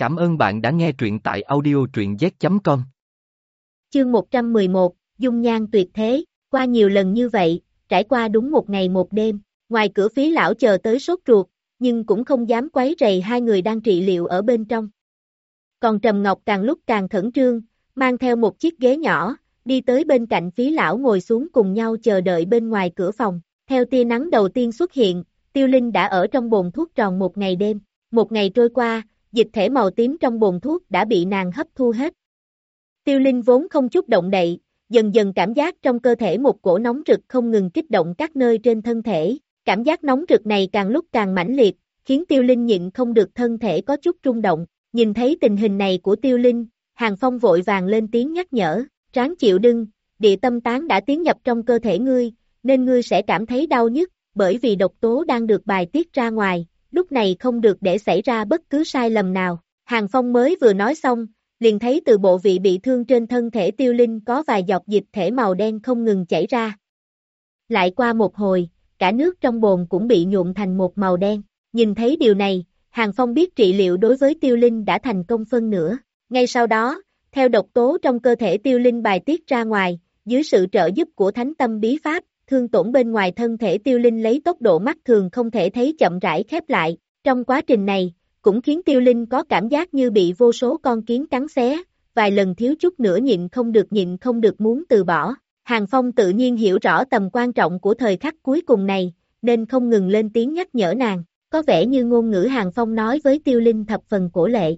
Cảm ơn bạn đã nghe truyện tại audio truyện z.com. Chương 111, Dung nhan tuyệt thế, qua nhiều lần như vậy, trải qua đúng một ngày một đêm, ngoài cửa phí lão chờ tới sốt ruột, nhưng cũng không dám quấy rầy hai người đang trị liệu ở bên trong. Còn Trầm Ngọc càng lúc càng khẩn trương, mang theo một chiếc ghế nhỏ, đi tới bên cạnh phí lão ngồi xuống cùng nhau chờ đợi bên ngoài cửa phòng. Theo tia nắng đầu tiên xuất hiện, Tiêu Linh đã ở trong bồn thuốc tròn một ngày đêm. Một ngày trôi qua, dịch thể màu tím trong bồn thuốc đã bị nàng hấp thu hết. Tiêu Linh vốn không chút động đậy, dần dần cảm giác trong cơ thể một cổ nóng rực không ngừng kích động các nơi trên thân thể. Cảm giác nóng rực này càng lúc càng mãnh liệt, khiến Tiêu Linh nhịn không được thân thể có chút rung động. Nhìn thấy tình hình này của Tiêu Linh, Hàng Phong vội vàng lên tiếng nhắc nhở, ráng chịu đưng, địa tâm tán đã tiến nhập trong cơ thể ngươi, nên ngươi sẽ cảm thấy đau nhức, bởi vì độc tố đang được bài tiết ra ngoài, lúc này không được để xảy ra bất cứ sai lầm nào. Hàng Phong mới vừa nói xong, liền thấy từ bộ vị bị thương trên thân thể tiêu linh có vài giọt dịch thể màu đen không ngừng chảy ra. Lại qua một hồi, cả nước trong bồn cũng bị nhuộm thành một màu đen. Nhìn thấy điều này, Hàng Phong biết trị liệu đối với tiêu linh đã thành công phân nửa. Ngay sau đó, theo độc tố trong cơ thể tiêu linh bài tiết ra ngoài, dưới sự trợ giúp của thánh tâm bí pháp, thương tổn bên ngoài thân thể tiêu linh lấy tốc độ mắt thường không thể thấy chậm rãi khép lại. Trong quá trình này, cũng khiến tiêu linh có cảm giác như bị vô số con kiến cắn xé, vài lần thiếu chút nữa nhịn không được nhịn không được muốn từ bỏ. Hàng Phong tự nhiên hiểu rõ tầm quan trọng của thời khắc cuối cùng này, nên không ngừng lên tiếng nhắc nhở nàng, có vẻ như ngôn ngữ Hàng Phong nói với tiêu linh thập phần cổ lệ.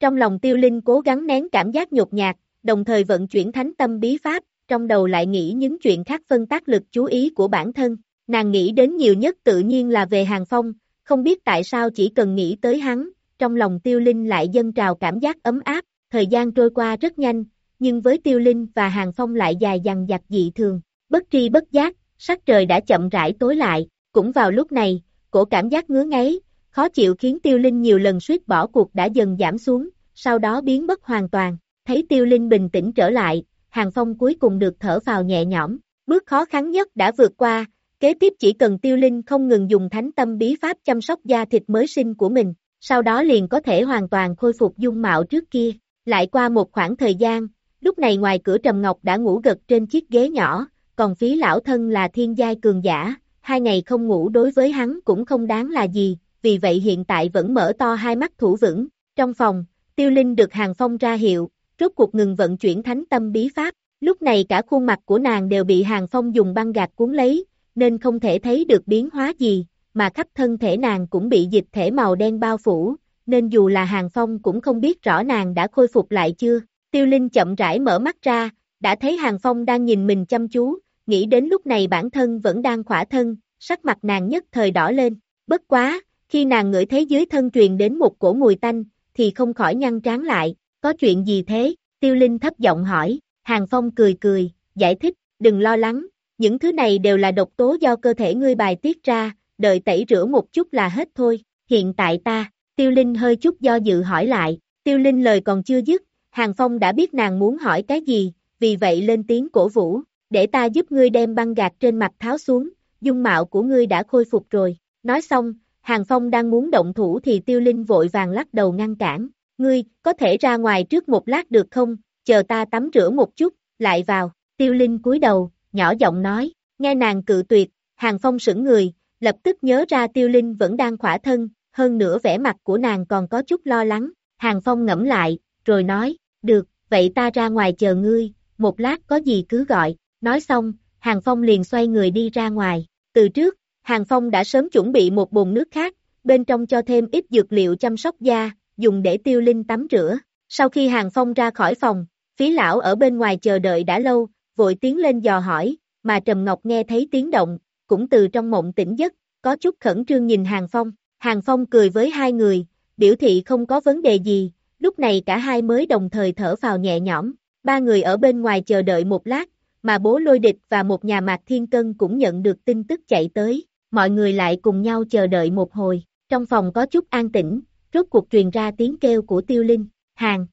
Trong lòng tiêu linh cố gắng nén cảm giác nhột nhạt, đồng thời vận chuyển thánh tâm bí pháp, trong đầu lại nghĩ những chuyện khác phân tác lực chú ý của bản thân. Nàng nghĩ đến nhiều nhất tự nhiên là về Hàng Phong, không biết tại sao chỉ cần nghĩ tới hắn, trong lòng tiêu linh lại dâng trào cảm giác ấm áp, thời gian trôi qua rất nhanh, nhưng với tiêu linh và Hàng Phong lại dài dằng dặc dị thường, bất tri bất giác, sắc trời đã chậm rãi tối lại, cũng vào lúc này, cổ cảm giác ngứa ngáy, khó chịu khiến tiêu linh nhiều lần suýt bỏ cuộc đã dần giảm xuống, sau đó biến mất hoàn toàn, thấy tiêu linh bình tĩnh trở lại, Hàng Phong cuối cùng được thở vào nhẹ nhõm, bước khó khăn nhất đã vượt qua, kế tiếp chỉ cần tiêu linh không ngừng dùng thánh tâm bí pháp chăm sóc da thịt mới sinh của mình, sau đó liền có thể hoàn toàn khôi phục dung mạo trước kia. Lại qua một khoảng thời gian, lúc này ngoài cửa Trầm Ngọc đã ngủ gật trên chiếc ghế nhỏ, còn phí lão thân là thiên giai cường giả, hai ngày không ngủ đối với hắn cũng không đáng là gì, vì vậy hiện tại vẫn mở to hai mắt thủ vững. Trong phòng, tiêu linh được hàng phong ra hiệu, rốt cuộc ngừng vận chuyển thánh tâm bí pháp, lúc này cả khuôn mặt của nàng đều bị hàng phong dùng băng gạc cuốn lấy, nên không thể thấy được biến hóa gì, mà khắp thân thể nàng cũng bị dịch thể màu đen bao phủ, nên dù là hàng phong cũng không biết rõ nàng đã khôi phục lại chưa. Tiêu Linh chậm rãi mở mắt ra, đã thấy hàng phong đang nhìn mình chăm chú, nghĩ đến lúc này bản thân vẫn đang khỏa thân, sắc mặt nàng nhất thời đỏ lên, bất quá, khi nàng ngửi thấy dưới thân truyền đến một cổ mùi tanh, thì không khỏi nhăn trán lại, có chuyện gì thế? Tiêu Linh thấp giọng hỏi, Hàng Phong cười cười, giải thích, đừng lo lắng, những thứ này đều là độc tố do cơ thể ngươi bài tiết ra, đợi tẩy rửa một chút là hết thôi, hiện tại ta, Tiêu Linh hơi chút do dự hỏi lại, Tiêu Linh lời còn chưa dứt, Hàng Phong đã biết nàng muốn hỏi cái gì, vì vậy lên tiếng cổ vũ, để ta giúp ngươi đem băng gạt trên mặt tháo xuống, dung mạo của ngươi đã khôi phục rồi, nói xong, Hàng Phong đang muốn động thủ thì Tiêu Linh vội vàng lắc đầu ngăn cản, ngươi, có thể ra ngoài trước một lát được không, chờ ta tắm rửa một chút, lại vào, Tiêu Linh cúi đầu, nhỏ giọng nói, nghe nàng cự tuyệt, Hàng Phong sững người, lập tức nhớ ra Tiêu Linh vẫn đang khỏa thân, hơn nữa vẻ mặt của nàng còn có chút lo lắng, Hàng Phong ngẫm lại, rồi nói, được, vậy ta ra ngoài chờ ngươi, một lát có gì cứ gọi, nói xong, Hàng Phong liền xoay người đi ra ngoài, từ trước, Hàng Phong đã sớm chuẩn bị một bồn nước khác, bên trong cho thêm ít dược liệu chăm sóc da, dùng để tiêu linh tắm rửa. Sau khi Hàng Phong ra khỏi phòng, phí lão ở bên ngoài chờ đợi đã lâu, vội tiến lên dò hỏi, mà Trầm Ngọc nghe thấy tiếng động, cũng từ trong mộng tỉnh giấc, có chút khẩn trương nhìn Hàng Phong. Hàng Phong cười với hai người, biểu thị không có vấn đề gì, lúc này cả hai mới đồng thời thở vào nhẹ nhõm. Ba người ở bên ngoài chờ đợi một lát, mà bố lôi địch và một nhà mạc thiên cân cũng nhận được tin tức chạy tới. Mọi người lại cùng nhau chờ đợi một hồi, trong phòng có chút an tĩnh, rốt cuộc truyền ra tiếng kêu của tiêu linh, hàng.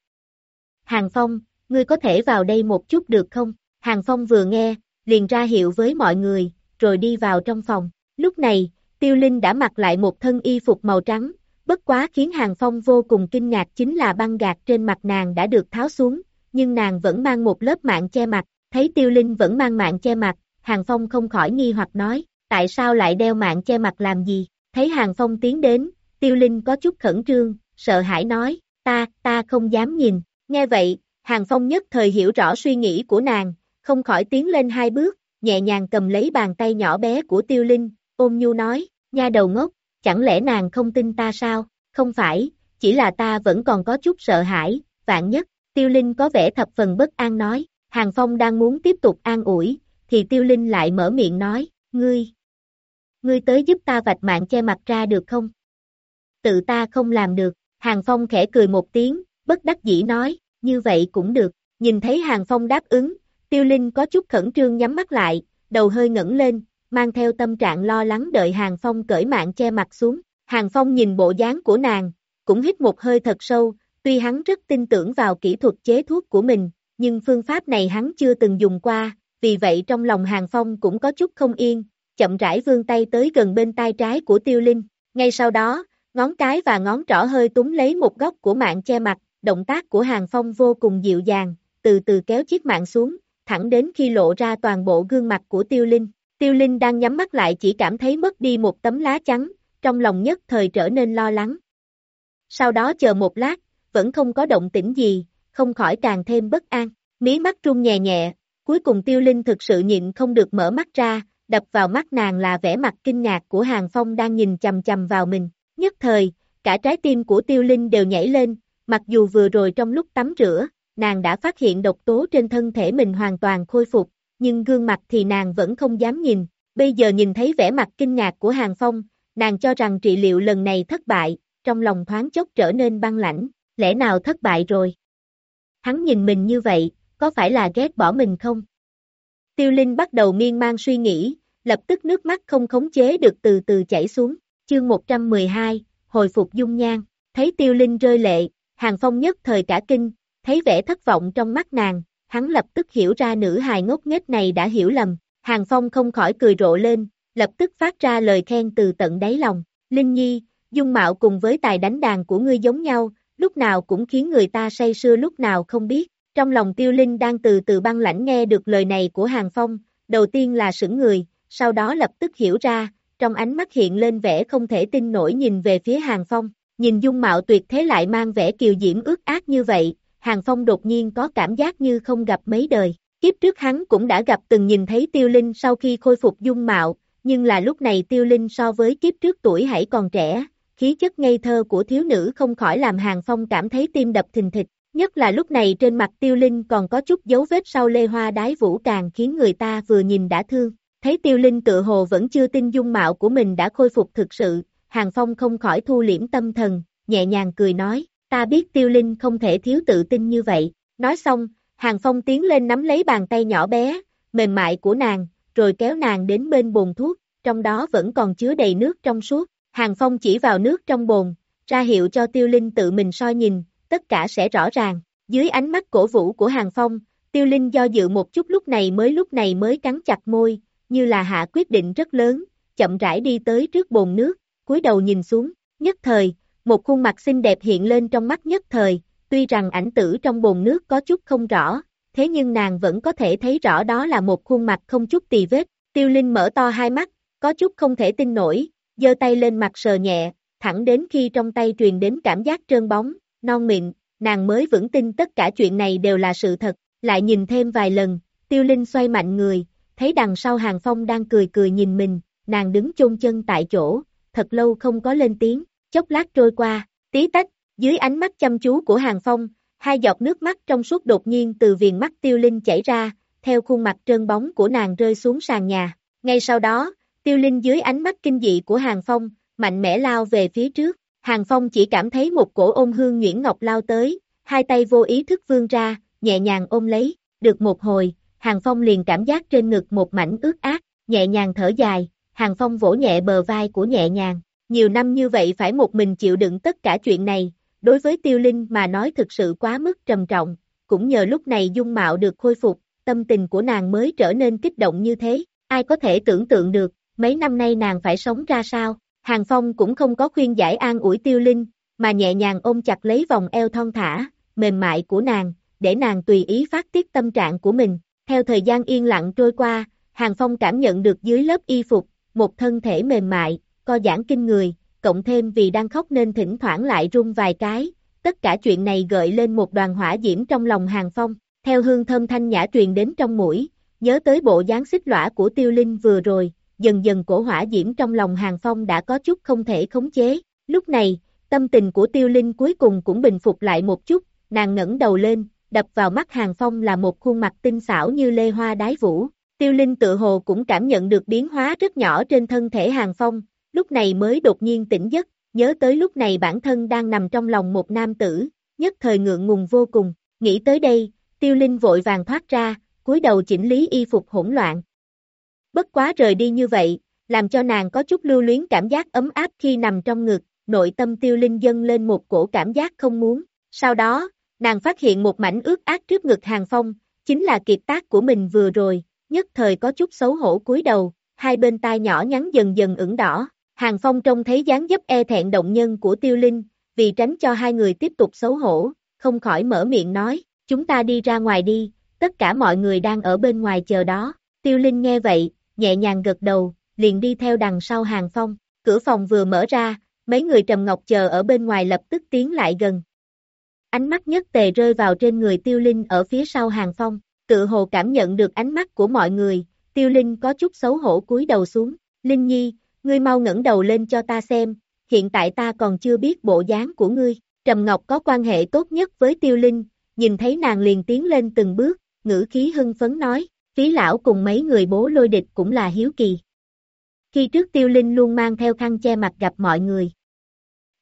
Hàng Phong, ngươi có thể vào đây một chút được không? Hàng Phong vừa nghe, liền ra hiệu với mọi người, rồi đi vào trong phòng. Lúc này, tiêu linh đã mặc lại một thân y phục màu trắng, Bất quá khiến Hàng Phong vô cùng kinh ngạc chính là băng gạc trên mặt nàng đã được tháo xuống, nhưng nàng vẫn mang một lớp mạng che mặt, thấy tiêu linh vẫn mang mạng che mặt, Hàng Phong không khỏi nghi hoặc nói, tại sao lại đeo mạng che mặt làm gì, thấy Hàng Phong tiến đến, tiêu linh có chút khẩn trương, sợ hãi nói, ta, ta không dám nhìn, nghe vậy, Hàng Phong nhất thời hiểu rõ suy nghĩ của nàng, không khỏi tiến lên hai bước, nhẹ nhàng cầm lấy bàn tay nhỏ bé của tiêu linh, ôm nhu nói, nha đầu ngốc, chẳng lẽ nàng không tin ta sao, không phải, chỉ là ta vẫn còn có chút sợ hãi, vạn nhất, tiêu linh có vẻ thập phần bất an nói, Hàng Phong đang muốn tiếp tục an ủi, thì tiêu linh lại mở miệng nói, ngươi, ngươi tới giúp ta vạch mạng che mặt ra được không? Tự ta không làm được, Hàng Phong khẽ cười một tiếng, bất đắc dĩ nói, như vậy cũng được, nhìn thấy Hàng Phong đáp ứng, tiêu linh có chút khẩn trương nhắm mắt lại, đầu hơi ngẩng lên, mang theo tâm trạng lo lắng đợi Hàng Phong cởi mạng che mặt xuống. Hàng Phong nhìn bộ dáng của nàng, cũng hít một hơi thật sâu, tuy hắn rất tin tưởng vào kỹ thuật chế thuốc của mình, nhưng phương pháp này hắn chưa từng dùng qua, vì vậy trong lòng Hàng Phong cũng có chút không yên, chậm rãi vươn tay tới gần bên tay trái của Tiêu Linh. Ngay sau đó, ngón cái và ngón trỏ hơi túng lấy một góc của mạng che mặt, động tác của Hàng Phong vô cùng dịu dàng, từ từ kéo chiếc mạng xuống, thẳng đến khi lộ ra toàn bộ gương mặt của Tiêu Linh. Tiêu Linh đang nhắm mắt lại chỉ cảm thấy mất đi một tấm lá trắng, trong lòng nhất thời trở nên lo lắng. Sau đó chờ một lát, vẫn không có động tĩnh gì, không khỏi càng thêm bất an, mí mắt trung nhẹ nhẹ, cuối cùng Tiêu Linh thực sự nhịn không được mở mắt ra, đập vào mắt nàng là vẻ mặt kinh ngạc của Hàng Phong đang nhìn chầm chầm vào mình, nhất thời, cả trái tim của Tiêu Linh đều nhảy lên, mặc dù vừa rồi trong lúc tắm rửa, nàng đã phát hiện độc tố trên thân thể mình hoàn toàn khôi phục, nhưng gương mặt thì nàng vẫn không dám nhìn, bây giờ nhìn thấy vẻ mặt kinh ngạc của Hàng Phong, nàng cho rằng trị liệu lần này thất bại, trong lòng thoáng chốc trở nên băng lãnh, lẽ nào thất bại rồi? Hắn nhìn mình như vậy, có phải là ghét bỏ mình không? Tiêu Linh bắt đầu miên man suy nghĩ, lập tức nước mắt không khống chế được từ từ chảy xuống, chương 112, hồi phục dung nhan, thấy Tiêu Linh rơi lệ, Hàng Phong nhất thời cả kinh, thấy vẻ thất vọng trong mắt nàng, hắn lập tức hiểu ra nữ hài ngốc nghếch này đã hiểu lầm, Hàng Phong không khỏi cười rộ lên, lập tức phát ra lời khen từ tận đáy lòng, Linh Nhi, dung mạo cùng với tài đánh đàn của ngươi giống nhau, lúc nào cũng khiến người ta say sưa lúc nào không biết, trong lòng tiêu linh đang từ từ băng lãnh nghe được lời này của Hàng Phong, đầu tiên là sững người, sau đó lập tức hiểu ra, trong ánh mắt hiện lên vẻ không thể tin nổi nhìn về phía Hàng Phong, nhìn dung mạo tuyệt thế lại mang vẻ kiều diễm ước ác như vậy, Hàng Phong đột nhiên có cảm giác như không gặp mấy đời. Kiếp trước hắn cũng đã gặp từng nhìn thấy tiêu linh sau khi khôi phục dung mạo, nhưng là lúc này tiêu linh so với kiếp trước tuổi hãy còn trẻ, khí chất ngây thơ của thiếu nữ không khỏi làm Hàng Phong cảm thấy tim đập thình thịch, nhất là lúc này trên mặt tiêu linh còn có chút dấu vết sau lê hoa đái vũ càng khiến người ta vừa nhìn đã thương. Thấy tiêu linh tự hồ vẫn chưa tin dung mạo của mình đã khôi phục thực sự, Hàng Phong không khỏi thu liễm tâm thần, nhẹ nhàng cười nói, Ta biết tiêu linh không thể thiếu tự tin như vậy. Nói xong, Hàng Phong tiến lên nắm lấy bàn tay nhỏ bé, mềm mại của nàng, rồi kéo nàng đến bên bồn thuốc, trong đó vẫn còn chứa đầy nước trong suốt. Hàng Phong chỉ vào nước trong bồn, ra hiệu cho tiêu linh tự mình soi nhìn, tất cả sẽ rõ ràng. Dưới ánh mắt cổ vũ của Hàng Phong, tiêu linh do dự một chút lúc này mới lúc này mới cắn chặt môi, như là hạ quyết định rất lớn, chậm rãi đi tới trước bồn nước, cúi đầu nhìn xuống, nhất thời, một khuôn mặt xinh đẹp hiện lên trong mắt nhất thời, tuy rằng ảnh tử trong bồn nước có chút không rõ, thế nhưng nàng vẫn có thể thấy rõ đó là một khuôn mặt không chút tì vết. Tiêu Linh mở to hai mắt, có chút không thể tin nổi, giơ tay lên mặt sờ nhẹ, thẳng đến khi trong tay truyền đến cảm giác trơn bóng, non mịn, nàng mới vững tin tất cả chuyện này đều là sự thật, lại nhìn thêm vài lần, Tiêu Linh xoay mạnh người, thấy đằng sau hàng phong đang cười cười nhìn mình, nàng đứng chôn chân tại chỗ, thật lâu không có lên tiếng, Chốc lát trôi qua, tí tách, dưới ánh mắt chăm chú của Hàng Phong, hai giọt nước mắt trong suốt đột nhiên từ viền mắt tiêu linh chảy ra, theo khuôn mặt trơn bóng của nàng rơi xuống sàn nhà. Ngay sau đó, tiêu linh dưới ánh mắt kinh dị của Hàng Phong, mạnh mẽ lao về phía trước. Hàng Phong chỉ cảm thấy một cổ ôm hương nhuyễn ngọc lao tới, hai tay vô ý thức vươn ra, nhẹ nhàng ôm lấy, được một hồi, Hàng Phong liền cảm giác trên ngực một mảnh ướt át, nhẹ nhàng thở dài, Hàng Phong vỗ nhẹ bờ vai của nhẹ nhàng, nhiều năm như vậy phải một mình chịu đựng tất cả chuyện này, đối với tiêu linh mà nói thực sự quá mức trầm trọng, cũng nhờ lúc này dung mạo được khôi phục, tâm tình của nàng mới trở nên kích động như thế, ai có thể tưởng tượng được, mấy năm nay nàng phải sống ra sao, Hàng Phong cũng không có khuyên giải an ủi tiêu linh, mà nhẹ nhàng ôm chặt lấy vòng eo thon thả, mềm mại của nàng, để nàng tùy ý phát tiết tâm trạng của mình. Theo thời gian yên lặng trôi qua, Hàng Phong cảm nhận được dưới lớp y phục, một thân thể mềm mại, co giãn kinh người, cộng thêm vì đang khóc nên thỉnh thoảng lại run vài cái, tất cả chuyện này gợi lên một đoàn hỏa diễm trong lòng Hàng Phong, theo hương thơm thanh nhã truyền đến trong mũi, nhớ tới bộ dáng xích lõa của tiêu linh vừa rồi, dần dần cổ hỏa diễm trong lòng Hàng Phong đã có chút không thể khống chế, lúc này, tâm tình của tiêu linh cuối cùng cũng bình phục lại một chút, nàng ngẩng đầu lên, đập vào mắt Hàng Phong là một khuôn mặt tinh xảo như lê hoa đái vũ, tiêu linh tự hồ cũng cảm nhận được biến hóa rất nhỏ trên thân thể Hàng Phong, lúc này mới đột nhiên tỉnh giấc, nhớ tới lúc này bản thân đang nằm trong lòng một nam tử, nhất thời ngượng ngùng vô cùng, nghĩ tới đây, tiêu linh vội vàng thoát ra, cúi đầu chỉnh lý y phục hỗn loạn. Bất quá rời đi như vậy, làm cho nàng có chút lưu luyến cảm giác ấm áp khi nằm trong ngực, nội tâm tiêu linh dâng lên một cổ cảm giác không muốn. Sau đó, nàng phát hiện một mảnh ướt át trước ngực hàng phong, chính là kiệt tác của mình vừa rồi, nhất thời có chút xấu hổ cúi đầu, hai bên tai nhỏ nhắn dần dần ửng đỏ. Hàng Phong trông thấy dáng dấp e thẹn động nhân của Tiêu Linh, vì tránh cho hai người tiếp tục xấu hổ, không khỏi mở miệng nói, chúng ta đi ra ngoài đi, tất cả mọi người đang ở bên ngoài chờ đó. Tiêu Linh nghe vậy, nhẹ nhàng gật đầu, liền đi theo đằng sau Hàng Phong, cửa phòng vừa mở ra, mấy người Trầm Ngọc chờ ở bên ngoài lập tức tiến lại gần. Ánh mắt nhất tề rơi vào trên người Tiêu Linh ở phía sau Hàng Phong, tự hồ cảm nhận được ánh mắt của mọi người, Tiêu Linh có chút xấu hổ cúi đầu xuống, Linh Nhi, ngươi mau ngẩng đầu lên cho ta xem, hiện tại ta còn chưa biết bộ dáng của ngươi. Trầm Ngọc có quan hệ tốt nhất với Tiêu Linh, nhìn thấy nàng liền tiến lên từng bước, ngữ khí hưng phấn nói, phí lão cùng mấy người bố lôi địch cũng là hiếu kỳ. Khi trước Tiêu Linh luôn mang theo khăn che mặt gặp mọi người.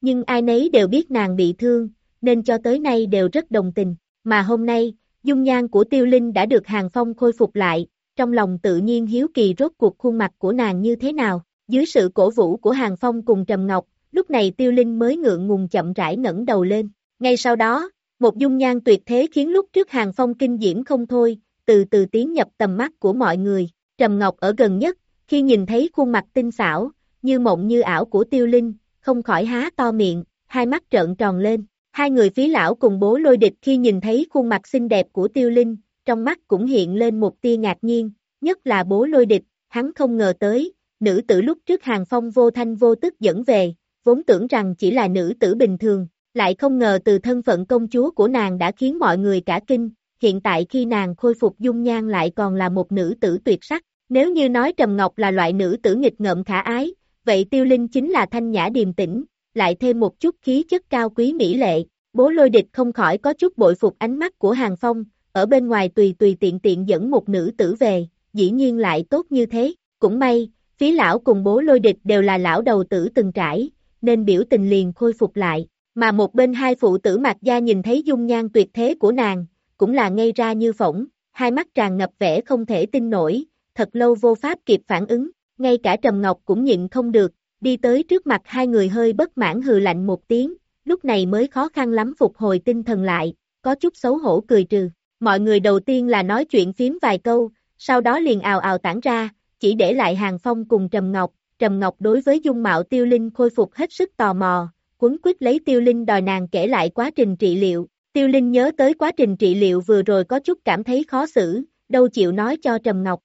Nhưng ai nấy đều biết nàng bị thương, nên cho tới nay đều rất đồng tình, mà hôm nay, dung nhan của Tiêu Linh đã được Hàng Phong khôi phục lại, trong lòng tự nhiên hiếu kỳ rốt cuộc khuôn mặt của nàng như thế nào. Dưới sự cổ vũ của Hàng Phong cùng Trầm Ngọc, lúc này Tiêu Linh mới ngượng ngùng chậm rãi ngẩng đầu lên. Ngay sau đó, một dung nhan tuyệt thế khiến lúc trước Hàng Phong kinh diễm không thôi, từ từ tiến nhập tầm mắt của mọi người. Trầm Ngọc ở gần nhất, khi nhìn thấy khuôn mặt tinh xảo, như mộng như ảo của Tiêu Linh, không khỏi há to miệng, hai mắt trợn tròn lên. Hai người phí lão cùng bố lôi địch khi nhìn thấy khuôn mặt xinh đẹp của Tiêu Linh, trong mắt cũng hiện lên một tia ngạc nhiên, nhất là bố lôi địch, hắn không ngờ tới, nữ tử lúc trước hàng phong vô thanh vô tức dẫn về, vốn tưởng rằng chỉ là nữ tử bình thường, lại không ngờ từ thân phận công chúa của nàng đã khiến mọi người cả kinh, hiện tại khi nàng khôi phục dung nhan lại còn là một nữ tử tuyệt sắc, nếu như nói Trầm Ngọc là loại nữ tử nghịch ngợm khả ái, vậy Tiêu Linh chính là thanh nhã điềm tĩnh, lại thêm một chút khí chất cao quý mỹ lệ, bố lôi địch không khỏi có chút bội phục ánh mắt của Hàng Phong, ở bên ngoài tùy tùy tiện tiện dẫn một nữ tử về, dĩ nhiên lại tốt như thế, cũng may, Phí lão cùng bố lôi địch đều là lão đầu tử từng trải, nên biểu tình liền khôi phục lại, mà một bên hai phụ tử mặt gia nhìn thấy dung nhan tuyệt thế của nàng, cũng là ngây ra như phỏng, hai mắt tràn ngập vẻ không thể tin nổi, thật lâu vô pháp kịp phản ứng, ngay cả Trầm Ngọc cũng nhịn không được, đi tới trước mặt hai người hơi bất mãn hừ lạnh một tiếng, lúc này mới khó khăn lắm phục hồi tinh thần lại, có chút xấu hổ cười trừ. Mọi người đầu tiên là nói chuyện phím vài câu, sau đó liền ào ào tản ra, chỉ để lại Hàng Phong cùng Trầm Ngọc, Trầm Ngọc đối với dung mạo tiêu linh khôi phục hết sức tò mò, quấn quýt lấy tiêu linh đòi nàng kể lại quá trình trị liệu, tiêu linh nhớ tới quá trình trị liệu vừa rồi có chút cảm thấy khó xử, đâu chịu nói cho Trầm Ngọc.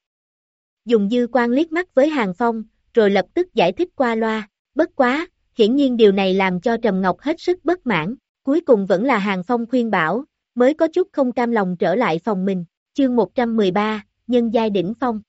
Dùng dư quan liếc mắt với Hàng Phong, rồi lập tức giải thích qua loa, bất quá, hiển nhiên điều này làm cho Trầm Ngọc hết sức bất mãn, cuối cùng vẫn là Hàng Phong khuyên bảo, mới có chút không cam lòng trở lại phòng mình, chương 113, nhân giai đỉnh phong.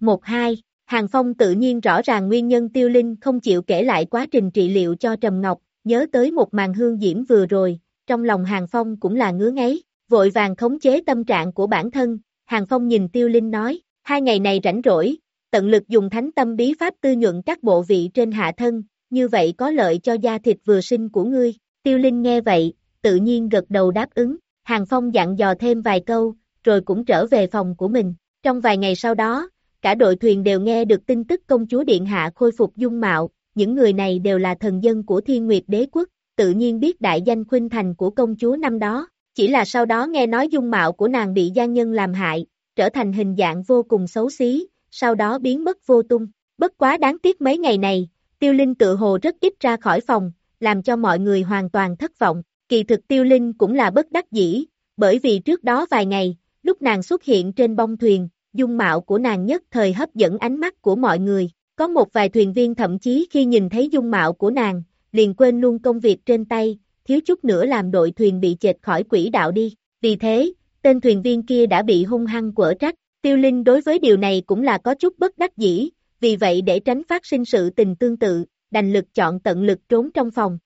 1-2, Hàng Phong tự nhiên rõ ràng nguyên nhân tiêu linh không chịu kể lại quá trình trị liệu cho Trầm Ngọc, nhớ tới một màn hương diễm vừa rồi, trong lòng Hàng Phong cũng là ngứa ngáy, vội vàng khống chế tâm trạng của bản thân, Hàng Phong nhìn tiêu linh nói, hai ngày này rảnh rỗi, tận lực dùng thánh tâm bí pháp tư nhuận các bộ vị trên hạ thân, như vậy có lợi cho da thịt vừa sinh của ngươi, tiêu linh nghe vậy, tự nhiên gật đầu đáp ứng, Hàng Phong dặn dò thêm vài câu, rồi cũng trở về phòng của mình, trong vài ngày sau đó, cả đội thuyền đều nghe được tin tức công chúa Điện Hạ khôi phục dung mạo, những người này đều là thần dân của thiên nguyệt đế quốc, tự nhiên biết đại danh khuynh thành của công chúa năm đó, chỉ là sau đó nghe nói dung mạo của nàng bị gian nhân làm hại, trở thành hình dạng vô cùng xấu xí, sau đó biến mất vô tung. Bất quá đáng tiếc mấy ngày này, Tiêu Linh tự hồ rất ít ra khỏi phòng, làm cho mọi người hoàn toàn thất vọng. Kỳ thực Tiêu Linh cũng là bất đắc dĩ, bởi vì trước đó vài ngày, lúc nàng xuất hiện trên bông thuyền, dung mạo của nàng nhất thời hấp dẫn ánh mắt của mọi người. Có một vài thuyền viên thậm chí khi nhìn thấy dung mạo của nàng, liền quên luôn công việc trên tay, thiếu chút nữa làm đội thuyền bị chệch khỏi quỹ đạo đi. Vì thế, tên thuyền viên kia đã bị hung hăng quở trách. Tiêu Linh đối với điều này cũng là có chút bất đắc dĩ, vì vậy để tránh phát sinh sự tình tương tự, đành lực chọn tận lực trốn trong phòng.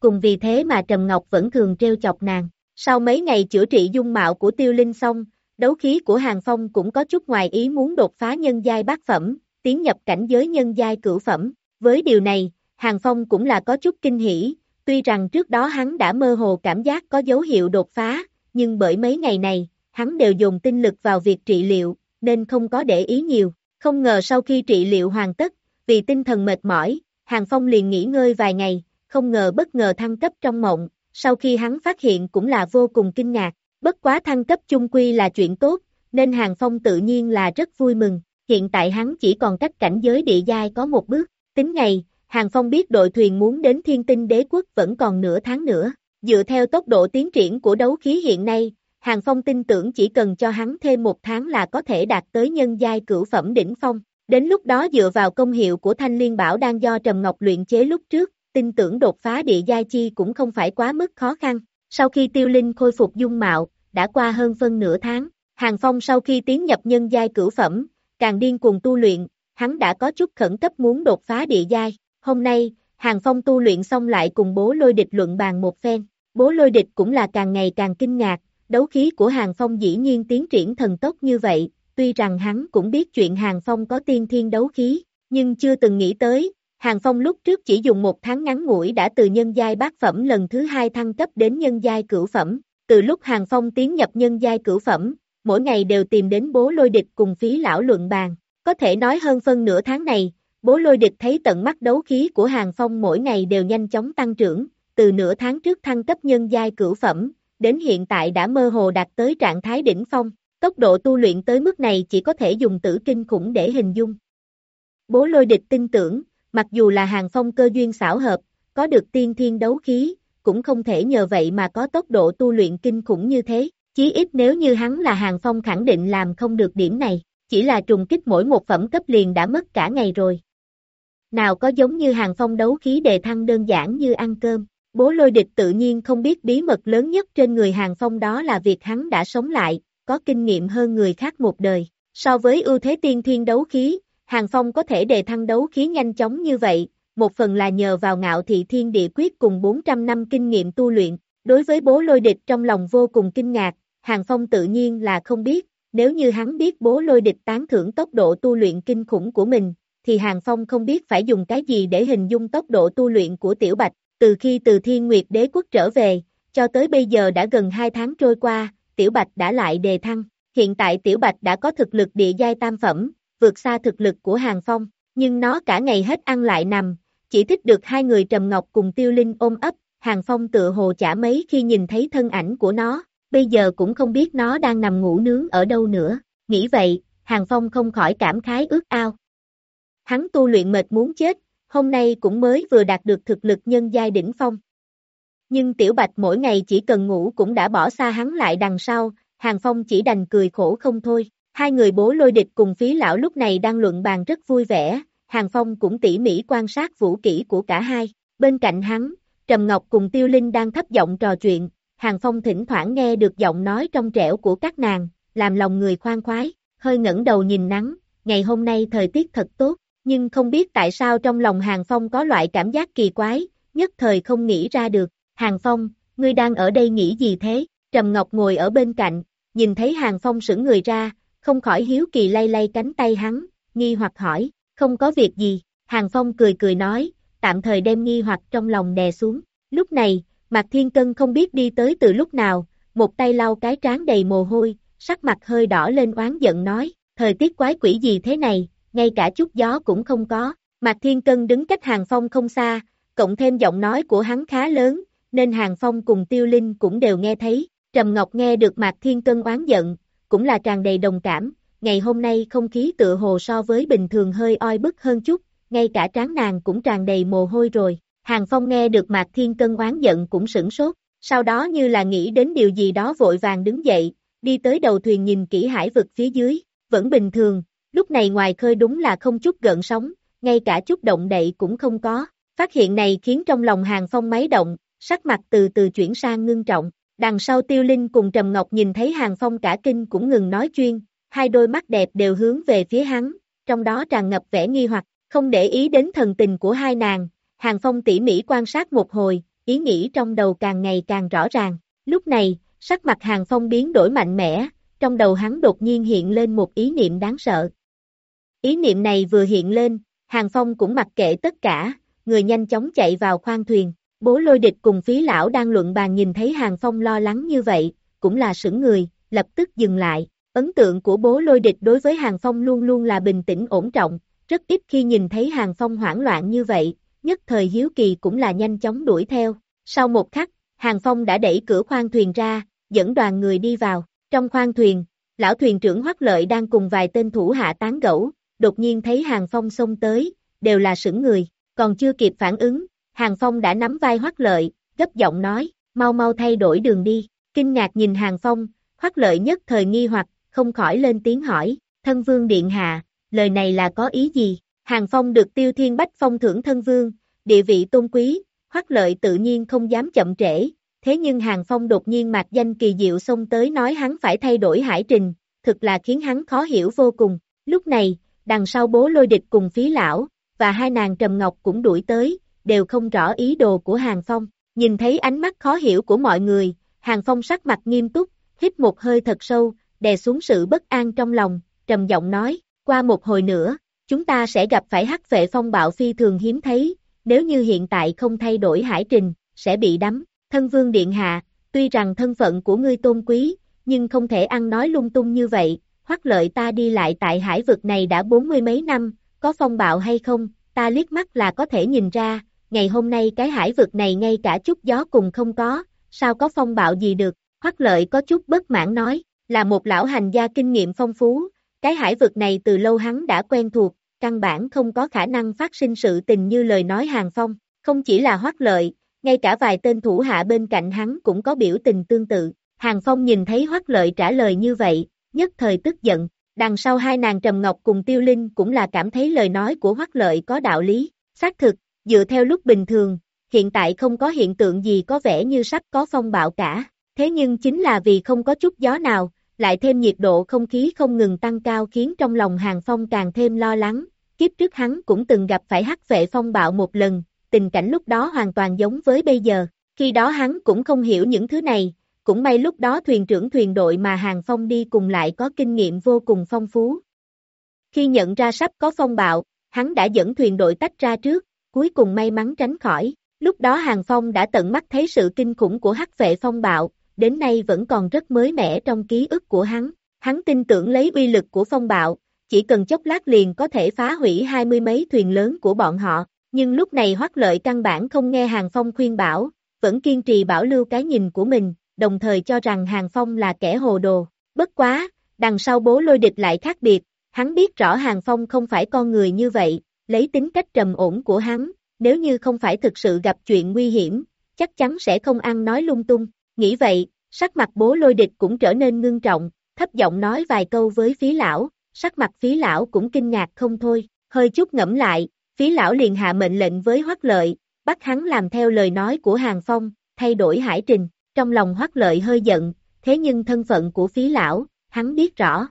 Cùng vì thế mà Trầm Ngọc vẫn thường treo chọc nàng. Sau mấy ngày chữa trị dung mạo của Tiêu Linh xong, đấu khí của Hàng Phong cũng có chút ngoài ý muốn đột phá nhân giai bát phẩm, tiến nhập cảnh giới nhân giai cửu phẩm. Với điều này, Hàng Phong cũng là có chút kinh hỉ, tuy rằng trước đó hắn đã mơ hồ cảm giác có dấu hiệu đột phá, nhưng bởi mấy ngày này, hắn đều dùng tinh lực vào việc trị liệu, nên không có để ý nhiều. Không ngờ sau khi trị liệu hoàn tất, vì tinh thần mệt mỏi, Hàng Phong liền nghỉ ngơi vài ngày, không ngờ bất ngờ thăng cấp trong mộng, sau khi hắn phát hiện cũng là vô cùng kinh ngạc, bất quá thăng cấp chung quy là chuyện tốt, nên Hàng Phong tự nhiên là rất vui mừng, hiện tại hắn chỉ còn cách cảnh giới địa giai có một bước, tính ngày, Hàng Phong biết đội thuyền muốn đến thiên tinh đế quốc vẫn còn nửa tháng nữa, dựa theo tốc độ tiến triển của đấu khí hiện nay, Hàng Phong tin tưởng chỉ cần cho hắn thêm một tháng là có thể đạt tới nhân giai cửu phẩm đỉnh phong. Đến lúc đó dựa vào công hiệu của thanh liên bảo đang do Trầm Ngọc luyện chế lúc trước, tin tưởng đột phá địa giai chi cũng không phải quá mức khó khăn. Sau khi tiêu linh khôi phục dung mạo, đã qua hơn phân nửa tháng, Hàng Phong sau khi tiến nhập nhân giai cửu phẩm, càng điên cuồng tu luyện, hắn đã có chút khẩn cấp muốn đột phá địa giai. Hôm nay, Hàng Phong tu luyện xong lại cùng bố lôi địch luận bàn một phen. Bố lôi địch cũng là càng ngày càng kinh ngạc, đấu khí của Hàng Phong dĩ nhiên tiến triển thần tốc như vậy, tuy rằng hắn cũng biết chuyện Hàng Phong có tiên thiên đấu khí, nhưng chưa từng nghĩ tới, Hàng Phong lúc trước chỉ dùng một tháng ngắn ngủi đã từ nhân giai bát phẩm lần thứ hai thăng cấp đến nhân giai cửu phẩm, từ lúc Hàng Phong tiến nhập nhân giai cửu phẩm, mỗi ngày đều tìm đến bố lôi địch cùng phí lão luận bàn, có thể nói hơn phân nửa tháng này, bố lôi địch thấy tận mắt đấu khí của Hàng Phong mỗi ngày đều nhanh chóng tăng trưởng, từ nửa tháng trước thăng cấp nhân giai cửu phẩm, đến hiện tại đã mơ hồ đạt tới trạng thái đỉnh phong, tốc độ tu luyện tới mức này chỉ có thể dùng tử kinh khủng để hình dung. Bố lôi địch tin tưởng, mặc dù là hàng phong cơ duyên xảo hợp, có được tiên thiên đấu khí, cũng không thể nhờ vậy mà có tốc độ tu luyện kinh khủng như thế, chí ít nếu như hắn là hàng phong khẳng định làm không được điểm này, chỉ là trùng kích mỗi một phẩm cấp liền đã mất cả ngày rồi. Nào có giống như hàng phong đấu khí đề thăng đơn giản như ăn cơm, Bố lôi địch tự nhiên không biết bí mật lớn nhất trên người hàng phong đó là việc hắn đã sống lại, có kinh nghiệm hơn người khác một đời. So với ưu thế tiên thiên đấu khí, hàng phong có thể đề thăng đấu khí nhanh chóng như vậy, một phần là nhờ vào ngạo thị thiên địa quyết cùng 400 năm kinh nghiệm tu luyện. Đối với bố lôi địch trong lòng vô cùng kinh ngạc, hàng phong tự nhiên là không biết, nếu như hắn biết bố lôi địch tán thưởng tốc độ tu luyện kinh khủng của mình, thì hàng phong không biết phải dùng cái gì để hình dung tốc độ tu luyện của tiểu bạch, từ khi từ thiên nguyệt đế quốc trở về, cho tới bây giờ đã gần 2 tháng trôi qua, Tiểu Bạch đã lại đề thăng. Hiện tại Tiểu Bạch đã có thực lực địa giai tam phẩm, vượt xa thực lực của Hàng Phong, nhưng nó cả ngày hết ăn lại nằm, chỉ thích được hai người Trầm Ngọc cùng Tiêu Linh ôm ấp, Hàng Phong tựa hồ chả mấy khi nhìn thấy thân ảnh của nó, bây giờ cũng không biết nó đang nằm ngủ nướng ở đâu nữa, nghĩ vậy, Hàng Phong không khỏi cảm khái ước ao. Hắn tu luyện mệt muốn chết, hôm nay cũng mới vừa đạt được thực lực nhân giai đỉnh phong. Nhưng Tiểu Bạch mỗi ngày chỉ cần ngủ cũng đã bỏ xa hắn lại đằng sau, Hàng Phong chỉ đành cười khổ không thôi. Hai người bố lôi địch cùng phí lão lúc này đang luận bàn rất vui vẻ, Hàng Phong cũng tỉ mỉ quan sát vũ kỹ của cả hai. Bên cạnh hắn, Trầm Ngọc cùng Tiêu Linh đang thấp giọng trò chuyện, Hàng Phong thỉnh thoảng nghe được giọng nói trong trẻo của các nàng, làm lòng người khoan khoái, hơi ngẩng đầu nhìn nắng, ngày hôm nay thời tiết thật tốt, nhưng không biết tại sao trong lòng Hàng Phong có loại cảm giác kỳ quái, nhất thời không nghĩ ra được. Hàng Phong, ngươi đang ở đây nghĩ gì thế? Trầm Ngọc ngồi ở bên cạnh, nhìn thấy Hàng Phong sững người ra, không khỏi hiếu kỳ lay lay cánh tay hắn, nghi hoặc hỏi, không có việc gì. Hàng Phong cười cười nói, tạm thời đem nghi hoặc trong lòng đè xuống. Lúc này, Mạc Thiên Cân không biết đi tới từ lúc nào, một tay lau cái trán đầy mồ hôi, sắc mặt hơi đỏ lên oán giận nói, thời tiết quái quỷ gì thế này, ngay cả chút gió cũng không có. Mạc Thiên Cân đứng cách Hàng Phong không xa, cộng thêm giọng nói của hắn khá lớn, nên Hàng Phong cùng Tiêu Linh cũng đều nghe thấy. Trầm Ngọc nghe được Mạc Thiên Cân oán giận, cũng là tràn đầy đồng cảm, ngày hôm nay không khí tựa hồ so với bình thường hơi oi bức hơn chút, ngay cả trán nàng cũng tràn đầy mồ hôi rồi. Hàng Phong nghe được Mạc Thiên Cân oán giận cũng sửng sốt, sau đó như là nghĩ đến điều gì đó vội vàng đứng dậy, đi tới đầu thuyền nhìn kỹ hải vực phía dưới, vẫn bình thường, lúc này ngoài khơi đúng là không chút gợn sóng, ngay cả chút động đậy cũng không có. Phát hiện này khiến trong lòng Hàng Phong máy động, sắc mặt từ từ chuyển sang ngưng trọng. Đằng sau Tiêu Linh cùng Trầm Ngọc nhìn thấy Hàng Phong cả kinh cũng ngừng nói chuyên, hai đôi mắt đẹp đều hướng về phía hắn, trong đó tràn ngập vẻ nghi hoặc, không để ý đến thần tình của hai nàng, Hàng Phong tỉ mỉ quan sát một hồi, ý nghĩ trong đầu càng ngày càng rõ ràng. Lúc này, sắc mặt Hàng Phong biến đổi mạnh mẽ, trong đầu hắn đột nhiên hiện lên một ý niệm đáng sợ. Ý niệm này vừa hiện lên, Hàng Phong cũng mặc kệ tất cả, người nhanh chóng chạy vào khoang thuyền. Bố lôi địch cùng phí lão đang luận bàn nhìn thấy Hàng Phong lo lắng như vậy, cũng là sững người, lập tức dừng lại. Ấn tượng của bố lôi địch đối với Hàng Phong luôn luôn là bình tĩnh ổn trọng, rất ít khi nhìn thấy Hàng Phong hoảng loạn như vậy, nhất thời hiếu kỳ cũng là nhanh chóng đuổi theo. Sau một khắc, Hàng Phong đã đẩy cửa khoang thuyền ra, dẫn đoàn người đi vào. Trong khoang thuyền, lão thuyền trưởng Hoắc Lợi đang cùng vài tên thủ hạ tán gẫu, đột nhiên thấy Hàng Phong xông tới, đều là sững người, còn chưa kịp phản ứng, Hàng Phong đã nắm vai Hoắc Lợi, gấp giọng nói, mau mau thay đổi đường đi. Kinh ngạc nhìn Hàng Phong, Hoắc Lợi nhất thời nghi hoặc, không khỏi lên tiếng hỏi, thân vương điện hạ, lời này là có ý gì? Hàng Phong được Tiêu Thiên Bách phong thưởng thân vương, địa vị tôn quý, Hoắc Lợi tự nhiên không dám chậm trễ, thế nhưng Hàng Phong đột nhiên mạc danh kỳ diệu xông tới nói hắn phải thay đổi hải trình, thực là khiến hắn khó hiểu vô cùng. Lúc này, đằng sau bố lôi địch cùng phí lão, và hai nàng Trầm Ngọc cũng đuổi tới, đều không rõ ý đồ của Hàng Phong. Nhìn thấy ánh mắt khó hiểu của mọi người, Hàng Phong sắc mặt nghiêm túc, hít một hơi thật sâu, đè xuống sự bất an trong lòng, trầm giọng nói, qua một hồi nữa, chúng ta sẽ gặp phải hắc vệ phong bạo phi thường hiếm thấy, nếu như hiện tại không thay đổi hải trình, sẽ bị đắm. Thân vương điện hạ, tuy rằng thân phận của ngươi tôn quý, nhưng không thể ăn nói lung tung như vậy, hoắc lợi ta đi lại tại hải vực này đã bốn mươi mấy năm, có phong bạo hay không, ta liếc mắt là có thể nhìn ra, ngày hôm nay cái hải vực này ngay cả chút gió cùng không có, sao có phong bạo gì được, hoắc lợi có chút bất mãn nói, là một lão hành gia kinh nghiệm phong phú, cái hải vực này từ lâu hắn đã quen thuộc, căn bản không có khả năng phát sinh sự tình như lời nói hàng phong, không chỉ là hoắc lợi, ngay cả vài tên thủ hạ bên cạnh hắn cũng có biểu tình tương tự. Hàng Phong nhìn thấy Hoắc Lợi trả lời như vậy, nhất thời tức giận, đằng sau hai nàng Trầm Ngọc cùng Tiêu Linh cũng là cảm thấy lời nói của Hoắc Lợi có đạo lý, xác thực, dựa theo lúc bình thường, hiện tại không có hiện tượng gì có vẻ như sắp có phong bạo cả, thế nhưng chính là vì không có chút gió nào, lại thêm nhiệt độ không khí không ngừng tăng cao khiến trong lòng Hàng Phong càng thêm lo lắng, kiếp trước hắn cũng từng gặp phải hắc vệ phong bạo một lần, tình cảnh lúc đó hoàn toàn giống với bây giờ, khi đó hắn cũng không hiểu những thứ này, cũng may lúc đó thuyền trưởng thuyền đội mà Hàng Phong đi cùng lại có kinh nghiệm vô cùng phong phú. Khi nhận ra sắp có phong bạo, hắn đã dẫn thuyền đội tách ra trước, cuối cùng may mắn tránh khỏi. Lúc đó Hàng Phong đã tận mắt thấy sự kinh khủng của hắc vệ phong bạo, đến nay vẫn còn rất mới mẻ trong ký ức của hắn. Hắn tin tưởng lấy uy lực của phong bạo, chỉ cần chốc lát liền có thể phá hủy hai mươi mấy thuyền lớn của bọn họ. Nhưng lúc này hoắc lợi căn bản không nghe Hàng Phong khuyên bảo, vẫn kiên trì bảo lưu cái nhìn của mình, đồng thời cho rằng Hàng Phong là kẻ hồ đồ. Bất quá, đằng sau bố lôi địch lại khác biệt, hắn biết rõ Hàng Phong không phải con người như vậy, lấy tính cách trầm ổn của hắn, nếu như không phải thực sự gặp chuyện nguy hiểm, chắc chắn sẽ không ăn nói lung tung. Nghĩ vậy, sắc mặt bố lôi địch cũng trở nên ngưng trọng, thấp giọng nói vài câu với phí lão, sắc mặt phí lão cũng kinh ngạc không thôi, hơi chút ngẫm lại, phí lão liền hạ mệnh lệnh với hoắc lợi, bắt hắn làm theo lời nói của Hàng Phong, thay đổi hải trình, trong lòng hoắc lợi hơi giận, thế nhưng thân phận của phí lão, hắn biết rõ.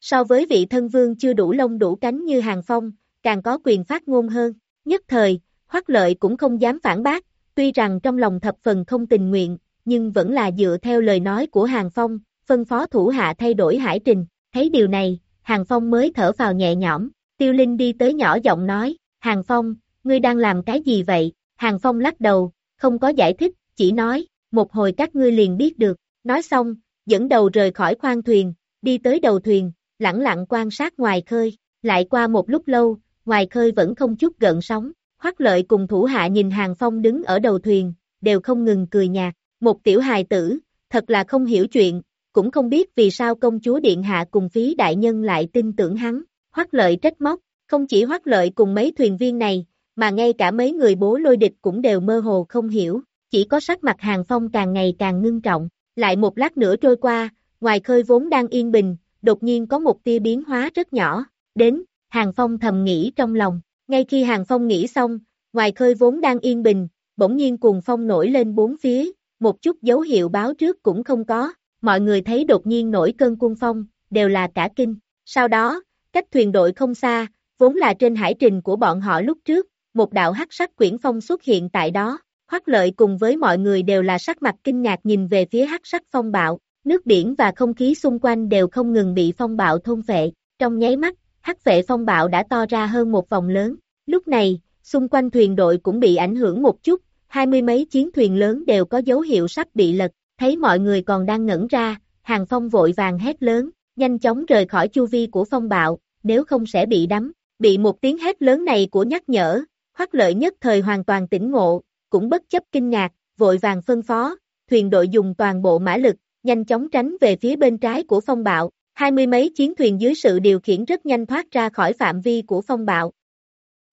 So với vị thân vương chưa đủ lông đủ cánh như Hàng Phong, càng có quyền phát ngôn hơn, nhất thời, hoắc lợi cũng không dám phản bác, tuy rằng trong lòng thập phần không tình nguyện, nhưng vẫn là dựa theo lời nói của Hàng Phong, phân phó thủ hạ thay đổi hải trình, thấy điều này, Hàng Phong mới thở vào nhẹ nhõm, Tiêu Linh đi tới nhỏ giọng nói, Hàng Phong, ngươi đang làm cái gì vậy? Hàng Phong lắc đầu, không có giải thích, chỉ nói, một hồi các ngươi liền biết được, nói xong, dẫn đầu rời khỏi khoang thuyền, đi tới đầu thuyền, lặng lặng quan sát ngoài khơi, lại qua một lúc lâu, ngoài khơi vẫn không chút gợn sóng, Hoắc lợi cùng thủ hạ nhìn Hàng Phong đứng ở đầu thuyền, đều không ngừng cười nhạt, một tiểu hài tử, thật là không hiểu chuyện, cũng không biết vì sao công chúa Điện Hạ cùng phí đại nhân lại tin tưởng hắn, Hoắc lợi trách móc, Không chỉ hoắc lợi cùng mấy thuyền viên này, mà ngay cả mấy người bố lôi địch cũng đều mơ hồ không hiểu, chỉ có sắc mặt hàng phong càng ngày càng ngưng trọng, lại một lát nữa trôi qua, ngoài khơi vốn đang yên bình, đột nhiên có một tia biến hóa rất nhỏ, đến, hàng phong thầm nghĩ trong lòng, ngay khi hàng phong nghĩ xong, ngoài khơi vốn đang yên bình, bỗng nhiên cuồng phong nổi lên bốn phía, một chút dấu hiệu báo trước cũng không có, mọi người thấy đột nhiên nổi cơn cuồng phong, đều là cả kinh, sau đó, cách thuyền đội không xa, vốn là trên hải trình của bọn họ lúc trước, một đạo hắc sắc quyển phong xuất hiện tại đó, hoắc lợi cùng với mọi người đều là sắc mặt kinh ngạc nhìn về phía hắc sắc phong bạo, nước biển và không khí xung quanh đều không ngừng bị phong bạo thôn phệ, trong nháy mắt, hắc vệ phong bạo đã to ra hơn một vòng lớn, lúc này, xung quanh thuyền đội cũng bị ảnh hưởng một chút, hai mươi mấy chiến thuyền lớn đều có dấu hiệu sắp bị lật, thấy mọi người còn đang ngẩn ra, hàng phong vội vàng hét lớn, nhanh chóng rời khỏi chu vi của phong bạo, nếu không sẽ bị đắm, bị một tiếng hét lớn này của nhắc nhở, hoắc lợi nhất thời hoàn toàn tỉnh ngộ, cũng bất chấp kinh ngạc, vội vàng phân phó, thuyền đội dùng toàn bộ mã lực, nhanh chóng tránh về phía bên trái của phong bạo, hai mươi mấy chiến thuyền dưới sự điều khiển rất nhanh thoát ra khỏi phạm vi của phong bạo.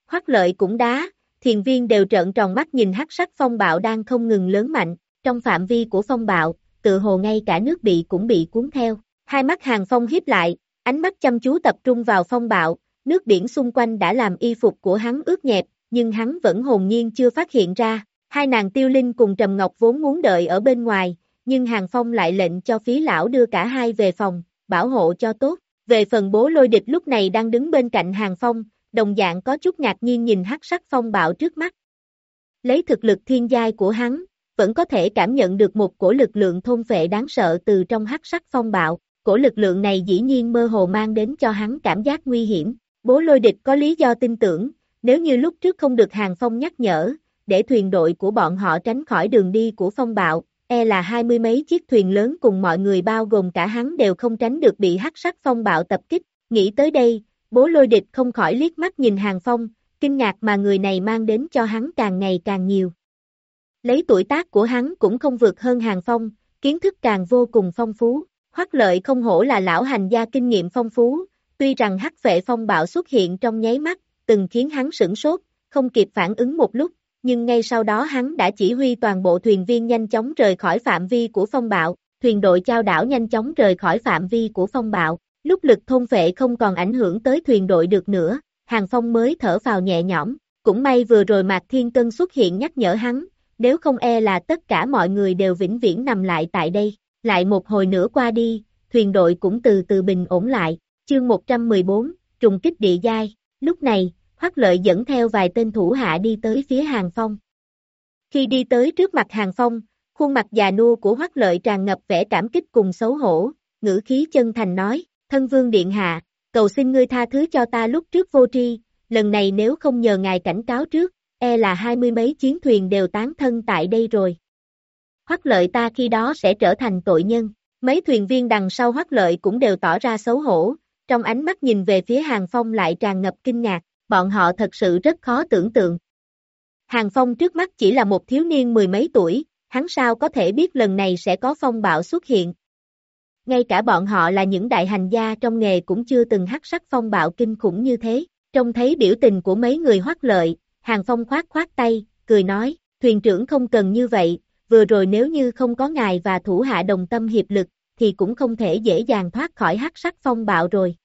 Hoắc lợi cũng đá, thiền viên đều trợn tròn mắt nhìn hắc sắc phong bạo đang không ngừng lớn mạnh, trong phạm vi của phong bạo, tự hồ ngay cả nước bị cũng bị cuốn theo. Hai mắt hàng phong hiếp lại, ánh mắt chăm chú tập trung vào phong bạo, nước biển xung quanh đã làm y phục của hắn ướt nhẹp, nhưng hắn vẫn hồn nhiên chưa phát hiện ra. Hai nàng tiêu linh cùng Trầm Ngọc vốn muốn đợi ở bên ngoài, nhưng Hàng Phong lại lệnh cho phí lão đưa cả hai về phòng, bảo hộ cho tốt. Về phần bố lôi địch lúc này đang đứng bên cạnh Hàng Phong, đồng dạng có chút ngạc nhiên nhìn hắc sắc phong bạo trước mắt. Lấy thực lực thiên giai của hắn, vẫn có thể cảm nhận được một cổ lực lượng thôn phệ đáng sợ từ trong hắc sắc phong bạo, cổ lực lượng này dĩ nhiên mơ hồ mang đến cho hắn cảm giác nguy hiểm. Bố lôi địch có lý do tin tưởng, nếu như lúc trước không được hàng phong nhắc nhở, để thuyền đội của bọn họ tránh khỏi đường đi của phong bạo, e là hai mươi mấy chiếc thuyền lớn cùng mọi người bao gồm cả hắn đều không tránh được bị hắc sắc phong bạo tập kích. Nghĩ tới đây, bố lôi địch không khỏi liếc mắt nhìn hàng phong, kinh ngạc mà người này mang đến cho hắn càng ngày càng nhiều. Lấy tuổi tác của hắn cũng không vượt hơn hàng phong, kiến thức càng vô cùng phong phú, hoắc lợi không hổ là lão hành gia kinh nghiệm phong phú, tuy rằng hắc vệ phong bạo xuất hiện trong nháy mắt, từng khiến hắn sửng sốt, không kịp phản ứng một lúc, nhưng ngay sau đó hắn đã chỉ huy toàn bộ thuyền viên nhanh chóng rời khỏi phạm vi của phong bạo, thuyền đội trao đảo nhanh chóng rời khỏi phạm vi của phong bạo, lúc lực thôn phệ không còn ảnh hưởng tới thuyền đội được nữa, hàng phong mới thở vào nhẹ nhõm, cũng may vừa rồi Mạc Thiên Cân xuất hiện nhắc nhở hắn, nếu không e là tất cả mọi người đều vĩnh viễn nằm lại tại đây, lại một hồi nữa qua đi, thuyền đội cũng từ từ bình ổn lại, chương 114, trùng kích địa giai, lúc này, Hoắc lợi dẫn theo vài tên thủ hạ đi tới phía Hàng Phong. Khi đi tới trước mặt Hàng Phong, khuôn mặt già nua của Hoắc lợi tràn ngập vẻ cảm kích cùng xấu hổ, ngữ khí chân thành nói, thân vương điện hạ, cầu xin ngươi tha thứ cho ta lúc trước vô tri, lần này nếu không nhờ ngài cảnh cáo trước, e là hai mươi mấy chiến thuyền đều tán thân tại đây rồi. Hoắc lợi ta khi đó sẽ trở thành tội nhân, mấy thuyền viên đằng sau Hoắc lợi cũng đều tỏ ra xấu hổ, trong ánh mắt nhìn về phía Hàng Phong lại tràn ngập kinh ngạc, bọn họ thật sự rất khó tưởng tượng. Hàng Phong trước mắt chỉ là một thiếu niên mười mấy tuổi, hắn sao có thể biết lần này sẽ có phong bạo xuất hiện. Ngay cả bọn họ là những đại hành gia trong nghề cũng chưa từng hắc sắc phong bạo kinh khủng như thế, trông thấy biểu tình của mấy người hoắc lợi, Hàng Phong khoát khoát tay, cười nói, thuyền trưởng không cần như vậy, vừa rồi nếu như không có ngài và thủ hạ đồng tâm hiệp lực, thì cũng không thể dễ dàng thoát khỏi hắc sắc phong bạo rồi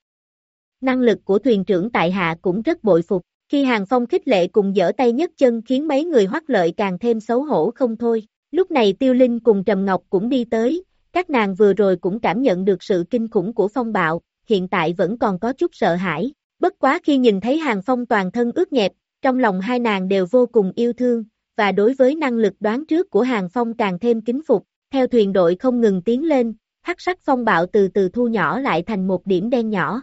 năng lực của thuyền trưởng tại hạ cũng rất bội phục. Khi Hàng Phong khích lệ cùng dở tay nhất chân khiến mấy người hoắc lợi càng thêm xấu hổ không thôi. Lúc này Tiêu Linh cùng Trầm Ngọc cũng đi tới, các nàng vừa rồi cũng cảm nhận được sự kinh khủng của phong bạo, hiện tại vẫn còn có chút sợ hãi. Bất quá khi nhìn thấy Hàng Phong toàn thân ướt nhẹp, trong lòng hai nàng đều vô cùng yêu thương, và đối với năng lực đoán trước của Hàng Phong càng thêm kính phục. Theo thuyền đội không ngừng tiến lên, hắc sắc phong bạo từ từ thu nhỏ lại thành một điểm đen nhỏ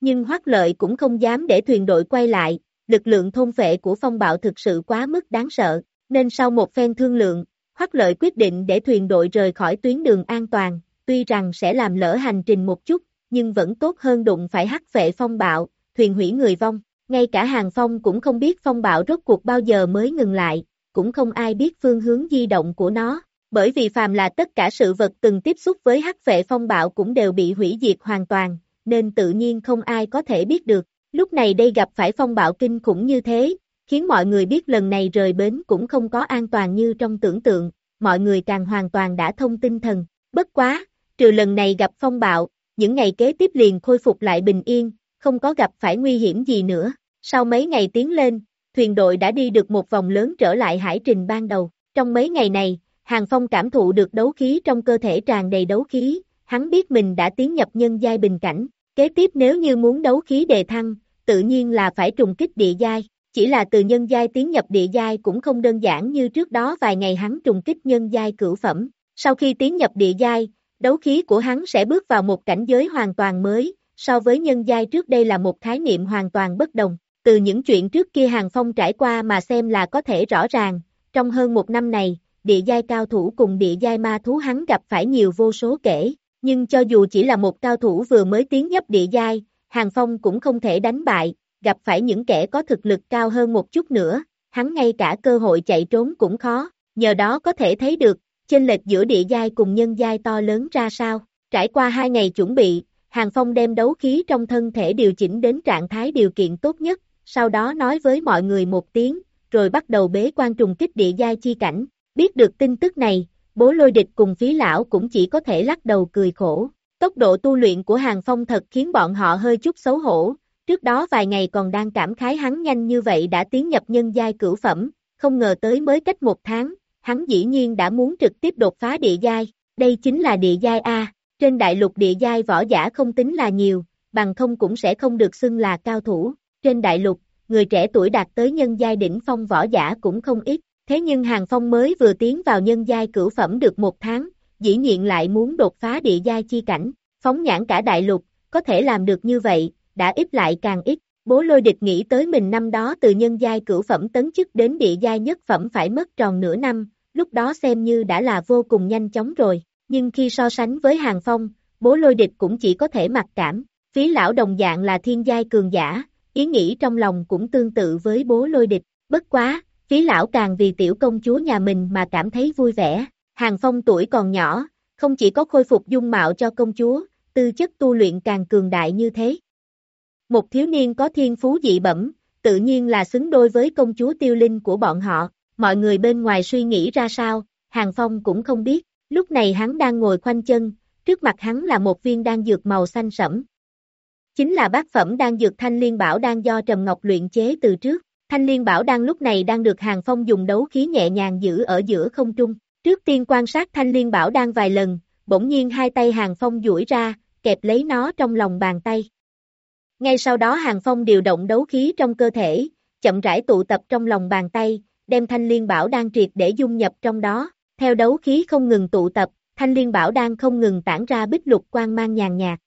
nhưng Hoắc Lợi cũng không dám để thuyền đội quay lại, lực lượng thôn phệ của phong bạo thực sự quá mức đáng sợ, nên sau một phen thương lượng, Hoắc Lợi quyết định để thuyền đội rời khỏi tuyến đường an toàn, tuy rằng sẽ làm lỡ hành trình một chút, nhưng vẫn tốt hơn đụng phải hắc vệ phong bạo, thuyền hủy người vong, ngay cả hàng phong cũng không biết phong bạo rốt cuộc bao giờ mới ngừng lại, cũng không ai biết phương hướng di động của nó, bởi vì phàm là tất cả sự vật từng tiếp xúc với hắc vệ phong bạo cũng đều bị hủy diệt hoàn toàn, nên tự nhiên không ai có thể biết được. Lúc này đây gặp phải phong bạo kinh khủng như thế, khiến mọi người biết lần này rời bến cũng không có an toàn như trong tưởng tượng, mọi người càng hoàn toàn đã thông tinh thần. Bất quá, trừ lần này gặp phong bạo, những ngày kế tiếp liền khôi phục lại bình yên, không có gặp phải nguy hiểm gì nữa. Sau mấy ngày tiến lên, thuyền đội đã đi được một vòng lớn trở lại hải trình ban đầu. Trong mấy ngày này, Hàng Phong cảm thụ được đấu khí trong cơ thể tràn đầy đấu khí, hắn biết mình đã tiến nhập nhân giai bình cảnh. Kế tiếp nếu như muốn đấu khí đề thăng, tự nhiên là phải trùng kích địa giai. Chỉ là từ nhân giai tiến nhập địa giai cũng không đơn giản như trước đó vài ngày hắn trùng kích nhân giai cửu phẩm. Sau khi tiến nhập địa giai, đấu khí của hắn sẽ bước vào một cảnh giới hoàn toàn mới, so với nhân giai trước đây là một khái niệm hoàn toàn bất đồng. Từ những chuyện trước kia Hàng Phong trải qua mà xem là có thể rõ ràng, trong hơn một năm này, địa giai cao thủ cùng địa giai ma thú hắn gặp phải nhiều vô số kể, nhưng cho dù chỉ là một cao thủ vừa mới tiến nhấp địa giai, Hàng Phong cũng không thể đánh bại, gặp phải những kẻ có thực lực cao hơn một chút nữa, hắn ngay cả cơ hội chạy trốn cũng khó, nhờ đó có thể thấy được, chênh lệch giữa địa giai cùng nhân giai to lớn ra sao. Trải qua hai ngày chuẩn bị, Hàng Phong đem đấu khí trong thân thể điều chỉnh đến trạng thái điều kiện tốt nhất, sau đó nói với mọi người một tiếng, rồi bắt đầu bế quan trùng kích địa giai chi cảnh. Biết được tin tức này, bố lôi địch cùng phí lão cũng chỉ có thể lắc đầu cười khổ. Tốc độ tu luyện của Hàng Phong thật khiến bọn họ hơi chút xấu hổ, trước đó vài ngày còn đang cảm khái hắn nhanh như vậy đã tiến nhập nhân giai cửu phẩm, không ngờ tới mới cách một tháng, hắn dĩ nhiên đã muốn trực tiếp đột phá địa giai, đây chính là địa giai A, trên đại lục địa giai võ giả không tính là nhiều, bằng không cũng sẽ không được xưng là cao thủ, trên đại lục, người trẻ tuổi đạt tới nhân giai đỉnh phong võ giả cũng không ít, thế nhưng Hàng Phong mới vừa tiến vào nhân giai cửu phẩm được một tháng, dĩ nhiên lại muốn đột phá địa giai chi cảnh, phóng nhãn cả đại lục, có thể làm được như vậy, đã ít lại càng ít, bố lôi địch nghĩ tới mình năm đó từ nhân giai cửu phẩm tấn chức đến địa giai nhất phẩm phải mất tròn nửa năm, lúc đó xem như đã là vô cùng nhanh chóng rồi, nhưng khi so sánh với hàng phong, bố lôi địch cũng chỉ có thể mặc cảm, phí lão đồng dạng là thiên giai cường giả, ý nghĩ trong lòng cũng tương tự với bố lôi địch, bất quá, phí lão càng vì tiểu công chúa nhà mình mà cảm thấy vui vẻ, hàng phong tuổi còn nhỏ, không chỉ có khôi phục dung mạo cho công chúa, tư chất tu luyện càng cường đại như thế. Một thiếu niên có thiên phú dị bẩm, tự nhiên là xứng đôi với công chúa tiêu linh của bọn họ, mọi người bên ngoài suy nghĩ ra sao, Hàng Phong cũng không biết, lúc này hắn đang ngồi khoanh chân, trước mặt hắn là một viên đan dược màu xanh sẫm. Chính là bát phẩm đan dược thanh liên bảo đang do Trầm Ngọc luyện chế từ trước, thanh liên bảo Đang lúc này đang được Hàng Phong dùng đấu khí nhẹ nhàng giữ ở giữa không trung, trước tiên quan sát thanh liên bảo Đang vài lần, bỗng nhiên hai tay Hàng Phong duỗi ra, kẹp lấy nó trong lòng bàn tay. Ngay sau đó Hàng Phong điều động đấu khí trong cơ thể, chậm rãi tụ tập trong lòng bàn tay, đem thanh liên bảo Đang triệt để dung nhập trong đó, theo đấu khí không ngừng tụ tập, thanh liên bảo Đang không ngừng tản ra bích lục quang mang nhàn nhạt.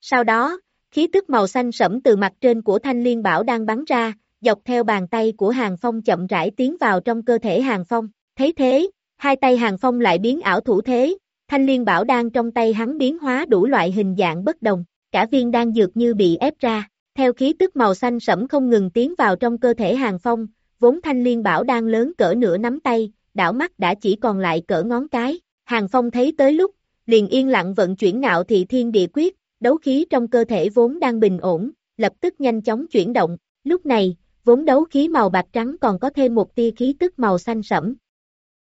Sau đó, khí tức màu xanh sẫm từ mặt trên của thanh liên bảo Đang bắn ra, dọc theo bàn tay của Hàng Phong chậm rãi tiến vào trong cơ thể Hàng Phong, thấy thế, hai tay Hàng Phong lại biến ảo thủ thế, thanh liên bảo đan trong tay hắn biến hóa đủ loại hình dạng bất đồng, cả viên đan dược như bị ép ra, theo khí tức màu xanh sẫm không ngừng tiến vào trong cơ thể Hàng Phong, vốn thanh liên bảo đang lớn cỡ nửa nắm tay, đảo mắt đã chỉ còn lại cỡ ngón cái, Hàng Phong thấy tới lúc, liền yên lặng vận chuyển ngạo thị thiên địa quyết, đấu khí trong cơ thể vốn đang bình ổn, lập tức nhanh chóng chuyển động, lúc này, vốn đấu khí màu bạc trắng còn có thêm một tia khí tức màu xanh sẫm.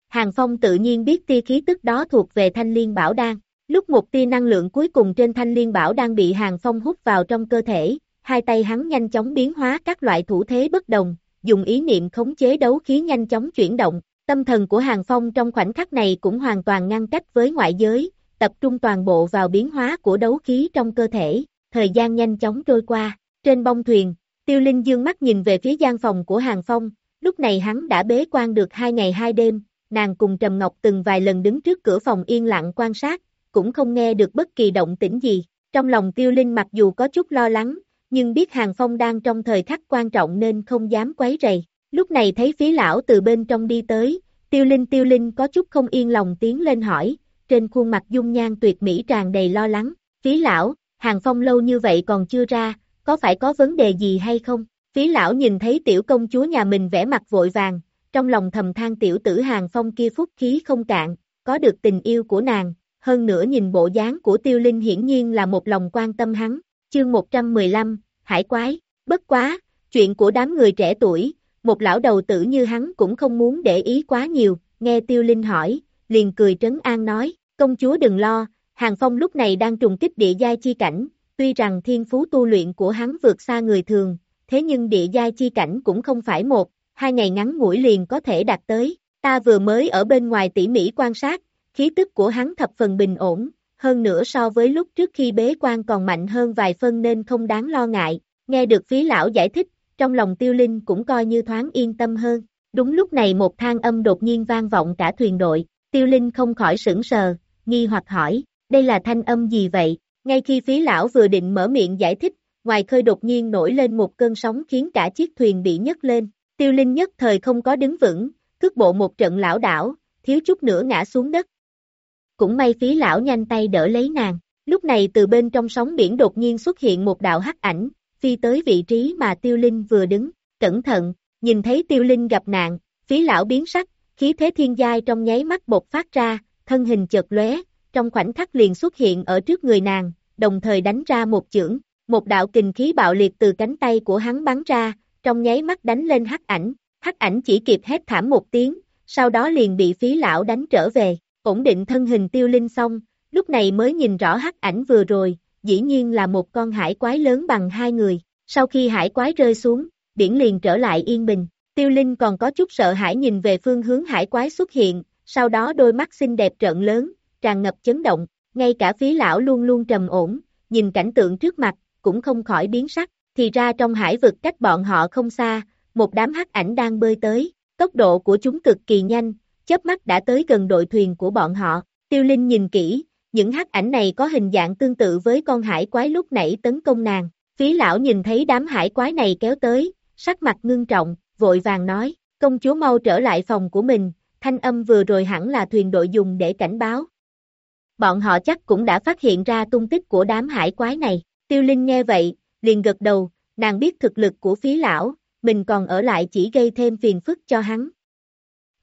Hàng Phong tự nhiên biết tia khí tức đó thuộc về thanh liên bảo đan, lúc một tia năng lượng cuối cùng trên thanh liên bảo đang bị Hàng Phong hút vào trong cơ thể, hai tay hắn nhanh chóng biến hóa các loại thủ thế bất đồng, dùng ý niệm khống chế đấu khí nhanh chóng chuyển động, tâm thần của Hàng Phong trong khoảnh khắc này cũng hoàn toàn ngăn cách với ngoại giới, tập trung toàn bộ vào biến hóa của đấu khí trong cơ thể, thời gian nhanh chóng trôi qua, trên bông thuyền, Tiêu Linh dương mắt nhìn về phía gian phòng của Hàng Phong, lúc này hắn đã bế quan được hai ngày hai đêm, nàng cùng Trầm Ngọc từng vài lần đứng trước cửa phòng yên lặng quan sát, cũng không nghe được bất kỳ động tĩnh gì, trong lòng Tiêu Linh mặc dù có chút lo lắng, nhưng biết Hàng Phong đang trong thời khắc quan trọng nên không dám quấy rầy. Lúc này thấy phí lão từ bên trong đi tới, tiêu linh tiêu linh có chút không yên lòng tiến lên hỏi, trên khuôn mặt dung nhan tuyệt mỹ tràn đầy lo lắng, phí lão, Hàng Phong lâu như vậy còn chưa ra, có phải có vấn đề gì hay không? Phí lão nhìn thấy tiểu công chúa nhà mình vẽ mặt vội vàng, trong lòng thầm than tiểu tử Hàng Phong kia phúc khí không cạn, có được tình yêu của nàng, hơn nữa nhìn bộ dáng của tiêu linh hiển nhiên là một lòng quan tâm hắn, chương 115, hải quái, bất quá, chuyện của đám người trẻ tuổi, một lão đầu tử như hắn cũng không muốn để ý quá nhiều, nghe tiêu linh hỏi, liền cười trấn an nói, công chúa đừng lo, Hàng Phong lúc này đang trùng kích địa giai chi cảnh, tuy rằng thiên phú tu luyện của hắn vượt xa người thường, thế nhưng địa giai chi cảnh cũng không phải một, hai ngày ngắn ngủi liền có thể đạt tới, ta vừa mới ở bên ngoài tỉ mỉ quan sát, khí tức của hắn thập phần bình ổn, hơn nữa so với lúc trước khi bế quan còn mạnh hơn vài phân nên không đáng lo ngại, nghe được phí lão giải thích, trong lòng tiêu linh cũng coi như thoáng yên tâm hơn. Đúng lúc này một thang âm đột nhiên vang vọng cả thuyền đội, tiêu linh không khỏi sững sờ, nghi hoặc hỏi, đây là thanh âm gì vậy? Ngay khi phí lão vừa định mở miệng giải thích, ngoài khơi đột nhiên nổi lên một cơn sóng khiến cả chiếc thuyền bị nhấc lên, tiêu linh nhất thời không có đứng vững, cước bộ một trận lão đảo, thiếu chút nữa ngã xuống đất. Cũng may phí lão nhanh tay đỡ lấy nàng, lúc này từ bên trong sóng biển đột nhiên xuất hiện một đạo hắc ảnh, phi tới vị trí mà tiêu linh vừa đứng, cẩn thận, nhìn thấy tiêu linh gặp nạn, phí lão biến sắc, khí thế thiên giai trong nháy mắt bột phát ra, thân hình chợt lóe, trong khoảnh khắc liền xuất hiện ở trước người nàng, đồng thời đánh ra một chưởng, một đạo kình khí bạo liệt từ cánh tay của hắn bắn ra, trong nháy mắt đánh lên hắc ảnh, hắc ảnh chỉ kịp hét thảm một tiếng, sau đó liền bị phí lão đánh trở về, ổn định thân hình tiêu linh xong, lúc này mới nhìn rõ hắc ảnh vừa rồi, dĩ nhiên là một con hải quái lớn bằng hai người, sau khi hải quái rơi xuống, biển liền trở lại yên bình, tiêu linh còn có chút sợ hãi nhìn về phương hướng hải quái xuất hiện, sau đó đôi mắt xinh đẹp trợn lớn, tràn ngập chấn động, ngay cả phí lão luôn luôn trầm ổn, nhìn cảnh tượng trước mặt, cũng không khỏi biến sắc, thì ra trong hải vực cách bọn họ không xa, một đám hắc ảnh đang bơi tới, tốc độ của chúng cực kỳ nhanh, chớp mắt đã tới gần đội thuyền của bọn họ, tiêu linh nhìn kỹ, những hắc ảnh này có hình dạng tương tự với con hải quái lúc nãy tấn công nàng, phí lão nhìn thấy đám hải quái này kéo tới, sắc mặt ngưng trọng, vội vàng nói, công chúa mau trở lại phòng của mình, thanh âm vừa rồi hẳn là thuyền đội dùng để cảnh báo. Bọn họ chắc cũng đã phát hiện ra tung tích của đám hải quái này, tiêu linh nghe vậy, liền gật đầu, nàng biết thực lực của phí lão, mình còn ở lại chỉ gây thêm phiền phức cho hắn.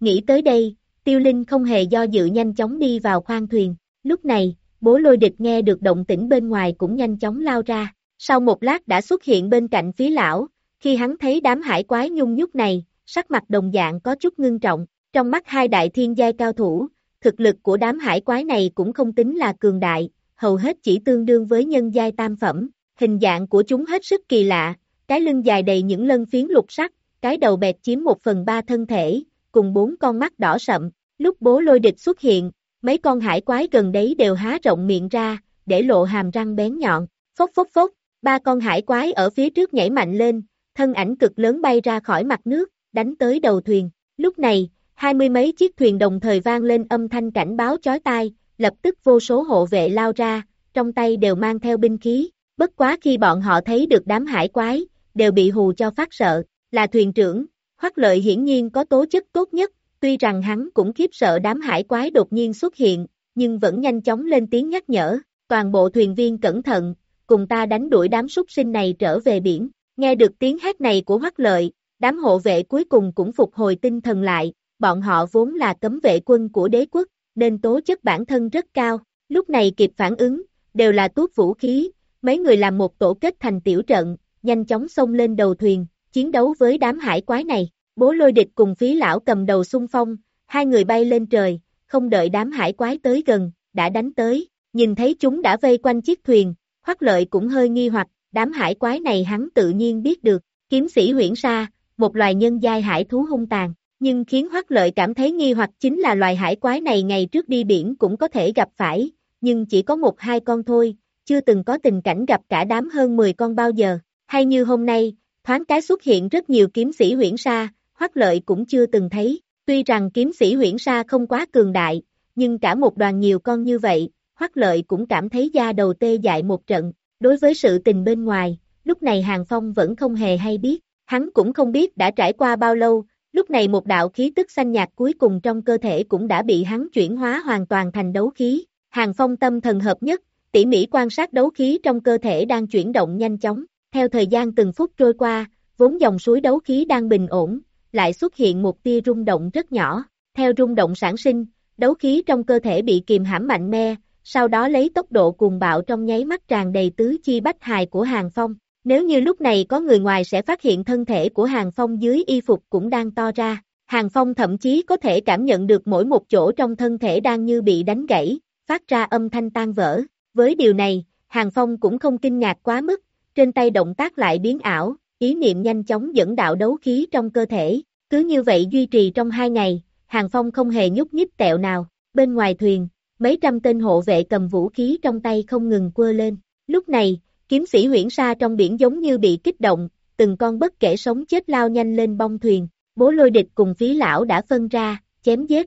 Nghĩ tới đây, tiêu linh không hề do dự nhanh chóng đi vào khoang thuyền, lúc này, bố lôi địch nghe được động tĩnh bên ngoài cũng nhanh chóng lao ra, sau một lát đã xuất hiện bên cạnh phí lão, khi hắn thấy đám hải quái nhung nhúc này, sắc mặt đồng dạng có chút ngưng trọng, trong mắt hai đại thiên giai cao thủ, thực lực của đám hải quái này cũng không tính là cường đại, hầu hết chỉ tương đương với nhân giai tam phẩm, hình dạng của chúng hết sức kỳ lạ, cái lưng dài đầy những lân phiến lục sắc, cái đầu bẹt chiếm một phần ba thân thể, cùng bốn con mắt đỏ sậm, lúc bố lôi địch xuất hiện, mấy con hải quái gần đấy đều há rộng miệng ra, để lộ hàm răng bén nhọn, phốc phốc phốc, ba con hải quái ở phía trước nhảy mạnh lên, thân ảnh cực lớn bay ra khỏi mặt nước, đánh tới đầu thuyền, lúc này, hai mươi mấy chiếc thuyền đồng thời vang lên âm thanh cảnh báo chói tai, lập tức vô số hộ vệ lao ra, trong tay đều mang theo binh khí, bất quá khi bọn họ thấy được đám hải quái, đều bị hù cho phát sợ, là thuyền trưởng, hoắc lợi hiển nhiên có tố chất tốt nhất, tuy rằng hắn cũng khiếp sợ đám hải quái đột nhiên xuất hiện, nhưng vẫn nhanh chóng lên tiếng nhắc nhở, toàn bộ thuyền viên cẩn thận, cùng ta đánh đuổi đám súc sinh này trở về biển, nghe được tiếng hét này của hoắc lợi, đám hộ vệ cuối cùng cũng phục hồi tinh thần lại, bọn họ vốn là cấm vệ quân của đế quốc, nên tố chất bản thân rất cao, lúc này kịp phản ứng, đều là tuốt vũ khí, mấy người làm một tổ kết thành tiểu trận, nhanh chóng xông lên đầu thuyền, chiến đấu với đám hải quái này, bố lôi địch cùng phí lão cầm đầu xung phong, hai người bay lên trời, không đợi đám hải quái tới gần, đã đánh tới, nhìn thấy chúng đã vây quanh chiếc thuyền, hoắc lợi cũng hơi nghi hoặc, đám hải quái này hắn tự nhiên biết được, kiếm sĩ huyển sa, một loài nhân giai hải thú hung tàn, nhưng khiến hoắc lợi cảm thấy nghi hoặc chính là loài hải quái này ngày trước đi biển cũng có thể gặp phải, nhưng chỉ có một hai con thôi, chưa từng có tình cảnh gặp cả đám hơn 10 con bao giờ, hay như hôm nay, thoáng cái xuất hiện rất nhiều kiếm sĩ huyển sa, hoắc lợi cũng chưa từng thấy, tuy rằng kiếm sĩ huyển sa không quá cường đại, nhưng cả một đoàn nhiều con như vậy, hoắc lợi cũng cảm thấy da đầu tê dại một trận, đối với sự tình bên ngoài, lúc này Hàng Phong vẫn không hề hay biết, hắn cũng không biết đã trải qua bao lâu, lúc này một đạo khí tức xanh nhạt cuối cùng trong cơ thể cũng đã bị hắn chuyển hóa hoàn toàn thành đấu khí, Hàng Phong tâm thần hợp nhất, tỉ mỉ quan sát đấu khí trong cơ thể đang chuyển động nhanh chóng, theo thời gian từng phút trôi qua, vốn dòng suối đấu khí đang bình ổn, lại xuất hiện một tia rung động rất nhỏ, theo rung động sản sinh, đấu khí trong cơ thể bị kìm hãm mạnh mẽ, sau đó lấy tốc độ cuồng bạo trong nháy mắt tràn đầy tứ chi bách hài của Hàng Phong, nếu như lúc này có người ngoài sẽ phát hiện thân thể của Hàng Phong dưới y phục cũng đang to ra. Hàng Phong thậm chí có thể cảm nhận được mỗi một chỗ trong thân thể đang như bị đánh gãy, phát ra âm thanh tan vỡ. Với điều này, Hàng Phong cũng không kinh ngạc quá mức, trên tay động tác lại biến ảo, ý niệm nhanh chóng dẫn đạo đấu khí trong cơ thể. Cứ như vậy duy trì trong hai ngày, Hàng Phong không hề nhúc nhích tẹo nào. Bên ngoài thuyền, mấy trăm tên hộ vệ cầm vũ khí trong tay không ngừng quơ lên. Lúc này, kiếm sĩ huyển sa trong biển giống như bị kích động, từng con bất kể sống chết lao nhanh lên bong thuyền. Bố lôi địch cùng phí lão đã phân ra, chém giết.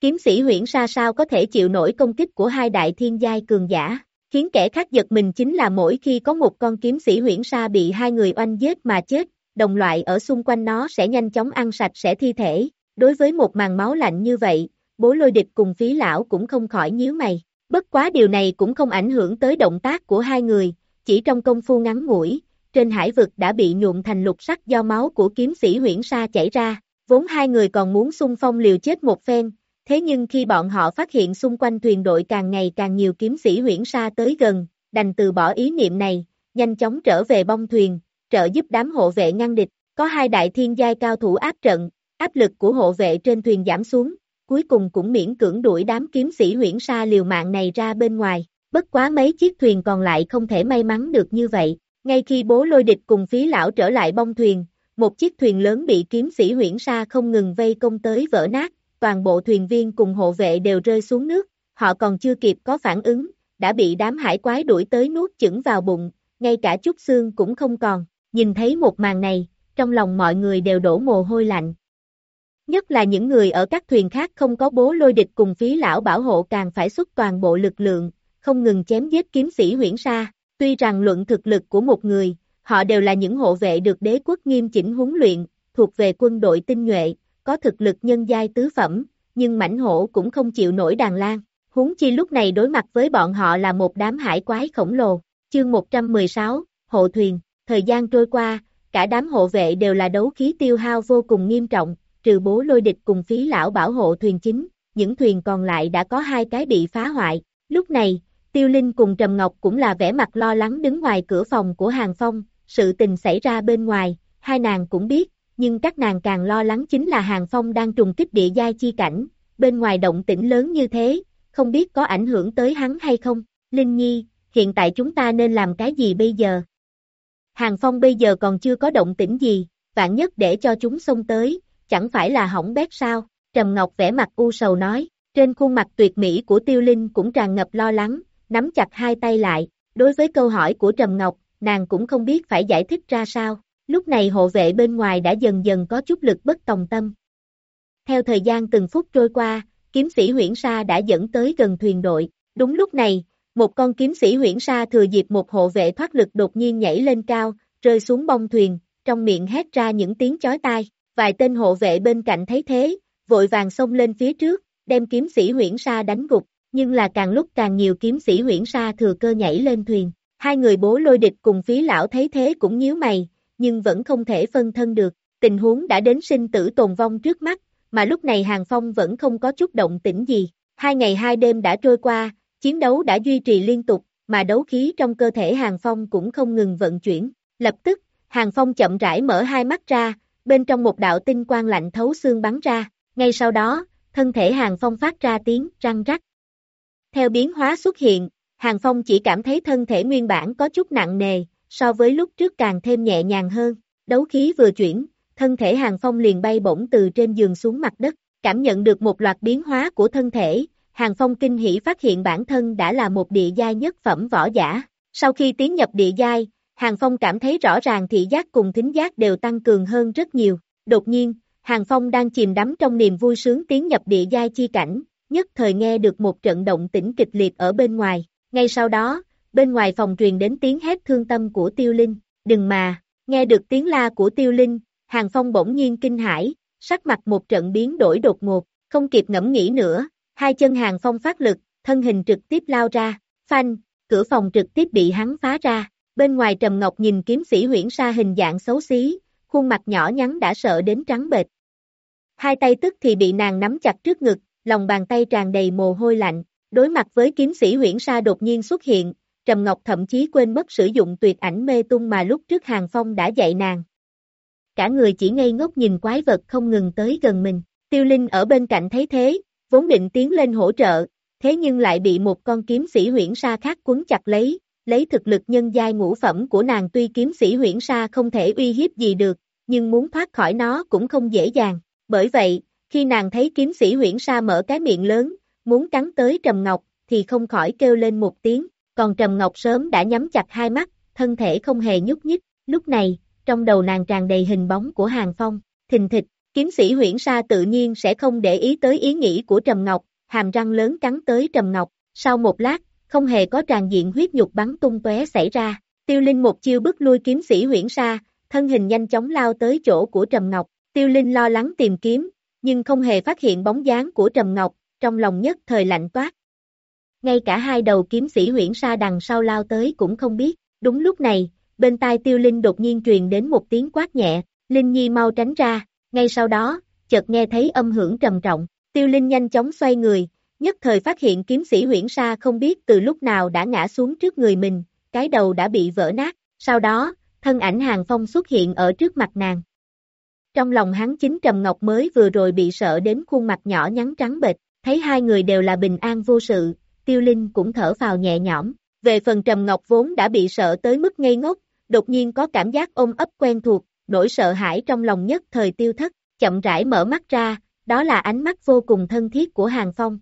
Kiếm sĩ huyển sa sao có thể chịu nổi công kích của hai đại thiên giai cường giả, khiến kẻ khác giật mình chính là mỗi khi có một con kiếm sĩ huyển sa bị hai người oanh giết mà chết, đồng loại ở xung quanh nó sẽ nhanh chóng ăn sạch sẽ thi thể. Đối với một màn máu lạnh như vậy, bố lôi địch cùng phí lão cũng không khỏi nhíu mày. Bất quá điều này cũng không ảnh hưởng tới động tác của hai người, chỉ trong công phu ngắn ngủi, trên hải vực đã bị nhuộm thành lục sắc do máu của kiếm sĩ huyển sa chảy ra, vốn hai người còn muốn xung phong liều chết một phen, thế nhưng khi bọn họ phát hiện xung quanh thuyền đội càng ngày càng nhiều kiếm sĩ huyển sa tới gần, đành từ bỏ ý niệm này, nhanh chóng trở về bong thuyền, trợ giúp đám hộ vệ ngăn địch, có hai đại thiên giai cao thủ áp trận, áp lực của hộ vệ trên thuyền giảm xuống, cuối cùng cũng miễn cưỡng đuổi đám kiếm sĩ huyển sa liều mạng này ra bên ngoài, bất quá mấy chiếc thuyền còn lại không thể may mắn được như vậy, ngay khi bố lôi địch cùng phí lão trở lại bong thuyền, một chiếc thuyền lớn bị kiếm sĩ huyển sa không ngừng vây công tới vỡ nát, toàn bộ thuyền viên cùng hộ vệ đều rơi xuống nước, họ còn chưa kịp có phản ứng, đã bị đám hải quái đuổi tới nuốt chửng vào bụng, ngay cả chút xương cũng không còn, nhìn thấy một màn này, trong lòng mọi người đều đổ mồ hôi lạnh. Nhất là những người ở các thuyền khác không có bố lôi địch cùng phí lão bảo hộ càng phải xuất toàn bộ lực lượng, không ngừng chém giết kiếm sĩ huyển sa, tuy rằng luận thực lực của một người, họ đều là những hộ vệ được đế quốc nghiêm chỉnh huấn luyện, thuộc về quân đội tinh nhuệ, có thực lực nhân giai tứ phẩm, nhưng mảnh hổ cũng không chịu nổi đàn lan. Huống chi lúc này đối mặt với bọn họ là một đám hải quái khổng lồ. Chương 116, Hộ thuyền, thời gian trôi qua, cả đám hộ vệ đều là đấu khí tiêu hao vô cùng nghiêm trọng, trừ bố lôi địch cùng phí lão bảo hộ thuyền chính, những thuyền còn lại đã có hai cái bị phá hoại. Lúc này, Tiêu Linh cùng Trầm Ngọc cũng là vẻ mặt lo lắng đứng ngoài cửa phòng của Hàng Phong, sự tình xảy ra bên ngoài, hai nàng cũng biết, nhưng các nàng càng lo lắng chính là Hàng Phong đang trùng kích địa giai chi cảnh, bên ngoài động tĩnh lớn như thế, không biết có ảnh hưởng tới hắn hay không. Linh Nhi, hiện tại chúng ta nên làm cái gì bây giờ? Hàng Phong bây giờ còn chưa có động tĩnh gì, vạn nhất để cho chúng xông tới, chẳng phải là hỏng bét sao? Trầm Ngọc vẻ mặt u sầu nói, trên khuôn mặt tuyệt mỹ của Tiêu Linh cũng tràn ngập lo lắng, nắm chặt hai tay lại, đối với câu hỏi của Trầm Ngọc, nàng cũng không biết phải giải thích ra sao. Lúc này hộ vệ bên ngoài đã dần dần có chút lực bất tòng tâm. Theo thời gian từng phút trôi qua, kiếm sĩ huyển sa đã dẫn tới gần thuyền đội. Đúng lúc này, một con kiếm sĩ huyển sa thừa dịp một hộ vệ thoát lực đột nhiên nhảy lên cao, rơi xuống bông thuyền, trong miệng hét ra những tiếng chói tai. Vài tên hộ vệ bên cạnh thấy thế, vội vàng xông lên phía trước, đem kiếm sĩ huyển sa đánh gục, nhưng là càng lúc càng nhiều kiếm sĩ huyển sa thừa cơ nhảy lên thuyền. Hai người bố lôi địch cùng phí lão thấy thế cũng nhíu mày, nhưng vẫn không thể phân thân được, tình huống đã đến sinh tử tồn vong trước mắt, mà lúc này Hàng Phong vẫn không có chút động tĩnh gì. Hai ngày hai đêm đã trôi qua, chiến đấu đã duy trì liên tục, mà đấu khí trong cơ thể Hàng Phong cũng không ngừng vận chuyển. Lập tức, Hàng Phong chậm rãi mở hai mắt ra, bên trong một đạo tinh quang lạnh thấu xương bắn ra. Ngay sau đó, thân thể Hàng Phong phát ra tiếng răng rắc. Theo biến hóa xuất hiện, Hàng Phong chỉ cảm thấy thân thể nguyên bản có chút nặng nề, so với lúc trước càng thêm nhẹ nhàng hơn. Đấu khí vừa chuyển, thân thể Hàng Phong liền bay bổng từ trên giường xuống mặt đất, cảm nhận được một loạt biến hóa của thân thể, Hàng Phong kinh hỉ phát hiện bản thân đã là một địa giai nhất phẩm võ giả. Sau khi tiến nhập địa giai, Hàng Phong cảm thấy rõ ràng thị giác cùng thính giác đều tăng cường hơn rất nhiều. Đột nhiên, Hàng Phong đang chìm đắm trong niềm vui sướng tiến nhập địa giai chi cảnh, nhất thời nghe được một trận động tĩnh kịch liệt ở bên ngoài. Ngay sau đó, bên ngoài phòng truyền đến tiếng hét thương tâm của Tiêu Linh, đừng mà, nghe được tiếng la của Tiêu Linh, Hàng Phong bỗng nhiên kinh hãi, sắc mặt một trận biến đổi đột ngột, không kịp ngẫm nghĩ nữa, hai chân Hàng Phong phát lực, thân hình trực tiếp lao ra, phanh, cửa phòng trực tiếp bị hắn phá ra, bên ngoài Trầm Ngọc nhìn kiếm sĩ huyển sa hình dạng xấu xí, khuôn mặt nhỏ nhắn đã sợ đến trắng bệch. Hai tay tức thì bị nàng nắm chặt trước ngực, lòng bàn tay tràn đầy mồ hôi lạnh, đối mặt với kiếm sĩ huyển sa đột nhiên xuất hiện, Trầm Ngọc thậm chí quên mất sử dụng tuyệt ảnh mê tung mà lúc trước Hàng Phong đã dạy nàng. Cả người chỉ ngây ngốc nhìn quái vật không ngừng tới gần mình. Tiêu Linh ở bên cạnh thấy thế, vốn định tiến lên hỗ trợ, thế nhưng lại bị một con kiếm sĩ huyễn sa khác cuốn chặt lấy, lấy thực lực nhân giai ngũ phẩm của nàng tuy kiếm sĩ huyễn sa không thể uy hiếp gì được, nhưng muốn thoát khỏi nó cũng không dễ dàng. Bởi vậy, khi nàng thấy kiếm sĩ huyễn sa mở cái miệng lớn, muốn cắn tới Trầm Ngọc, thì không khỏi kêu lên một tiếng, còn Trầm Ngọc sớm đã nhắm chặt hai mắt, thân thể không hề nhúc nhích, lúc này, trong đầu nàng tràn đầy hình bóng của Hàng Phong, thình thịch, kiếm sĩ huyễn sa tự nhiên sẽ không để ý tới ý nghĩ của Trầm Ngọc, hàm răng lớn cắn tới Trầm Ngọc, sau một lát, không hề có tràn diện huyết nhục bắn tung tóe xảy ra, tiêu linh một chiêu bức lui kiếm sĩ huyễn sa, thân hình nhanh chóng lao tới chỗ của Trầm Ngọc, tiêu linh lo lắng tìm kiếm, nhưng không hề phát hiện bóng dáng của Trầm Ngọc, trong lòng nhất thời lạnh toát. Ngay cả hai đầu kiếm sĩ huyễn sa đằng sau lao tới cũng không biết, đúng lúc này, bên tai tiêu linh đột nhiên truyền đến một tiếng quát nhẹ, Linh Nhi mau tránh ra, ngay sau đó, chợt nghe thấy âm hưởng trầm trọng, tiêu linh nhanh chóng xoay người, nhất thời phát hiện kiếm sĩ huyễn sa không biết từ lúc nào đã ngã xuống trước người mình, cái đầu đã bị vỡ nát, sau đó, thân ảnh hàng phong xuất hiện ở trước mặt nàng. Trong lòng hắn chính Trầm Ngọc mới vừa rồi bị sợ đến khuôn mặt nhỏ nhắn trắng bệch, thấy hai người đều là bình an vô sự, tiêu linh cũng thở vào nhẹ nhõm. Về phần Trầm Ngọc vốn đã bị sợ tới mức ngây ngốc, đột nhiên có cảm giác ôm ấp quen thuộc, nỗi sợ hãi trong lòng nhất thời tiêu thất, chậm rãi mở mắt ra, đó là ánh mắt vô cùng thân thiết của Hàng Phong.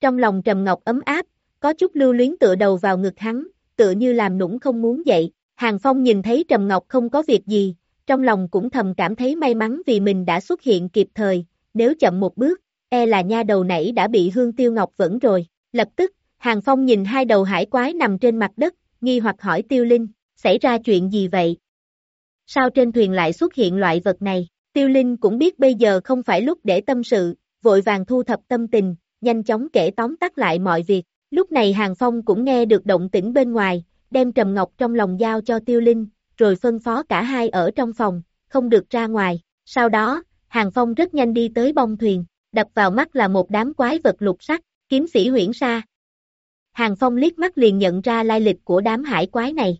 Trong lòng Trầm Ngọc ấm áp, có chút lưu luyến tựa đầu vào ngực hắn, tựa như làm nũng không muốn dậy. Hàng Phong nhìn thấy Trầm Ngọc không có việc gì, trong lòng cũng thầm cảm thấy may mắn vì mình đã xuất hiện kịp thời, nếu chậm một bước, e là nha đầu nãy đã bị hương tiêu ngọc vẫn rồi. Lập tức, Hàng Phong nhìn hai đầu hải quái nằm trên mặt đất, nghi hoặc hỏi tiêu linh, xảy ra chuyện gì vậy? Sao trên thuyền lại xuất hiện loại vật này? Tiêu Linh cũng biết bây giờ không phải lúc để tâm sự, vội vàng thu thập tâm tình, nhanh chóng kể tóm tắt lại mọi việc. Lúc này Hàng Phong cũng nghe được động tĩnh bên ngoài, đem Trầm Ngọc trong lòng giao cho Tiêu Linh, rồi phân phó cả hai ở trong phòng, không được ra ngoài. Sau đó, Hàng Phong rất nhanh đi tới bông thuyền, đập vào mắt là một đám quái vật lục sắc, kiếm sĩ huyễn sa. Hàng Phong liếc mắt liền nhận ra lai lịch của đám hải quái này.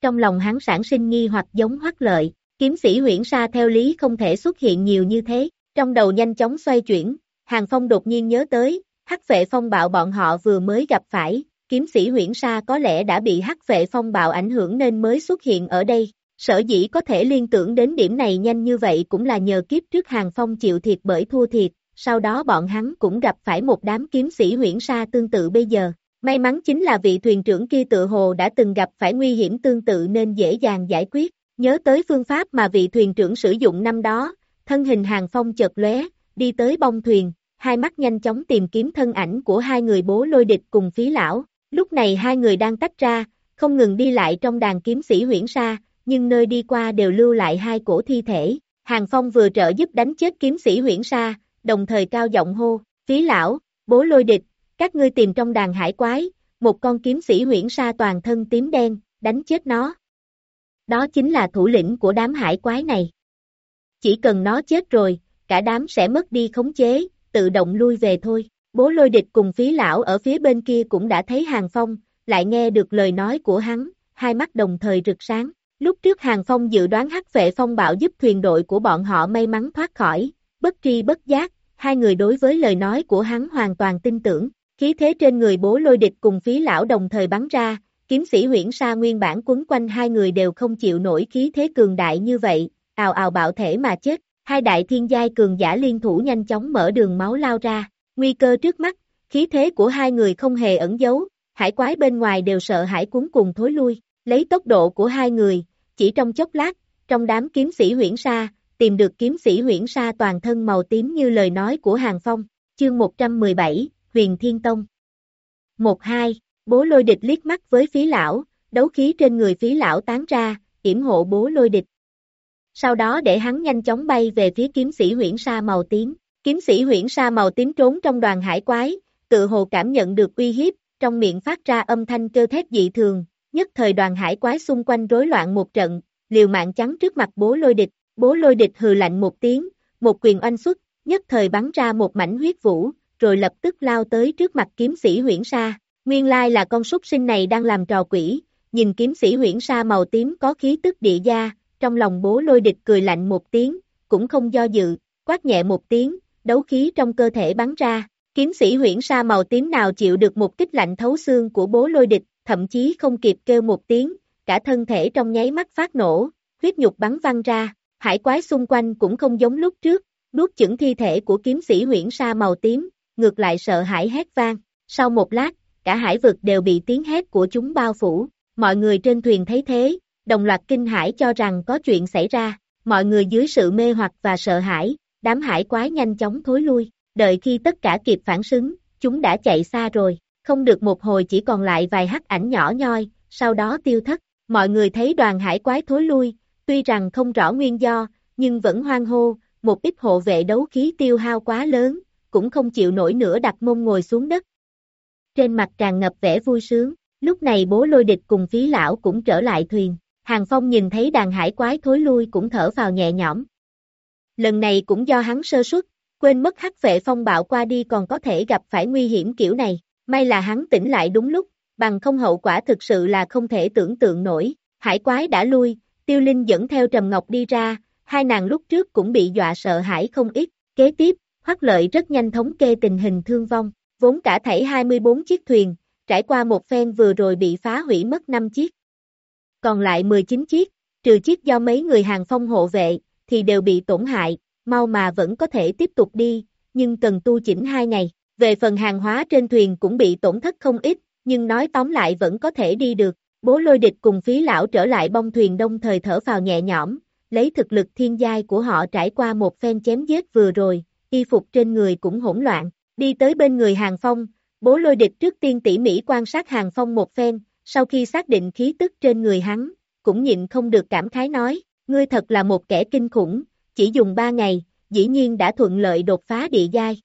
Trong lòng hắn sản sinh nghi hoặc giống hoắc lợi, kiếm sĩ huyễn sa theo lý không thể xuất hiện nhiều như thế, trong đầu nhanh chóng xoay chuyển, Hàng Phong đột nhiên nhớ tới, hắc vệ phong bạo bọn họ vừa mới gặp phải, kiếm sĩ huyễn sa có lẽ đã bị hắc vệ phong bạo ảnh hưởng nên mới xuất hiện ở đây. Sở dĩ có thể liên tưởng đến điểm này nhanh như vậy cũng là nhờ kiếp trước Hàng Phong chịu thiệt bởi thua thiệt, sau đó bọn hắn cũng gặp phải một đám kiếm sĩ huyễn sa tương tự bây giờ. May mắn chính là vị thuyền trưởng kia tự hồ đã từng gặp phải nguy hiểm tương tự nên dễ dàng giải quyết. Nhớ tới phương pháp mà vị thuyền trưởng sử dụng năm đó, thân hình hàng phong chợt lóe, đi tới bông thuyền, hai mắt nhanh chóng tìm kiếm thân ảnh của hai người bố lôi địch cùng phí lão. Lúc này hai người đang tách ra, không ngừng đi lại trong đàn kiếm sĩ huyễn sa, nhưng nơi đi qua đều lưu lại hai cổ thi thể. Hàng Phong vừa trợ giúp đánh chết kiếm sĩ huyễn sa, đồng thời cao giọng hô, phí lão, bố lôi địch, các ngươi tìm trong đàn hải quái, một con kiếm sĩ huyễn sa toàn thân tím đen, đánh chết nó. Đó chính là thủ lĩnh của đám hải quái này. Chỉ cần nó chết rồi, cả đám sẽ mất đi khống chế, tự động lui về thôi. Bố lôi địch cùng phí lão ở phía bên kia cũng đã thấy Hàng Phong, lại nghe được lời nói của hắn, hai mắt đồng thời rực sáng. Lúc trước Hàng Phong dự đoán hắc vệ phong bạo giúp thuyền đội của bọn họ may mắn thoát khỏi, bất tri bất giác, hai người đối với lời nói của hắn hoàn toàn tin tưởng. Khí thế trên người bố lôi địch cùng phí lão đồng thời bắn ra, kiếm sĩ huyễn sa nguyên bản quấn quanh hai người đều không chịu nổi khí thế cường đại như vậy, ào ào bạo thể mà chết, hai đại thiên giai cường giả liên thủ nhanh chóng mở đường máu lao ra, nguy cơ trước mắt, khí thế của hai người không hề ẩn giấu, hải quái bên ngoài đều sợ hải cuốn cùng thối lui, lấy tốc độ của hai người, chỉ trong chốc lát, trong đám kiếm sĩ huyễn sa, tìm được kiếm sĩ huyễn sa toàn thân màu tím như lời nói của Hàng Phong, chương 117, Huyền Thiên Tông. Một hai, bố lôi địch liếc mắt với phí lão, đấu khí trên người phí lão tán ra, yểm hộ bố lôi địch. Sau đó để hắn nhanh chóng bay về phía kiếm sĩ huyễn sa màu tím. Kiếm sĩ huyễn sa màu tím trốn trong đoàn hải quái, tự hồ cảm nhận được uy hiếp, trong miệng phát ra âm thanh kêu thét dị thường, nhất thời đoàn hải quái xung quanh rối loạn một trận, liều mạng chắn trước mặt bố lôi địch, bố lôi địch hừ lạnh một tiếng, một quyền oanh xuất, nhất thời bắn ra một mảnh huyết vũ, rồi lập tức lao tới trước mặt kiếm sĩ huyễn sa, Nguyên lai là con súc sinh này đang làm trò quỷ, nhìn kiếm sĩ huyễn sa màu tím có khí tức địa gia, trong lòng bố lôi địch cười lạnh một tiếng, cũng không do dự, quát nhẹ một tiếng, đấu khí trong cơ thể bắn ra, kiếm sĩ huyễn sa màu tím nào chịu được một kích lạnh thấu xương của bố lôi địch, thậm chí không kịp kêu một tiếng, cả thân thể trong nháy mắt phát nổ, huyết nhục bắn văng ra, hải quái xung quanh cũng không giống lúc trước, nuốt chửng thi thể của kiếm sĩ huyễn sa màu tím, ngược lại sợ hãi hét vang, sau một lát, cả hải vực đều bị tiếng hét của chúng bao phủ, mọi người trên thuyền thấy thế, đồng loạt kinh hãi cho rằng có chuyện xảy ra, mọi người dưới sự mê hoặc và sợ hãi, đám hải quái nhanh chóng thối lui, đợi khi tất cả kịp phản xứng, chúng đã chạy xa rồi, không được một hồi chỉ còn lại vài hắc ảnh nhỏ nhoi, sau đó tiêu thất, mọi người thấy đoàn hải quái thối lui, tuy rằng không rõ nguyên do, nhưng vẫn hoang hô, một ít hộ vệ đấu khí tiêu hao quá lớn, cũng không chịu nổi nữa đặt mông ngồi xuống đất. Trên mặt tràn ngập vẻ vui sướng, lúc này bố lôi địch cùng phí lão cũng trở lại thuyền, Hàng Phong nhìn thấy đàn hải quái thối lui cũng thở vào nhẹ nhõm. Lần này cũng do hắn sơ suất, quên mất hắc vệ phong bạo qua đi còn có thể gặp phải nguy hiểm kiểu này, may là hắn tỉnh lại đúng lúc, bằng không hậu quả thực sự là không thể tưởng tượng nổi, hải quái đã lui, tiêu linh dẫn theo Trầm Ngọc đi ra, hai nàng lúc trước cũng bị dọa sợ hãi không ít, kế tiếp, Hoắc Lợi rất nhanh thống kê tình hình thương vong, vốn cả thảy 24 chiếc thuyền, trải qua một phen vừa rồi bị phá hủy mất 5 chiếc. Còn lại 19 chiếc, trừ chiếc do mấy người hàng phong hộ vệ, thì đều bị tổn hại, mau mà vẫn có thể tiếp tục đi, nhưng cần tu chỉnh 2 ngày. Về phần hàng hóa trên thuyền cũng bị tổn thất không ít, nhưng nói tóm lại vẫn có thể đi được. Bố lôi địch cùng phí lão trở lại bông thuyền đông thời thở vào nhẹ nhõm, lấy thực lực thiên giai của họ trải qua một phen chém giết vừa rồi, y phục trên người cũng hỗn loạn, đi tới bên người hàng phong, bố lôi địch trước tiên tỉ mỉ quan sát hàng phong một phen, sau khi xác định khí tức trên người hắn, cũng nhịn không được cảm khái nói, ngươi thật là một kẻ kinh khủng, chỉ dùng ba ngày, dĩ nhiên đã thuận lợi đột phá địa giai.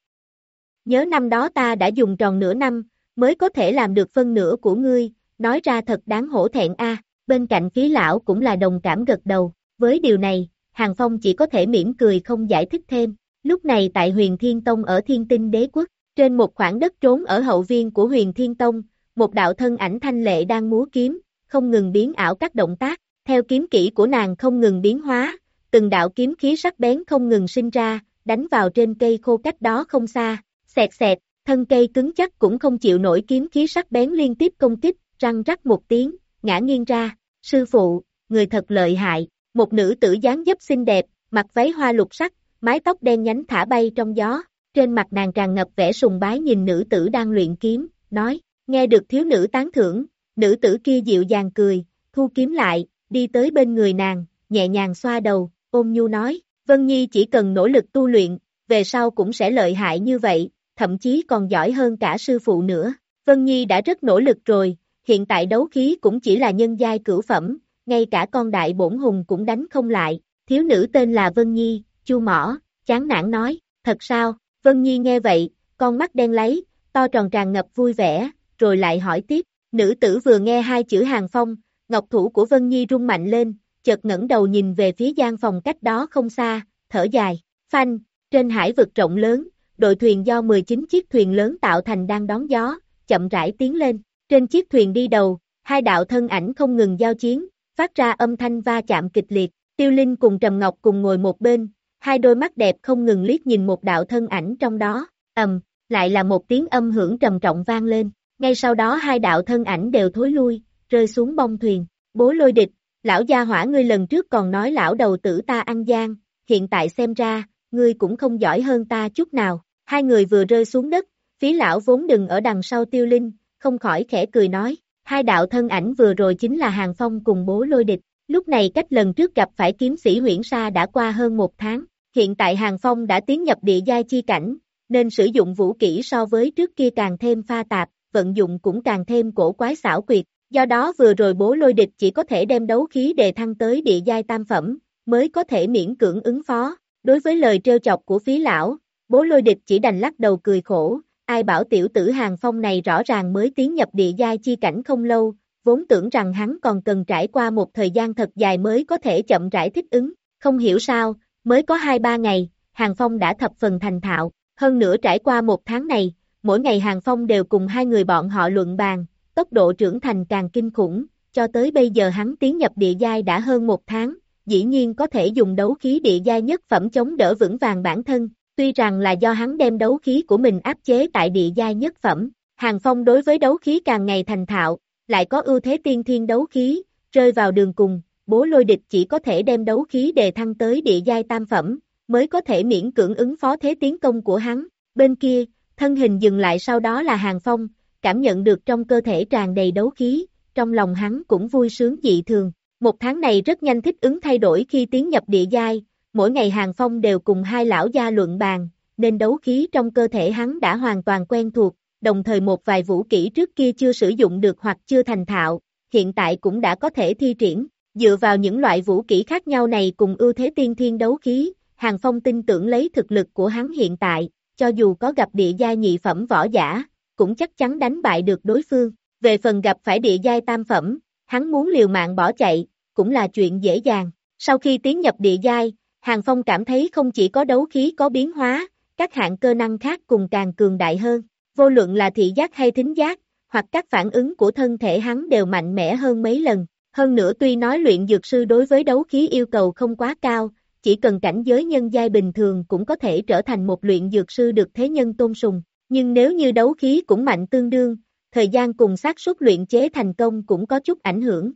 Nhớ năm đó ta đã dùng tròn nửa năm, mới có thể làm được phân nửa của ngươi, nói ra thật đáng hổ thẹn a. bên cạnh phí lão cũng là đồng cảm gật đầu, với điều này, Hàng Phong chỉ có thể mỉm cười không giải thích thêm, lúc này tại huyền Thiên Tông ở Thiên Tinh Đế Quốc, trên một khoảng đất trốn ở hậu viên của huyền Thiên Tông, một đạo thân ảnh thanh lệ đang múa kiếm, không ngừng biến ảo các động tác, theo kiếm kỹ của nàng không ngừng biến hóa, từng đạo kiếm khí sắc bén không ngừng sinh ra, đánh vào trên cây khô cách đó không xa, xẹt xẹt, thân cây cứng chắc cũng không chịu nổi kiếm khí sắc bén liên tiếp công kích, răng rắc một tiếng, ngã nghiêng ra, sư phụ, người thật lợi hại, một nữ tử dáng dấp xinh đẹp, mặc váy hoa lục sắc, mái tóc đen nhánh thả bay trong gió, trên mặt nàng tràn ngập vẻ sùng bái nhìn nữ tử đang luyện kiếm, nói, nghe được thiếu nữ tán thưởng, nữ tử kia dịu dàng cười, thu kiếm lại, đi tới bên người nàng, nhẹ nhàng xoa đầu, ôm nhu nói, Vân Nhi chỉ cần nỗ lực tu luyện, về sau cũng sẽ lợi hại như vậy, thậm chí còn giỏi hơn cả sư phụ nữa. Vân Nhi đã rất nỗ lực rồi, hiện tại đấu khí cũng chỉ là nhân giai cửu phẩm, ngay cả con đại bổn hùng cũng đánh không lại. Thiếu nữ tên là Vân Nhi, Chu Mỏ, chán nản nói, thật sao? Vân Nhi nghe vậy, con mắt đen lấy, to tròn tràn ngập vui vẻ, rồi lại hỏi tiếp. Nữ tử vừa nghe hai chữ hàng phong, ngọc thủ của Vân Nhi rung mạnh lên, chợt ngẩng đầu nhìn về phía gian phòng cách đó không xa, thở dài, phanh, trên hải vực rộng lớn, đội thuyền do 19 chiếc thuyền lớn tạo thành đang đón gió, chậm rãi tiến lên, trên chiếc thuyền đi đầu, hai đạo thân ảnh không ngừng giao chiến, phát ra âm thanh va chạm kịch liệt, Tiêu Linh cùng Trầm Ngọc cùng ngồi một bên, hai đôi mắt đẹp không ngừng liếc nhìn một đạo thân ảnh trong đó, ầm, lại là một tiếng âm hưởng trầm trọng vang lên, ngay sau đó hai đạo thân ảnh đều thối lui, rơi xuống bông thuyền, bố lôi địch, lão gia hỏa ngươi lần trước còn nói lão đầu tử ta ăn gian, hiện tại xem ra, ngươi cũng không giỏi hơn ta chút nào, hai người vừa rơi xuống đất, phí lão vốn đừng ở đằng sau tiêu linh, không khỏi khẽ cười nói, hai đạo thân ảnh vừa rồi chính là Hàng Phong cùng bố lôi địch, lúc này cách lần trước gặp phải kiếm sĩ huyển sa đã qua hơn một tháng, hiện tại Hàng Phong đã tiến nhập địa giai chi cảnh, nên sử dụng vũ kỹ so với trước kia càng thêm pha tạp, vận dụng cũng càng thêm cổ quái xảo quyệt, do đó vừa rồi bố lôi địch chỉ có thể đem đấu khí đề thăng tới địa giai tam phẩm, mới có thể miễn cưỡng ứng phó, đối với lời trêu chọc của phí lão, bố lôi địch chỉ đành lắc đầu cười khổ, ai bảo tiểu tử hàng phong này rõ ràng mới tiến nhập địa giai chi cảnh không lâu, vốn tưởng rằng hắn còn cần trải qua một thời gian thật dài mới có thể chậm rãi thích ứng, không hiểu sao, mới có 2-3 ngày, hàng phong đã thập phần thành thạo, hơn nữa trải qua một tháng này, mỗi ngày Hàng Phong đều cùng hai người bọn họ luận bàn, tốc độ trưởng thành càng kinh khủng, cho tới bây giờ hắn tiến nhập địa giai đã hơn một tháng, dĩ nhiên có thể dùng đấu khí địa giai nhất phẩm chống đỡ vững vàng bản thân, tuy rằng là do hắn đem đấu khí của mình áp chế tại địa giai nhất phẩm. Hàng Phong đối với đấu khí càng ngày thành thạo, lại có ưu thế tiên thiên đấu khí, rơi vào đường cùng, bố lôi địch chỉ có thể đem đấu khí đề thăng tới địa giai tam phẩm, mới có thể miễn cưỡng ứng phó thế tiến công của hắn. Bên kia, thân hình dừng lại sau đó là Hàng Phong, cảm nhận được trong cơ thể tràn đầy đấu khí, trong lòng hắn cũng vui sướng dị thường. Một tháng này rất nhanh thích ứng thay đổi khi tiến nhập địa giai, mỗi ngày Hàng Phong đều cùng hai lão gia luận bàn, nên đấu khí trong cơ thể hắn đã hoàn toàn quen thuộc, đồng thời một vài vũ kỹ trước kia chưa sử dụng được hoặc chưa thành thạo, hiện tại cũng đã có thể thi triển. Dựa vào những loại vũ kỹ khác nhau này cùng ưu thế tiên thiên đấu khí, Hàng Phong tin tưởng lấy thực lực của hắn hiện tại, cho dù có gặp địa gia nhị phẩm võ giả, cũng chắc chắn đánh bại được đối phương. Về phần gặp phải địa giai tam phẩm, hắn muốn liều mạng bỏ chạy, cũng là chuyện dễ dàng. Sau khi tiến nhập địa giai, Hàng Phong cảm thấy không chỉ có đấu khí có biến hóa, các hạng cơ năng khác cùng càng cường đại hơn. Vô luận là thị giác hay thính giác, hoặc các phản ứng của thân thể hắn đều mạnh mẽ hơn mấy lần. Hơn nữa tuy nói luyện dược sư đối với đấu khí yêu cầu không quá cao, chỉ cần cảnh giới nhân giai bình thường cũng có thể trở thành một luyện dược sư được thế nhân tôn sùng. Nhưng nếu như đấu khí cũng mạnh tương đương, thời gian cùng xác suất luyện chế thành công cũng có chút ảnh hưởng.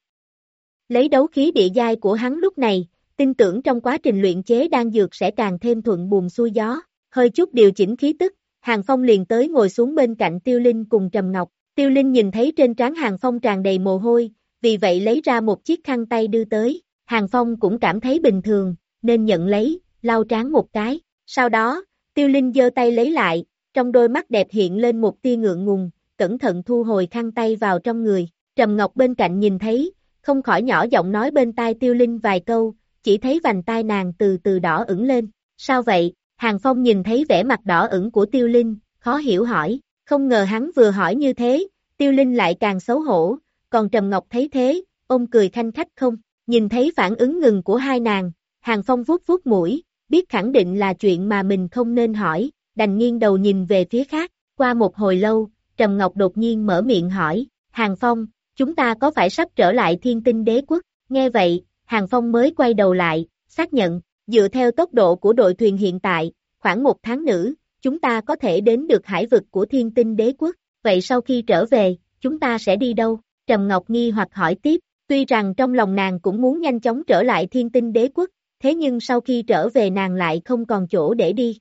Lấy đấu khí địa giai của hắn lúc này, tin tưởng trong quá trình luyện chế đan dược sẽ càng thêm thuận buồm xuôi gió, hơi chút điều chỉnh khí tức, Hàng Phong liền tới ngồi xuống bên cạnh Tiêu Linh cùng Trầm Ngọc. Tiêu Linh nhìn thấy trên trán Hàng Phong tràn đầy mồ hôi, vì vậy lấy ra một chiếc khăn tay đưa tới. Hàng Phong cũng cảm thấy bình thường, nên nhận lấy, lau trán một cái. Sau đó, Tiêu Linh giơ tay lấy lại, trong đôi mắt đẹp hiện lên một tia ngượng ngùng, cẩn thận thu hồi khăn tay vào trong người. Trầm Ngọc bên cạnh nhìn thấy, không khỏi nhỏ giọng nói bên tai Tiêu Linh vài câu, chỉ thấy vành tai nàng từ từ đỏ ửng lên. Sao vậy? Hàng Phong nhìn thấy vẻ mặt đỏ ửng của Tiêu Linh, khó hiểu hỏi, không ngờ hắn vừa hỏi như thế, Tiêu Linh lại càng xấu hổ, còn Trầm Ngọc thấy thế, ông cười khanh khách không, nhìn thấy phản ứng ngừng của hai nàng, Hàng Phong vuốt vuốt mũi, biết khẳng định là chuyện mà mình không nên hỏi, đành nghiêng đầu nhìn về phía khác, qua một hồi lâu, Trầm Ngọc đột nhiên mở miệng hỏi, Hàng Phong, chúng ta có phải sắp trở lại thiên tinh đế quốc, nghe vậy, Hàng Phong mới quay đầu lại, xác nhận, dựa theo tốc độ của đội thuyền hiện tại, khoảng một tháng nữa, chúng ta có thể đến được hải vực của thiên tinh đế quốc, vậy sau khi trở về, chúng ta sẽ đi đâu? Trầm Ngọc nghi hoặc hỏi tiếp, tuy rằng trong lòng nàng cũng muốn nhanh chóng trở lại thiên tinh đế quốc, thế nhưng sau khi trở về nàng lại không còn chỗ để đi.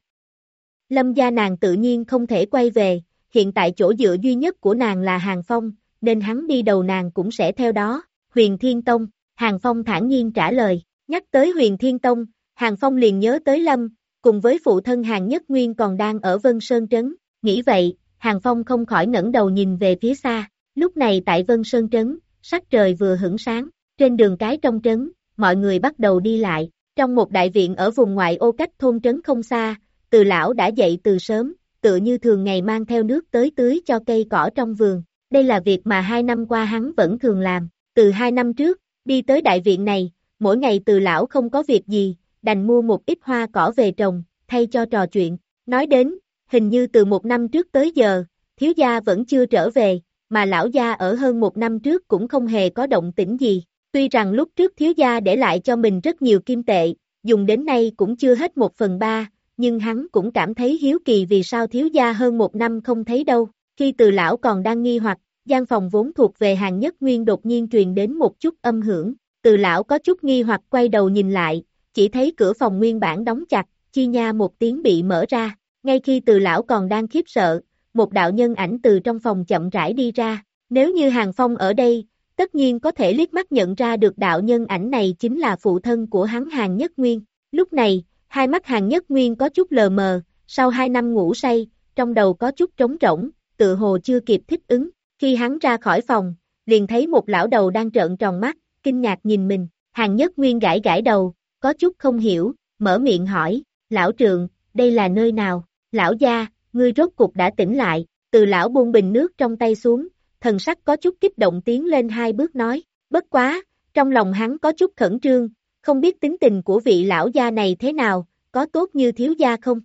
Lâm gia nàng tự nhiên không thể quay về, hiện tại chỗ dựa duy nhất của nàng là Hàng Phong, nên hắn đi đầu nàng cũng sẽ theo đó. Huyền Thiên Tông, Hàng Phong thản nhiên trả lời, nhắc tới Huyền Thiên Tông, Hàng Phong liền nhớ tới Lâm, cùng với phụ thân Hàng Nhất Nguyên còn đang ở Vân Sơn Trấn, nghĩ vậy, Hàng Phong không khỏi ngẩng đầu nhìn về phía xa, lúc này tại Vân Sơn Trấn, sắc trời vừa hửng sáng, trên đường cái trong trấn, mọi người bắt đầu đi lại, trong một đại viện ở vùng ngoại ô cách thôn trấn không xa, từ lão đã dậy từ sớm, tựa như thường ngày mang theo nước tới tưới cho cây cỏ trong vườn, đây là việc mà hai năm qua hắn vẫn thường làm, từ hai năm trước, đi tới đại viện này, mỗi ngày từ lão không có việc gì, đành mua một ít hoa cỏ về trồng, thay cho trò chuyện. Nói đến, hình như từ một năm trước tới giờ, thiếu gia vẫn chưa trở về, mà lão gia ở hơn một năm trước cũng không hề có động tĩnh gì. Tuy rằng lúc trước thiếu gia để lại cho mình rất nhiều kim tệ, dùng đến nay cũng chưa hết một phần ba, nhưng hắn cũng cảm thấy hiếu kỳ vì sao thiếu gia hơn một năm không thấy đâu. Khi từ lão còn đang nghi hoặc, gian phòng vốn thuộc về hàng nhất nguyên đột nhiên truyền đến một chút âm hưởng, từ lão có chút nghi hoặc quay đầu nhìn lại, chỉ thấy cửa phòng nguyên bản đóng chặt, chi nha một tiếng bị mở ra, ngay khi từ lão còn đang khiếp sợ, một đạo nhân ảnh từ trong phòng chậm rãi đi ra, nếu như hàng phong ở đây, tất nhiên có thể liếc mắt nhận ra được đạo nhân ảnh này chính là phụ thân của hắn hàng nhất nguyên, lúc này, hai mắt hàng nhất nguyên có chút lờ mờ, sau hai năm ngủ say, trong đầu có chút trống rỗng, tự hồ chưa kịp thích ứng, khi hắn ra khỏi phòng, liền thấy một lão đầu đang trợn tròn mắt, kinh ngạc nhìn mình, hàng nhất nguyên gãi gãi đầu, có chút không hiểu, mở miệng hỏi, lão trượng, đây là nơi nào, lão gia, ngươi rốt cục đã tỉnh lại, từ lão buông bình nước trong tay xuống, thần sắc có chút kích động tiến lên hai bước nói, bất quá, trong lòng hắn có chút khẩn trương, không biết tính tình của vị lão gia này thế nào, có tốt như thiếu gia không?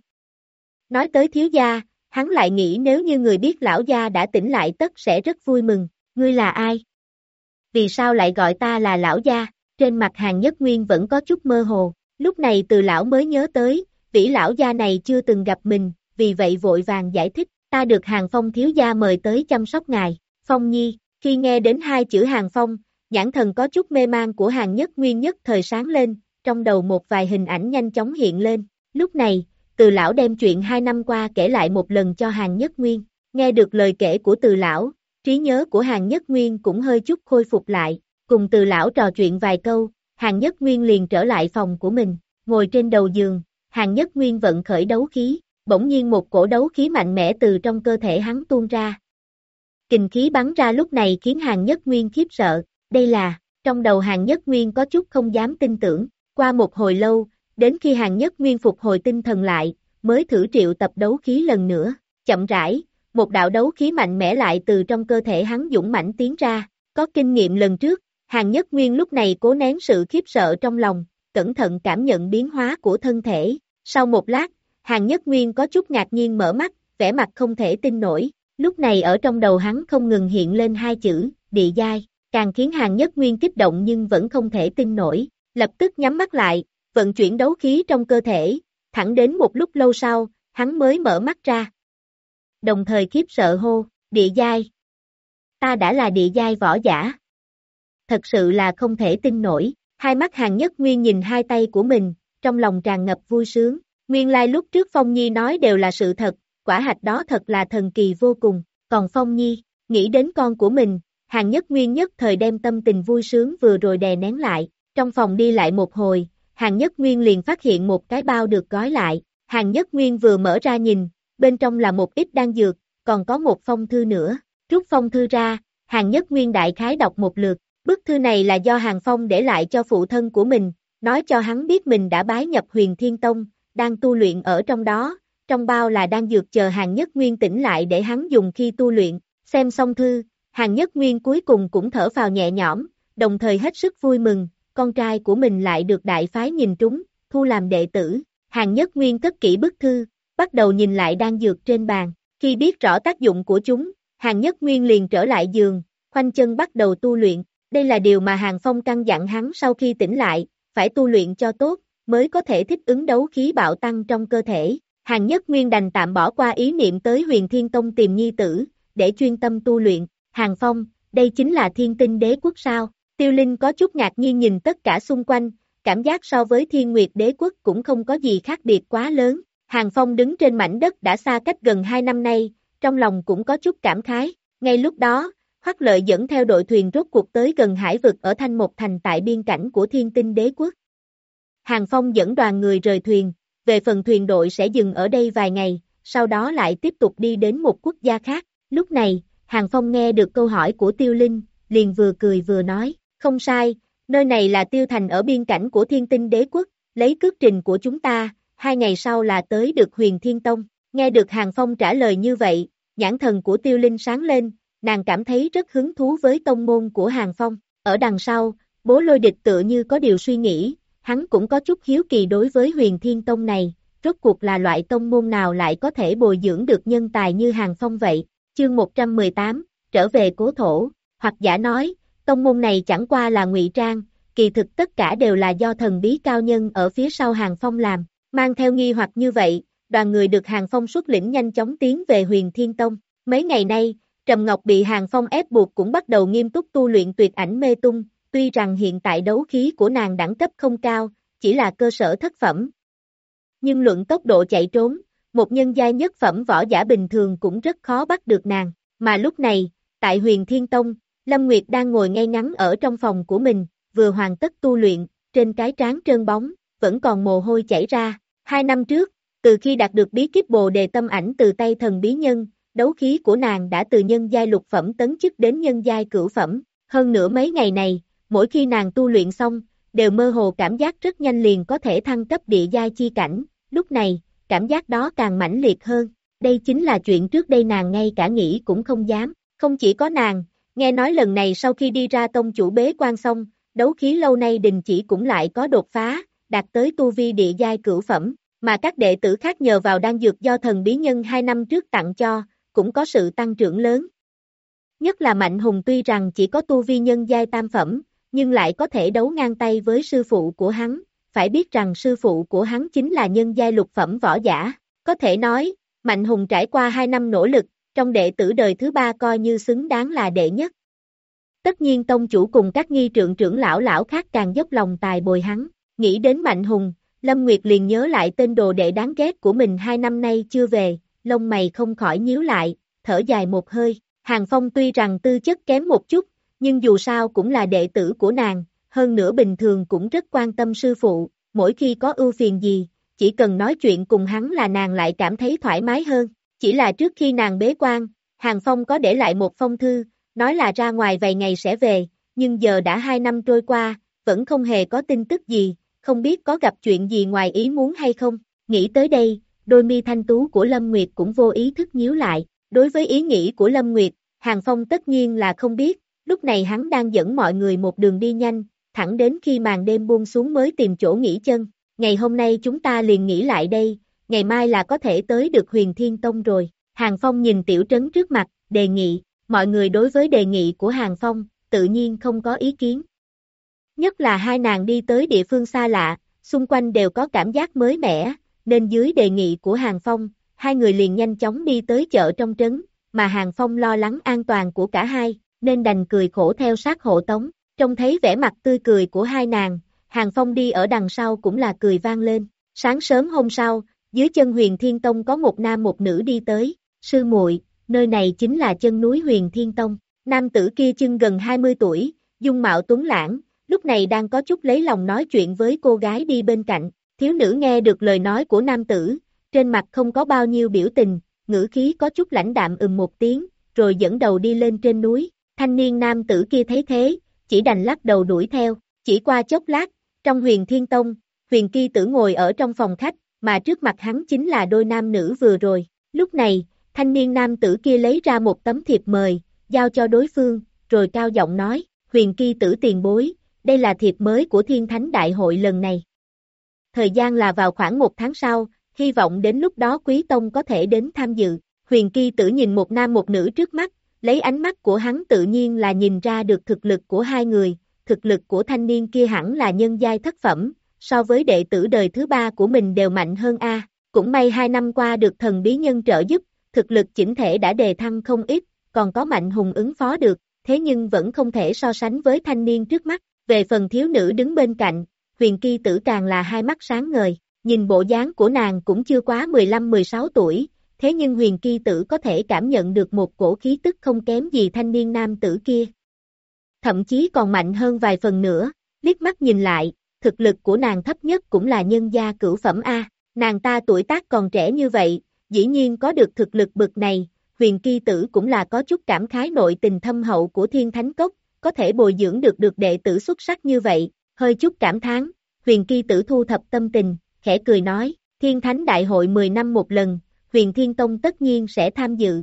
Nói tới thiếu gia, hắn lại nghĩ nếu như người biết lão gia đã tỉnh lại tất sẽ rất vui mừng, ngươi là ai? Vì sao lại gọi ta là lão gia? Trên mặt hàng nhất nguyên vẫn có chút mơ hồ, lúc này từ lão mới nhớ tới, vĩ lão gia này chưa từng gặp mình, vì vậy vội vàng giải thích, ta được hàng phong thiếu gia mời tới chăm sóc ngài, phong nhi, khi nghe đến hai chữ hàng phong, nhãn thần có chút mê mang của hàng nhất nguyên nhất thời sáng lên, trong đầu một vài hình ảnh nhanh chóng hiện lên, lúc này, từ lão đem chuyện hai năm qua kể lại một lần cho hàng nhất nguyên, nghe được lời kể của từ lão, trí nhớ của hàng nhất nguyên cũng hơi chút khôi phục lại, cùng từ lão trò chuyện vài câu, hàng nhất nguyên liền trở lại phòng của mình, ngồi trên đầu giường, hàng nhất nguyên vận khởi đấu khí, bỗng nhiên một cổ đấu khí mạnh mẽ từ trong cơ thể hắn tuôn ra. Kình khí bắn ra lúc này khiến hàng nhất nguyên khiếp sợ, đây là, trong đầu hàng nhất nguyên có chút không dám tin tưởng, qua một hồi lâu, đến khi hàng nhất nguyên phục hồi tinh thần lại, mới thử triệu tập đấu khí lần nữa, chậm rãi, một đạo đấu khí mạnh mẽ lại từ trong cơ thể hắn dũng mãnh tiến ra, có kinh nghiệm lần trước, hàng nhất nguyên lúc này cố nén sự khiếp sợ trong lòng, cẩn thận cảm nhận biến hóa của thân thể, sau một lát, hàng nhất nguyên có chút ngạc nhiên mở mắt, vẻ mặt không thể tin nổi, lúc này ở trong đầu hắn không ngừng hiện lên hai chữ, địa giai, càng khiến hàng nhất nguyên kích động nhưng vẫn không thể tin nổi, lập tức nhắm mắt lại, vận chuyển đấu khí trong cơ thể, thẳng đến một lúc lâu sau, hắn mới mở mắt ra. Đồng thời khiếp sợ hô, địa giai. Ta đã là địa giai võ giả. Thật sự là không thể tin nổi, hai mắt hàng nhất nguyên nhìn hai tay của mình, trong lòng tràn ngập vui sướng. Nguyên lai like lúc trước Phong Nhi nói đều là sự thật, quả hạch đó thật là thần kỳ vô cùng, còn Phong Nhi, nghĩ đến con của mình, hàng nhất nguyên nhất thời đem tâm tình vui sướng vừa rồi đè nén lại, trong phòng đi lại một hồi, hàng nhất nguyên liền phát hiện một cái bao được gói lại, hàng nhất nguyên vừa mở ra nhìn, bên trong là một ít đan dược, còn có một phong thư nữa, rút phong thư ra, hàng nhất nguyên đại khái đọc một lượt, bức thư này là do hàng phong để lại cho phụ thân của mình, nói cho hắn biết mình đã bái nhập huyền thiên tông, đang tu luyện ở trong đó, trong bao là đang dược chờ hàng nhất nguyên tỉnh lại để hắn dùng khi tu luyện, xem xong thư, hàng nhất nguyên cuối cùng cũng thở vào nhẹ nhõm, đồng thời hết sức vui mừng, con trai của mình lại được đại phái nhìn trúng, thu làm đệ tử, hàng nhất nguyên cất kỹ bức thư, bắt đầu nhìn lại đang dược trên bàn, khi biết rõ tác dụng của chúng, hàng nhất nguyên liền trở lại giường, khoanh chân bắt đầu tu luyện, đây là điều mà hàng phong căn dặn hắn sau khi tỉnh lại, phải tu luyện cho tốt, mới có thể thích ứng đấu khí bạo tăng trong cơ thể. Hàng nhất nguyên đành tạm bỏ qua ý niệm tới huyền thiên tông tìm nhi tử, để chuyên tâm tu luyện. Hàng phong, đây chính là thiên tinh đế quốc sao? Tiêu Linh có chút ngạc nhiên nhìn tất cả xung quanh, cảm giác so với thiên nguyệt đế quốc cũng không có gì khác biệt quá lớn. Hàng Phong đứng trên mảnh đất đã xa cách gần 2 năm nay, trong lòng cũng có chút cảm khái. Ngay lúc đó, Hoắc Lợi dẫn theo đội thuyền rốt cuộc tới gần hải vực ở Thanh Một Thành tại biên cảnh của thiên tinh đế quốc. Hàng Phong dẫn đoàn người rời thuyền, về phần thuyền đội sẽ dừng ở đây vài ngày, sau đó lại tiếp tục đi đến một quốc gia khác. Lúc này, Hàng Phong nghe được câu hỏi của Tiêu Linh, liền vừa cười vừa nói, không sai, nơi này là tiêu thành ở biên cảnh của thiên tinh đế quốc, lấy cước trình của chúng ta, hai ngày sau là tới được huyền thiên tông. Nghe được Hàng Phong trả lời như vậy, nhãn thần của tiêu linh sáng lên, nàng cảm thấy rất hứng thú với tông môn của Hàng Phong. Ở đằng sau, bố lôi địch tựa như có điều suy nghĩ, hắn cũng có chút hiếu kỳ đối với huyền thiên tông này, rốt cuộc là loại tông môn nào lại có thể bồi dưỡng được nhân tài như Hàng Phong vậy. Chương 118, trở về cố thổ, hoặc giả nói, tông môn này chẳng qua là ngụy trang, kỳ thực tất cả đều là do thần bí cao nhân ở phía sau Hàng Phong làm, mang theo nghi hoặc như vậy, đoàn người được Hàng Phong xuất lĩnh nhanh chóng tiến về huyền Thiên Tông. Mấy ngày nay, Trầm Ngọc bị Hàng Phong ép buộc cũng bắt đầu nghiêm túc tu luyện tuyệt ảnh mê tung, tuy rằng hiện tại đấu khí của nàng đẳng cấp không cao, chỉ là cơ sở thất phẩm. Nhưng luận tốc độ chạy trốn, một nhân giai nhất phẩm võ giả bình thường cũng rất khó bắt được nàng, mà lúc này, tại huyền Thiên Tông, Lâm Nguyệt đang ngồi ngay ngắn ở trong phòng của mình, vừa hoàn tất tu luyện, trên cái trán trơn bóng, vẫn còn mồ hôi chảy ra. Hai năm trước, từ khi đạt được bí kíp bồ đề tâm ảnh từ tay thần bí nhân, đấu khí của nàng đã từ nhân giai lục phẩm tấn chức đến nhân giai cửu phẩm. Hơn nữa mấy ngày này, mỗi khi nàng tu luyện xong, đều mơ hồ cảm giác rất nhanh liền có thể thăng cấp địa giai chi cảnh. Lúc này, cảm giác đó càng mãnh liệt hơn. Đây chính là chuyện trước đây nàng ngay cả nghĩ cũng không dám. Không chỉ có nàng, nghe nói lần này sau khi đi ra tông chủ bế quan xong, đấu khí lâu nay đình chỉ cũng lại có đột phá, đạt tới tu vi địa giai cửu phẩm. mà các đệ tử khác nhờ vào đan dược do thần bí nhân hai năm trước tặng cho, cũng có sự tăng trưởng lớn. Nhất là Mạnh Hùng tuy rằng chỉ có tu vi nhân giai tam phẩm, nhưng lại có thể đấu ngang tay với sư phụ của hắn, phải biết rằng sư phụ của hắn chính là nhân giai lục phẩm võ giả, có thể nói, Mạnh Hùng trải qua hai năm nỗ lực, trong đệ tử đời thứ ba coi như xứng đáng là đệ nhất. Tất nhiên tông chủ cùng các nghi trượng trưởng lão lão khác càng dốc lòng tài bồi hắn, nghĩ đến Mạnh Hùng, Lâm Nguyệt liền nhớ lại tên đồ đệ đáng ghét của mình hai năm nay chưa về, lông mày không khỏi nhíu lại, thở dài một hơi, Hàng Phong tuy rằng tư chất kém một chút, nhưng dù sao cũng là đệ tử của nàng, hơn nữa bình thường cũng rất quan tâm sư phụ, mỗi khi có ưu phiền gì, chỉ cần nói chuyện cùng hắn là nàng lại cảm thấy thoải mái hơn. Chỉ là trước khi nàng bế quan, Hàng Phong có để lại một phong thư, nói là ra ngoài vài ngày sẽ về, nhưng giờ đã hai năm trôi qua, vẫn không hề có tin tức gì, không biết có gặp chuyện gì ngoài ý muốn hay không. Nghĩ tới đây, đôi mi thanh tú của Lâm Nguyệt cũng vô ý thức nhíu lại. Đối với ý nghĩ của Lâm Nguyệt, Hàng Phong tất nhiên là không biết, lúc này hắn đang dẫn mọi người một đường đi nhanh, thẳng đến khi màn đêm buông xuống mới tìm chỗ nghỉ chân. Ngày hôm nay chúng ta liền nghỉ lại đây, ngày mai là có thể tới được huyền thiên tông rồi. Hàng Phong nhìn tiểu trấn trước mặt, đề nghị, mọi người đối với đề nghị của Hàng Phong, tự nhiên không có ý kiến. Nhất là hai nàng đi tới địa phương xa lạ, xung quanh đều có cảm giác mới mẻ, nên dưới đề nghị của Hàng Phong, hai người liền nhanh chóng đi tới chợ trong trấn, mà Hàng Phong lo lắng an toàn của cả hai, nên đành cười khổ theo sát hộ tống. Trông thấy vẻ mặt tươi cười của hai nàng, Hàng Phong đi ở đằng sau cũng là cười vang lên. Sáng sớm hôm sau, dưới chân huyền Thiên Tông có một nam một nữ đi tới, sư muội nơi này chính là chân núi huyền Thiên Tông. Nam tử kia chân gần 20 tuổi, dung mạo tuấn lãng, lúc này đang có chút lấy lòng nói chuyện với cô gái đi bên cạnh. Thiếu nữ nghe được lời nói của nam tử, trên mặt không có bao nhiêu biểu tình, ngữ khí có chút lãnh đạm ừm một tiếng, rồi dẫn đầu đi lên trên núi. Thanh niên nam tử kia thấy thế, chỉ đành lắc đầu đuổi theo, chỉ qua chốc lát, trong huyền thiên tông, huyền kỳ tử ngồi ở trong phòng khách, mà trước mặt hắn chính là đôi nam nữ vừa rồi. Lúc này, thanh niên nam tử kia lấy ra một tấm thiệp mời, giao cho đối phương, rồi cao giọng nói, huyền kỳ tử tiền bối, đây là thiệp mới của thiên thánh đại hội lần này. Thời gian là vào khoảng một tháng sau, hy vọng đến lúc đó quý tông có thể đến tham dự. Huyền kỳ tử nhìn một nam một nữ trước mắt, lấy ánh mắt của hắn tự nhiên là nhìn ra được thực lực của hai người, thực lực của thanh niên kia hẳn là nhân giai thất phẩm, so với đệ tử đời thứ ba của mình đều mạnh hơn A, cũng may hai năm qua được thần bí nhân trợ giúp, thực lực chỉnh thể đã đề thăng không ít, còn có mạnh hùng ứng phó được, thế nhưng vẫn không thể so sánh với thanh niên trước mắt, về phần thiếu nữ đứng bên cạnh, huyền kỳ tử càng là hai mắt sáng ngời, nhìn bộ dáng của nàng cũng chưa quá 15-16 tuổi, thế nhưng huyền kỳ tử có thể cảm nhận được một cổ khí tức không kém gì thanh niên nam tử kia. Thậm chí còn mạnh hơn vài phần nữa, liếc mắt nhìn lại, thực lực của nàng thấp nhất cũng là nhân gia cửu phẩm A, nàng ta tuổi tác còn trẻ như vậy, dĩ nhiên có được thực lực bực này, huyền kỳ tử cũng là có chút cảm khái nội tình thâm hậu của thiên thánh cốc, có thể bồi dưỡng được được đệ tử xuất sắc như vậy, hơi chút cảm thán, huyền kỳ tử thu thập tâm tình, khẽ cười nói, thiên thánh đại hội 10 năm một lần, huyền thiên tông tất nhiên sẽ tham dự.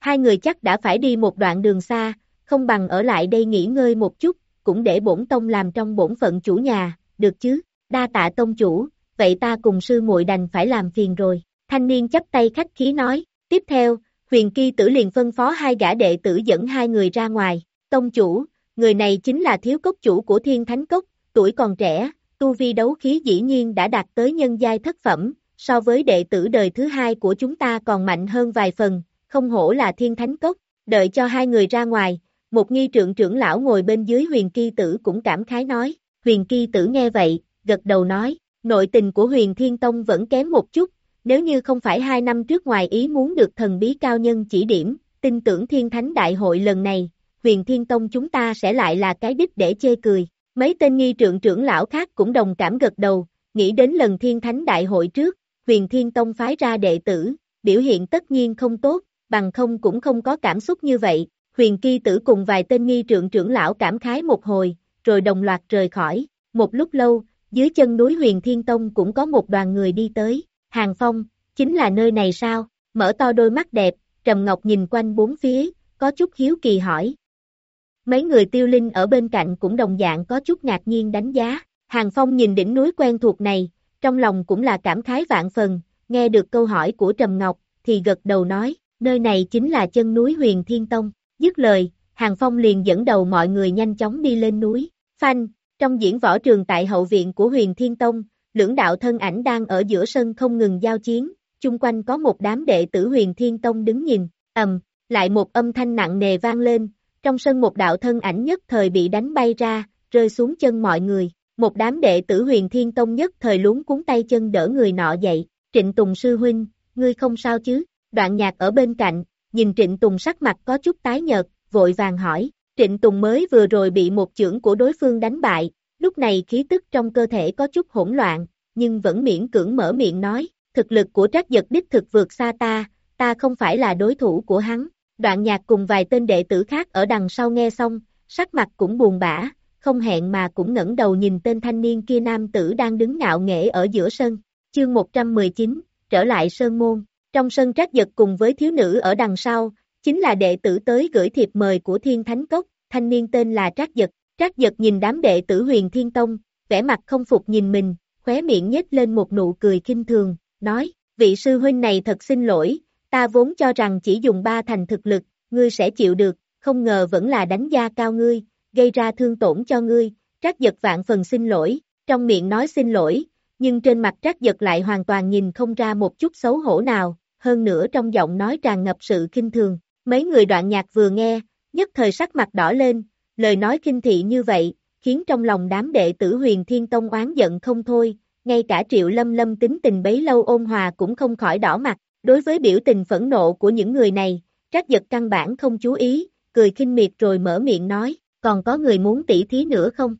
Hai người chắc đã phải đi một đoạn đường xa, không bằng ở lại đây nghỉ ngơi một chút, cũng để bổn tông làm trong bổn phận chủ nhà, được chứ, đa tạ tông chủ, vậy ta cùng sư muội đành phải làm phiền rồi. Thanh niên chấp tay khách khí nói, tiếp theo, huyền kỳ tử liền phân phó hai gã đệ tử dẫn hai người ra ngoài, tông chủ, người này chính là thiếu cốc chủ của thiên thánh cốc, tuổi còn trẻ, tu vi đấu khí dĩ nhiên đã đạt tới nhân giai thất phẩm, so với đệ tử đời thứ hai của chúng ta còn mạnh hơn vài phần, không hổ là thiên thánh cốc, đợi cho hai người ra ngoài, một nghi trượng trưởng lão ngồi bên dưới huyền kỳ tử cũng cảm khái nói, huyền kỳ tử nghe vậy, gật đầu nói, nội tình của huyền thiên tông vẫn kém một chút, nếu như không phải hai năm trước ngoài ý muốn được thần bí cao nhân chỉ điểm, tin tưởng thiên thánh đại hội lần này, huyền thiên tông chúng ta sẽ lại là cái đích để chê cười. Mấy tên nghi trượng trưởng lão khác cũng đồng cảm gật đầu, nghĩ đến lần thiên thánh đại hội trước, huyền thiên tông phái ra đệ tử, biểu hiện tất nhiên không tốt, bằng không cũng không có cảm xúc như vậy, huyền kỳ tử cùng vài tên nghi trượng trưởng lão cảm khái một hồi, rồi đồng loạt rời khỏi, một lúc lâu, dưới chân núi huyền thiên tông cũng có một đoàn người đi tới, hàng phong, chính là nơi này sao, mở to đôi mắt đẹp, trầm ngọc nhìn quanh bốn phía, có chút hiếu kỳ hỏi. Mấy người tiêu linh ở bên cạnh cũng đồng dạng có chút ngạc nhiên đánh giá, hàng phong nhìn đỉnh núi quen thuộc này, trong lòng cũng là cảm khái vạn phần, nghe được câu hỏi của Trầm Ngọc, thì gật đầu nói, nơi này chính là chân núi huyền Thiên Tông, dứt lời, Hàng Phong liền dẫn đầu mọi người nhanh chóng đi lên núi, phanh, trong diễn võ trường tại hậu viện của huyền Thiên Tông, lưỡng đạo thân ảnh đang ở giữa sân không ngừng giao chiến, chung quanh có một đám đệ tử huyền Thiên Tông đứng nhìn, ầm, lại một âm thanh nặng nề vang lên, trong sân một đạo thân ảnh nhất thời bị đánh bay ra, rơi xuống chân mọi người, một đám đệ tử huyền Thiên Tông nhất thời luống cuốn tay chân đỡ người nọ dậy, Trịnh Tùng sư huynh, ngươi không sao chứ, đoạn nhạc ở bên cạnh, nhìn Trịnh Tùng sắc mặt có chút tái nhợt, vội vàng hỏi, Trịnh Tùng mới vừa rồi bị một chưởng của đối phương đánh bại, lúc này khí tức trong cơ thể có chút hỗn loạn, nhưng vẫn miễn cưỡng mở miệng nói, thực lực của trác giật đích thực vượt xa ta, ta không phải là đối thủ của hắn. Đoạn nhạc cùng vài tên đệ tử khác ở đằng sau nghe xong, sắc mặt cũng buồn bã, không hẹn mà cũng ngẩng đầu nhìn tên thanh niên kia nam tử đang đứng ngạo nghễ ở giữa sân. Chương 119, trở lại sơn môn, trong sân trác giật cùng với thiếu nữ ở đằng sau, chính là đệ tử tới gửi thiệp mời của Thiên Thánh Cốc, thanh niên tên là Trác Giật. Trác Giật nhìn đám đệ tử huyền Thiên Tông, vẻ mặt không phục nhìn mình, khóe miệng nhếch lên một nụ cười kinh thường, nói, vị sư huynh này thật xin lỗi, ta vốn cho rằng chỉ dùng ba thành thực lực, ngươi sẽ chịu được, không ngờ vẫn là đánh giá cao ngươi, gây ra thương tổn cho ngươi, Trác Giật vạn phần xin lỗi, trong miệng nói xin lỗi, nhưng trên mặt Trác Giật lại hoàn toàn nhìn không ra một chút xấu hổ nào, hơn nữa trong giọng nói tràn ngập sự kinh thường, Mấy người đoạn nhạc vừa nghe, nhất thời sắc mặt đỏ lên, lời nói kinh thị như vậy, khiến trong lòng đám đệ tử huyền thiên tông oán giận không thôi, ngay cả triệu lâm lâm tính tình bấy lâu ôn hòa cũng không khỏi đỏ mặt, đối với biểu tình phẫn nộ của những người này, Trác giật căn bản không chú ý, cười khinh miệt rồi mở miệng nói, còn có người muốn tỉ thí nữa không?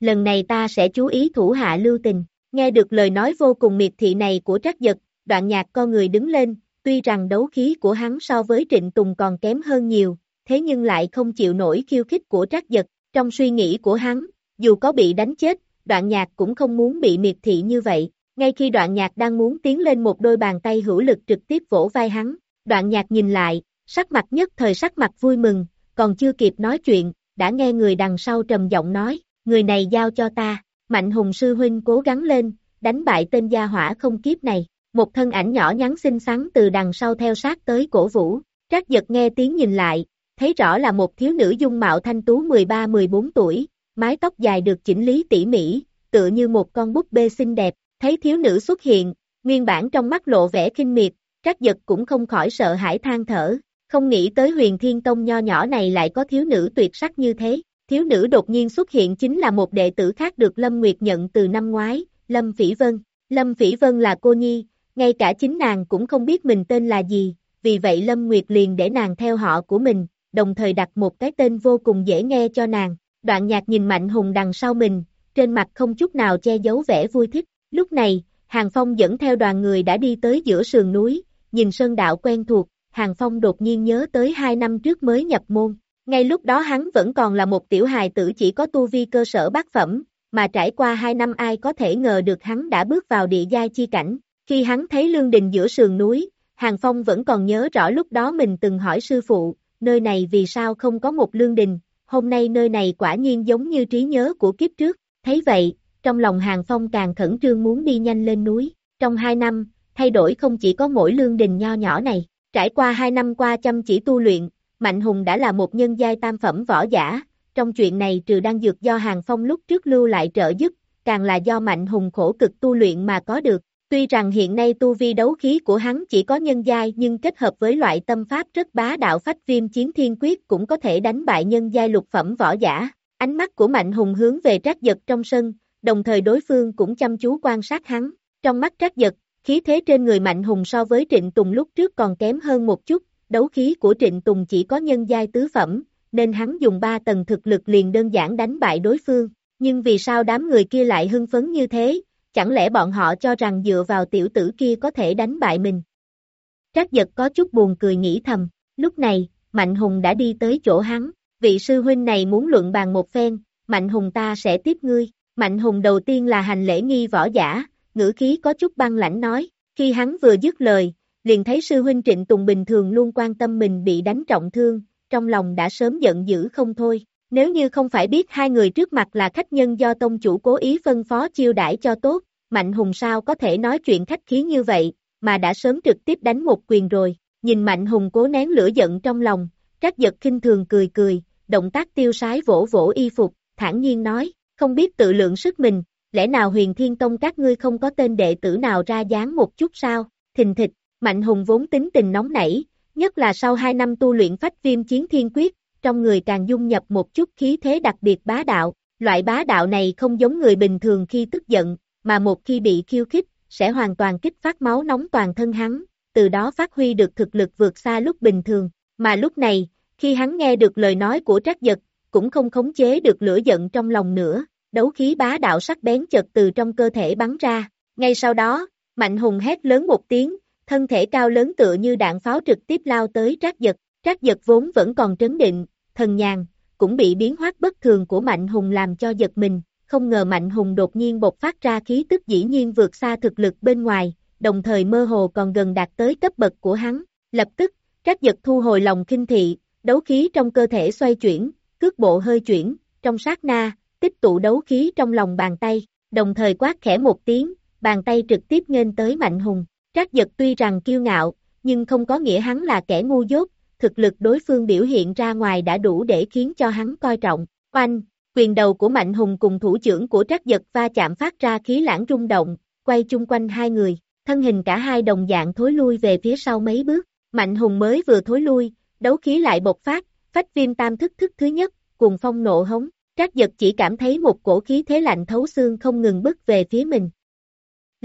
Lần này ta sẽ chú ý thủ hạ lưu tình, nghe được lời nói vô cùng miệt thị này của Trác giật, đoạn nhạc con người đứng lên, Tuy rằng đấu khí của hắn so với Trịnh Tùng còn kém hơn nhiều, thế nhưng lại không chịu nổi khiêu khích của trác giật, trong suy nghĩ của hắn, dù có bị đánh chết, đoạn nhạc cũng không muốn bị miệt thị như vậy, ngay khi đoạn nhạc đang muốn tiến lên một đôi bàn tay hữu lực trực tiếp vỗ vai hắn, đoạn nhạc nhìn lại, sắc mặt nhất thời sắc mặt vui mừng, còn chưa kịp nói chuyện, đã nghe người đằng sau trầm giọng nói, người này giao cho ta, mạnh hùng sư huynh cố gắng lên, đánh bại tên gia hỏa không kiếp này, một thân ảnh nhỏ nhắn xinh xắn từ đằng sau theo sát tới cổ vũ, trác giật nghe tiếng nhìn lại, thấy rõ là một thiếu nữ dung mạo thanh tú 13-14 tuổi, mái tóc dài được chỉnh lý tỉ mỉ, tựa như một con búp bê xinh đẹp, thấy thiếu nữ xuất hiện, nguyên bản trong mắt lộ vẻ kinh miệt, trác giật cũng không khỏi sợ hãi than thở, không nghĩ tới huyền thiên tông nho nhỏ này lại có thiếu nữ tuyệt sắc như thế, thiếu nữ đột nhiên xuất hiện chính là một đệ tử khác được Lâm Nguyệt nhận từ năm ngoái, Lâm Phỉ Vân, Lâm Phỉ Vân là cô nhi, ngay cả chính nàng cũng không biết mình tên là gì, vì vậy Lâm Nguyệt liền để nàng theo họ của mình, đồng thời đặt một cái tên vô cùng dễ nghe cho nàng. Đoạn nhạc nhìn Mạnh Hùng đằng sau mình, trên mặt không chút nào che giấu vẻ vui thích. Lúc này, Hàng Phong dẫn theo đoàn người đã đi tới giữa sườn núi, nhìn sơn đạo quen thuộc, Hàng Phong đột nhiên nhớ tới hai năm trước mới nhập môn. Ngay lúc đó hắn vẫn còn là một tiểu hài tử chỉ có tu vi cơ sở bát phẩm, mà trải qua hai năm ai có thể ngờ được hắn đã bước vào địa giai chi cảnh, khi hắn thấy lương đình giữa sườn núi, Hàng Phong vẫn còn nhớ rõ lúc đó mình từng hỏi sư phụ, nơi này vì sao không có một lương đình, hôm nay nơi này quả nhiên giống như trí nhớ của kiếp trước, thấy vậy, trong lòng Hàng Phong càng khẩn trương muốn đi nhanh lên núi, trong hai năm, thay đổi không chỉ có mỗi lương đình nho nhỏ này, trải qua hai năm qua chăm chỉ tu luyện, Mạnh Hùng đã là một nhân giai tam phẩm võ giả, trong chuyện này trừ đang dược do Hàng Phong lúc trước lưu lại trợ giúp, càng là do Mạnh Hùng khổ cực tu luyện mà có được, Tuy rằng hiện nay tu vi đấu khí của hắn chỉ có nhân giai nhưng kết hợp với loại tâm pháp rất bá đạo phách viêm chiến thiên quyết cũng có thể đánh bại nhân giai lục phẩm võ giả. Ánh mắt của Mạnh Hùng hướng về trác giật trong sân, đồng thời đối phương cũng chăm chú quan sát hắn. Trong mắt trác giật, khí thế trên người Mạnh Hùng so với Trịnh Tùng lúc trước còn kém hơn một chút, đấu khí của Trịnh Tùng chỉ có nhân giai tứ phẩm, nên hắn dùng ba tầng thực lực liền đơn giản đánh bại đối phương. Nhưng vì sao đám người kia lại hưng phấn như thế, chẳng lẽ bọn họ cho rằng dựa vào tiểu tử kia có thể đánh bại mình. Trác giật có chút buồn cười nghĩ thầm, lúc này, Mạnh Hùng đã đi tới chỗ hắn, vị sư huynh này muốn luận bàn một phen, Mạnh Hùng ta sẽ tiếp ngươi, Mạnh Hùng đầu tiên là hành lễ nghi võ giả, ngữ khí có chút băng lãnh nói, khi hắn vừa dứt lời, liền thấy sư huynh Trịnh Tùng bình thường luôn quan tâm mình bị đánh trọng thương, trong lòng đã sớm giận dữ không thôi, nếu như không phải biết hai người trước mặt là khách nhân do tông chủ cố ý phân phó chiêu đãi cho tốt, Mạnh Hùng sao có thể nói chuyện khách khí như vậy, mà đã sớm trực tiếp đánh một quyền rồi, nhìn Mạnh Hùng cố nén lửa giận trong lòng, trác giật kinh thường cười cười, động tác tiêu sái vỗ vỗ y phục, thản nhiên nói, không biết tự lượng sức mình, lẽ nào huyền thiên tông các ngươi không có tên đệ tử nào ra dáng một chút sao, thình thịch, Mạnh Hùng vốn tính tình nóng nảy, nhất là sau hai năm tu luyện phách viêm chiến thiên quyết, trong người càng dung nhập một chút khí thế đặc biệt bá đạo, loại bá đạo này không giống người bình thường khi tức giận, mà một khi bị khiêu khích, sẽ hoàn toàn kích phát máu nóng toàn thân hắn, từ đó phát huy được thực lực vượt xa lúc bình thường, mà lúc này, khi hắn nghe được lời nói của trác giật, cũng không khống chế được lửa giận trong lòng nữa, đấu khí bá đạo sắc bén chợt từ trong cơ thể bắn ra, ngay sau đó, Mạnh Hùng hét lớn một tiếng, thân thể cao lớn tựa như đạn pháo trực tiếp lao tới trác giật, trác giật vốn vẫn còn trấn định, thần nhàn, cũng bị biến hóa bất thường của Mạnh Hùng làm cho giật mình, không ngờ Mạnh Hùng đột nhiên bộc phát ra khí tức dĩ nhiên vượt xa thực lực bên ngoài, đồng thời mơ hồ còn gần đạt tới cấp bậc của hắn, lập tức, trác giật thu hồi lòng kinh thị, đấu khí trong cơ thể xoay chuyển, cước bộ hơi chuyển, trong sát na, tích tụ đấu khí trong lòng bàn tay, đồng thời quát khẽ một tiếng, bàn tay trực tiếp nghênh tới Mạnh Hùng. Trác giật tuy rằng kiêu ngạo, nhưng không có nghĩa hắn là kẻ ngu dốt, thực lực đối phương biểu hiện ra ngoài đã đủ để khiến cho hắn coi trọng. Oanh, quyền đầu của Mạnh Hùng cùng thủ trưởng của Trác giật va chạm phát ra khí lãng rung động, quay chung quanh hai người, thân hình cả hai đồng dạng thối lui về phía sau mấy bước. Mạnh Hùng mới vừa thối lui, đấu khí lại bộc phát, phách viêm tam thức thức thứ nhất, cùng phong nộ hống. Trác giật chỉ cảm thấy một cổ khí thế lạnh thấu xương không ngừng bức về phía mình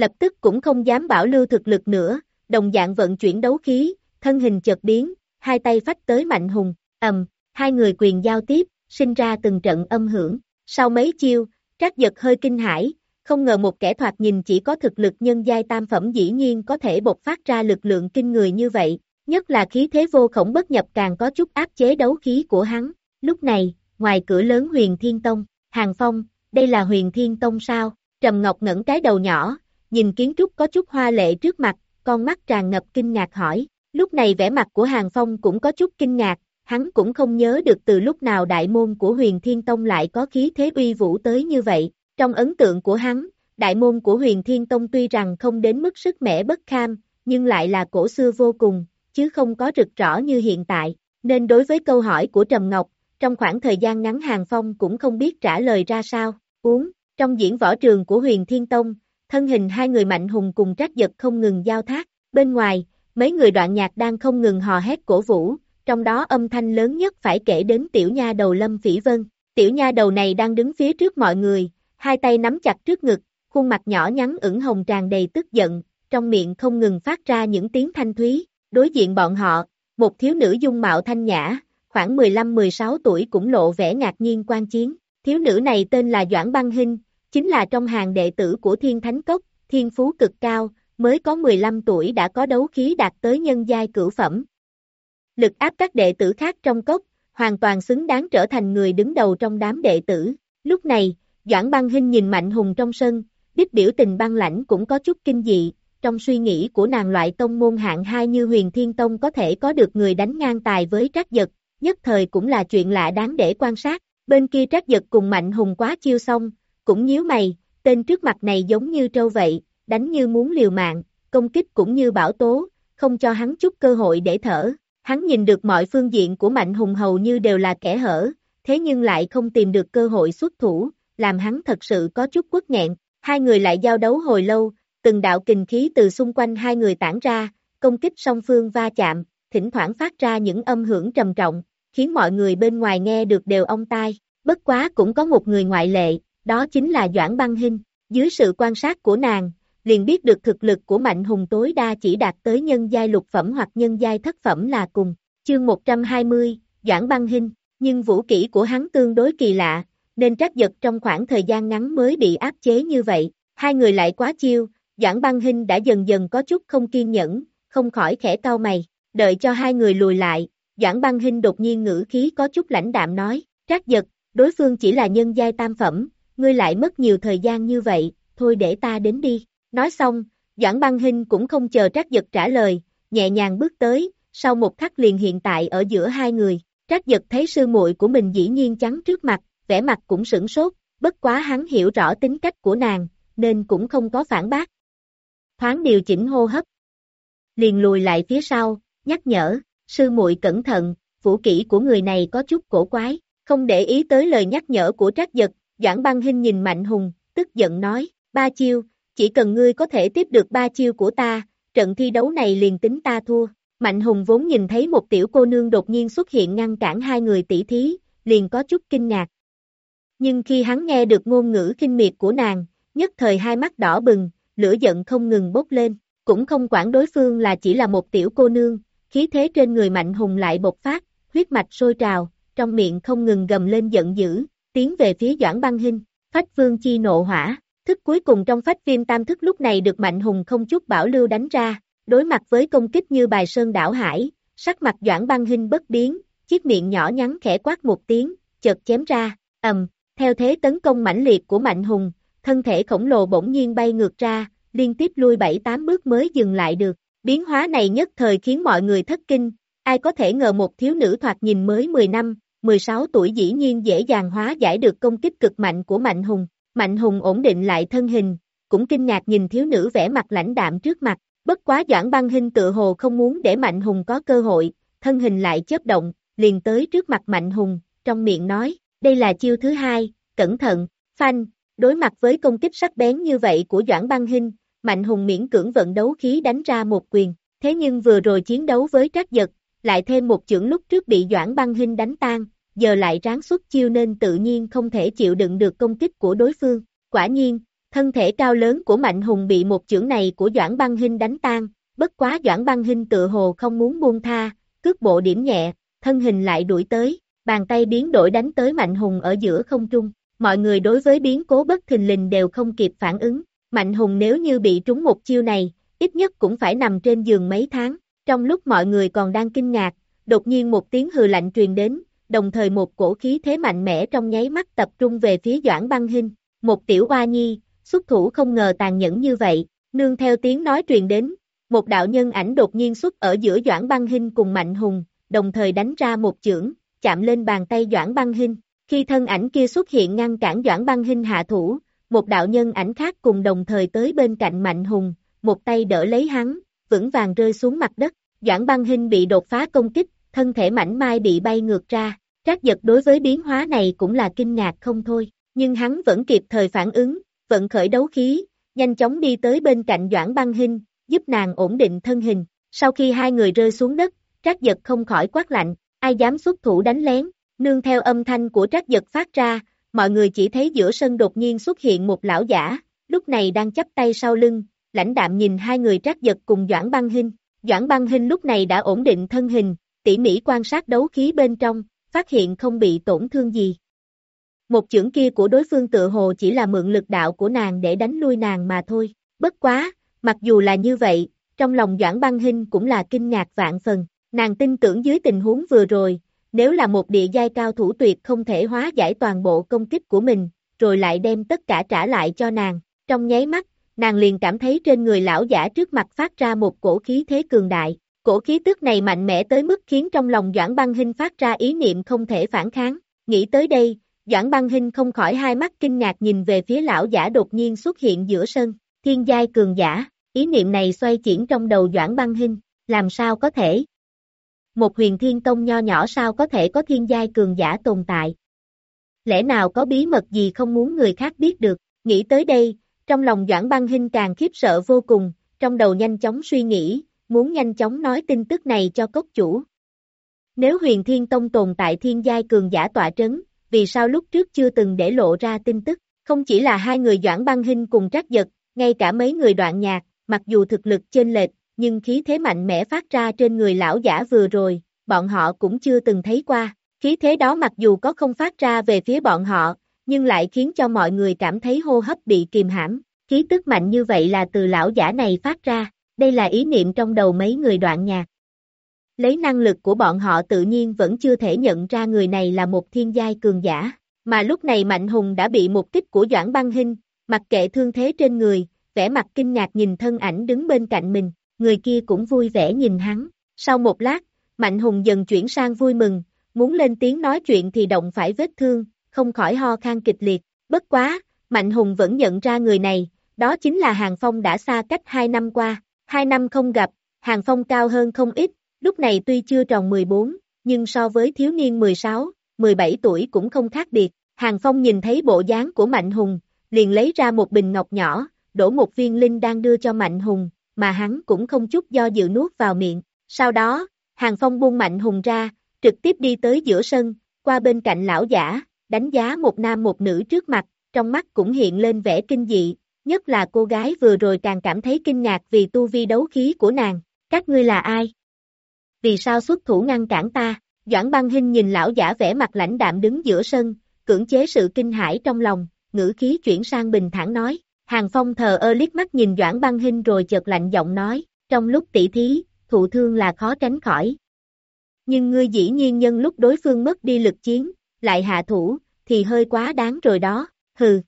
lập tức cũng không dám bảo lưu thực lực nữa, đồng dạng vận chuyển đấu khí, thân hình chợt biến, hai tay phách tới Mạnh Hùng, ầm, hai người quyền giao tiếp, sinh ra từng trận âm hưởng. Sau mấy chiêu, Trác Giật hơi kinh hãi, không ngờ một kẻ thoạt nhìn chỉ có thực lực nhân giai tam phẩm dĩ nhiên có thể bộc phát ra lực lượng kinh người như vậy, nhất là khí thế vô khổng bất nhập càng có chút áp chế đấu khí của hắn. Lúc này, ngoài cửa lớn huyền thiên tông, Hàng Phong, đây là huyền thiên tông sao? Trầm Ngọc ngẩng cái đầu nhỏ, nhìn kiến trúc có chút hoa lệ trước mặt, con mắt tràn ngập kinh ngạc hỏi. Lúc này vẻ mặt của Hàng Phong cũng có chút kinh ngạc, hắn cũng không nhớ được từ lúc nào đại môn của huyền thiên tông lại có khí thế uy vũ tới như vậy. Trong ấn tượng của hắn, đại môn của huyền thiên tông tuy rằng không đến mức sức mẻ bất kham, nhưng lại là cổ xưa vô cùng, chứ không có rực rỡ như hiện tại. Nên đối với câu hỏi của Trầm Ngọc, trong khoảng thời gian ngắn Hàng Phong cũng không biết trả lời ra sao. Uống, trong diễn võ trường của huyền thiên tông, thân hình hai người mạnh hùng cùng trách giật không ngừng giao thác, bên ngoài, mấy người đoạn nhạc đang không ngừng hò hét cổ vũ, trong đó âm thanh lớn nhất phải kể đến tiểu nha đầu Lâm Phỉ Vân. Tiểu nha đầu này đang đứng phía trước mọi người, hai tay nắm chặt trước ngực, khuôn mặt nhỏ nhắn ửng hồng tràn đầy tức giận, trong miệng không ngừng phát ra những tiếng thanh thúy, đối diện bọn họ, một thiếu nữ dung mạo thanh nhã, khoảng 15-16 tuổi cũng lộ vẻ ngạc nhiên quan chiến, thiếu nữ này tên là Doãn Băng Hinh, chính là trong hàng đệ tử của Thiên Thánh Cốc, thiên phú cực cao, mới có 15 tuổi đã có đấu khí đạt tới nhân giai cửu phẩm. Lực áp các đệ tử khác trong cốc, hoàn toàn xứng đáng trở thành người đứng đầu trong đám đệ tử. Lúc này, Doãn băng Hinh nhìn Mạnh Hùng trong sân, biết biểu tình băng lãnh cũng có chút kinh dị, trong suy nghĩ của nàng loại tông môn hạng hai như huyền thiên tông có thể có được người đánh ngang tài với trác giật, nhất thời cũng là chuyện lạ đáng để quan sát, bên kia trác giật cùng Mạnh Hùng quá chiêu xong, cũng nhíu mày, tên trước mặt này giống như trâu vậy, đánh như muốn liều mạng, công kích cũng như bảo tố, không cho hắn chút cơ hội để thở. Hắn nhìn được mọi phương diện của Mạnh Hùng hầu như đều là kẻ hở, thế nhưng lại không tìm được cơ hội xuất thủ, làm hắn thật sự có chút quất nghẹn. Hai người lại giao đấu hồi lâu, từng đạo kình khí từ xung quanh hai người tản ra, công kích song phương va chạm, thỉnh thoảng phát ra những âm hưởng trầm trọng, khiến mọi người bên ngoài nghe được đều ông tai. Bất quá cũng có một người ngoại lệ, đó chính là Doãn Băng Hinh. Dưới sự quan sát của nàng, liền biết được thực lực của Mạnh Hùng tối đa chỉ đạt tới nhân giai lục phẩm hoặc nhân giai thất phẩm là cùng. Chương 120, Doãn Băng Hinh, nhưng vũ kỹ của hắn tương đối kỳ lạ, nên trách giật trong khoảng thời gian ngắn mới bị áp chế như vậy. Hai người lại quá chiêu, Doãn Băng Hinh đã dần dần có chút không kiên nhẫn, không khỏi khẽ cau mày, đợi cho hai người lùi lại, Doãn Băng hình đột nhiên ngữ khí có chút lãnh đạm nói, Trác giật, đối phương chỉ là nhân giai tam phẩm, ngươi lại mất nhiều thời gian như vậy, thôi để ta đến đi. Nói xong, Doãn băng hình cũng không chờ trác giật trả lời, nhẹ nhàng bước tới, sau một khắc liền hiện tại ở giữa hai người. Trác giật thấy sư muội của mình dĩ nhiên trắng trước mặt, vẻ mặt cũng sửng sốt, bất quá hắn hiểu rõ tính cách của nàng, nên cũng không có phản bác. Thoáng điều chỉnh hô hấp. Liền lùi lại phía sau, nhắc nhở, sư muội cẩn thận, vũ kỹ của người này có chút cổ quái, không để ý tới lời nhắc nhở của trác giật, Doãn băng hình nhìn Mạnh Hùng, tức giận nói, ba chiêu, chỉ cần ngươi có thể tiếp được ba chiêu của ta, trận thi đấu này liền tính ta thua. Mạnh Hùng vốn nhìn thấy một tiểu cô nương đột nhiên xuất hiện ngăn cản hai người tỷ thí, liền có chút kinh ngạc. Nhưng khi hắn nghe được ngôn ngữ kinh miệt của nàng, nhất thời hai mắt đỏ bừng, lửa giận không ngừng bốc lên, cũng không quản đối phương là chỉ là một tiểu cô nương, khí thế trên người Mạnh Hùng lại bộc phát, huyết mạch sôi trào, trong miệng không ngừng gầm lên giận dữ, tiến về phía Doãn Băng Hinh, phách vương chi nộ hỏa, thức cuối cùng trong phách viêm tam thức lúc này được Mạnh Hùng không chút bảo lưu đánh ra, đối mặt với công kích như bài sơn đảo hải, sắc mặt Doãn Băng Hinh bất biến, chiếc miệng nhỏ nhắn khẽ quát một tiếng, chợt chém ra, ầm, theo thế tấn công mãnh liệt của Mạnh Hùng, thân thể khổng lồ bỗng nhiên bay ngược ra, liên tiếp lui bảy tám bước mới dừng lại được. Biến hóa này nhất thời khiến mọi người thất kinh, ai có thể ngờ một thiếu nữ thoạt nhìn mới 10 năm, 16 tuổi dĩ nhiên dễ dàng hóa giải được công kích cực mạnh của Mạnh Hùng. Mạnh Hùng ổn định lại thân hình, cũng kinh ngạc nhìn thiếu nữ vẻ mặt lãnh đạm trước mặt, bất quá Doãn băng hình tự hồ không muốn để Mạnh Hùng có cơ hội, thân hình lại chớp động, liền tới trước mặt Mạnh Hùng, trong miệng nói, đây là chiêu thứ hai, cẩn thận, phanh, đối mặt với công kích sắc bén như vậy của Doãn băng hình, Mạnh Hùng miễn cưỡng vận đấu khí đánh ra một quyền, thế nhưng vừa rồi chiến đấu với Trác Giật, lại thêm một chưởng lúc trước bị Doãn băng hình đánh tan, giờ lại ráng xuất chiêu nên tự nhiên không thể chịu đựng được công kích của đối phương. Quả nhiên, thân thể cao lớn của Mạnh Hùng bị một chưởng này của Doãn băng hình đánh tan, bất quá Doãn băng hình tự hồ không muốn buông tha, cước bộ điểm nhẹ, thân hình lại đuổi tới, bàn tay biến đổi đánh tới Mạnh Hùng ở giữa không trung. Mọi người đối với biến cố bất thình lình đều không kịp phản ứng, Mạnh Hùng nếu như bị trúng một chiêu này, ít nhất cũng phải nằm trên giường mấy tháng. Trong lúc mọi người còn đang kinh ngạc, đột nhiên một tiếng hừ lạnh truyền đến, đồng thời một cổ khí thế mạnh mẽ trong nháy mắt tập trung về phía Doãn Băng Hinh. Một tiểu oa nhi, xuất thủ không ngờ tàn nhẫn như vậy, nương theo tiếng nói truyền đến, một đạo nhân ảnh đột nhiên xuất ở giữa Doãn Băng Hinh cùng Mạnh Hùng, đồng thời đánh ra một chưởng, chạm lên bàn tay Doãn Băng Hinh. Khi thân ảnh kia xuất hiện ngăn cản Doãn Băng Hinh hạ thủ, một đạo nhân ảnh khác cùng đồng thời tới bên cạnh Mạnh Hùng, một tay đỡ lấy hắn, vững vàng rơi xuống mặt đất, Doãn băng hình bị đột phá công kích, thân thể mảnh mai bị bay ngược ra, trác giật đối với biến hóa này cũng là kinh ngạc không thôi, nhưng hắn vẫn kịp thời phản ứng, vận khởi đấu khí, nhanh chóng đi tới bên cạnh Doãn băng hình, giúp nàng ổn định thân hình, sau khi hai người rơi xuống đất, trác giật không khỏi quát lạnh, ai dám xuất thủ đánh lén, nương theo âm thanh của trác giật phát ra, mọi người chỉ thấy giữa sân đột nhiên xuất hiện một lão giả, lúc này đang chắp tay sau lưng, lãnh đạm nhìn hai người trác giật cùng Doãn băng hinh. Doãn băng hinh lúc này đã ổn định thân hình, tỉ mỉ quan sát đấu khí bên trong, phát hiện không bị tổn thương gì. Một chưởng kia của đối phương tự hồ chỉ là mượn lực đạo của nàng để đánh lui nàng mà thôi. Bất quá, mặc dù là như vậy, trong lòng Doãn băng hinh cũng là kinh ngạc vạn phần. Nàng tin tưởng dưới tình huống vừa rồi, nếu là một địa giai cao thủ tuyệt không thể hóa giải toàn bộ công kích của mình, rồi lại đem tất cả trả lại cho nàng. Trong nháy mắt, nàng liền cảm thấy trên người lão giả trước mặt phát ra một cổ khí thế cường đại. Cổ khí tức này mạnh mẽ tới mức khiến trong lòng Doãn Băng Hinh phát ra ý niệm không thể phản kháng. Nghĩ tới đây, Doãn Băng Hinh không khỏi hai mắt kinh ngạc nhìn về phía lão giả đột nhiên xuất hiện giữa sân. Thiên giai cường giả, ý niệm này xoay chuyển trong đầu Doãn Băng Hinh, làm sao có thể? Một huyền thiên tông nho nhỏ sao có thể có thiên giai cường giả tồn tại? Lẽ nào có bí mật gì không muốn người khác biết được? Nghĩ tới đây, trong lòng Doãn Băng Hinh càng khiếp sợ vô cùng, trong đầu nhanh chóng suy nghĩ, muốn nhanh chóng nói tin tức này cho cốc chủ. Nếu huyền thiên tông tồn tại thiên giai cường giả tọa trấn, vì sao lúc trước chưa từng để lộ ra tin tức, không chỉ là hai người Doãn Băng Hinh cùng trắc giật, ngay cả mấy người đoạn nhạc, mặc dù thực lực trên lệch, nhưng khí thế mạnh mẽ phát ra trên người lão giả vừa rồi, bọn họ cũng chưa từng thấy qua. Khí thế đó mặc dù có không phát ra về phía bọn họ, nhưng lại khiến cho mọi người cảm thấy hô hấp bị kìm hãm. Khí tức mạnh như vậy là từ lão giả này phát ra, đây là ý niệm trong đầu mấy người đoạn nhạc. Lấy năng lực của bọn họ tự nhiên vẫn chưa thể nhận ra người này là một thiên giai cường giả, mà lúc này Mạnh Hùng đã bị một kích của Doãn Băng Hinh, mặc kệ thương thế trên người, vẻ mặt kinh ngạc nhìn thân ảnh đứng bên cạnh mình, người kia cũng vui vẻ nhìn hắn. Sau một lát, Mạnh Hùng dần chuyển sang vui mừng, muốn lên tiếng nói chuyện thì động phải vết thương, không khỏi ho khan kịch liệt. Bất quá, Mạnh Hùng vẫn nhận ra người này, Đó chính là Hàng Phong đã xa cách hai năm qua, hai năm không gặp, Hàng Phong cao hơn không ít, lúc này tuy chưa tròn 14, nhưng so với thiếu niên 16, 17 tuổi cũng không khác biệt. Hàng Phong nhìn thấy bộ dáng của Mạnh Hùng, liền lấy ra một bình ngọc nhỏ, đổ một viên linh đang đưa cho Mạnh Hùng, mà hắn cũng không chút do dự nuốt vào miệng. Sau đó, Hàng Phong buông Mạnh Hùng ra, trực tiếp đi tới giữa sân, qua bên cạnh lão giả, đánh giá một nam một nữ trước mặt, trong mắt cũng hiện lên vẻ kinh dị, nhất là cô gái vừa rồi càng cảm thấy kinh ngạc vì tu vi đấu khí của nàng. Các ngươi là ai? Vì sao xuất thủ ngăn cản ta? Doãn băng hình nhìn lão giả vẻ mặt lãnh đạm đứng giữa sân, cưỡng chế sự kinh hãi trong lòng, ngữ khí chuyển sang bình thản nói. Hàng Phong thờ ơ liếc mắt nhìn Doãn băng hinh rồi chợt lạnh giọng nói, trong lúc tỷ thí, thụ thương là khó tránh khỏi. Nhưng ngươi dĩ nhiên nhân lúc đối phương mất đi lực chiến, lại hạ thủ, thì hơi quá đáng rồi đó, hừ.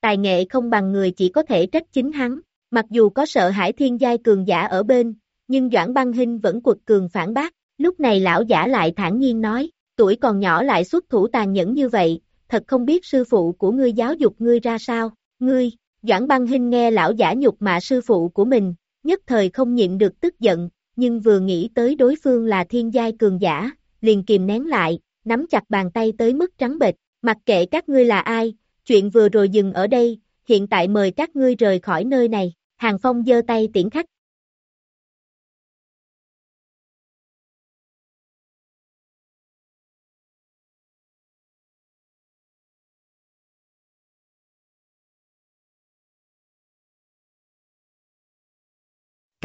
Tài nghệ không bằng người chỉ có thể trách chính hắn, mặc dù có sợ hãi thiên giai cường giả ở bên, nhưng Doãn băng hinh vẫn quật cường phản bác, lúc này lão giả lại thản nhiên nói, tuổi còn nhỏ lại xuất thủ tàn nhẫn như vậy, thật không biết sư phụ của ngươi giáo dục ngươi ra sao, ngươi, Doãn băng hình nghe lão giả nhục mạ sư phụ của mình, nhất thời không nhịn được tức giận, nhưng vừa nghĩ tới đối phương là thiên giai cường giả, liền kìm nén lại, nắm chặt bàn tay tới mức trắng bệch, mặc kệ các ngươi là ai, chuyện vừa rồi dừng ở đây, hiện tại mời các ngươi rời khỏi nơi này, Hàng Phong giơ tay tiễn khách.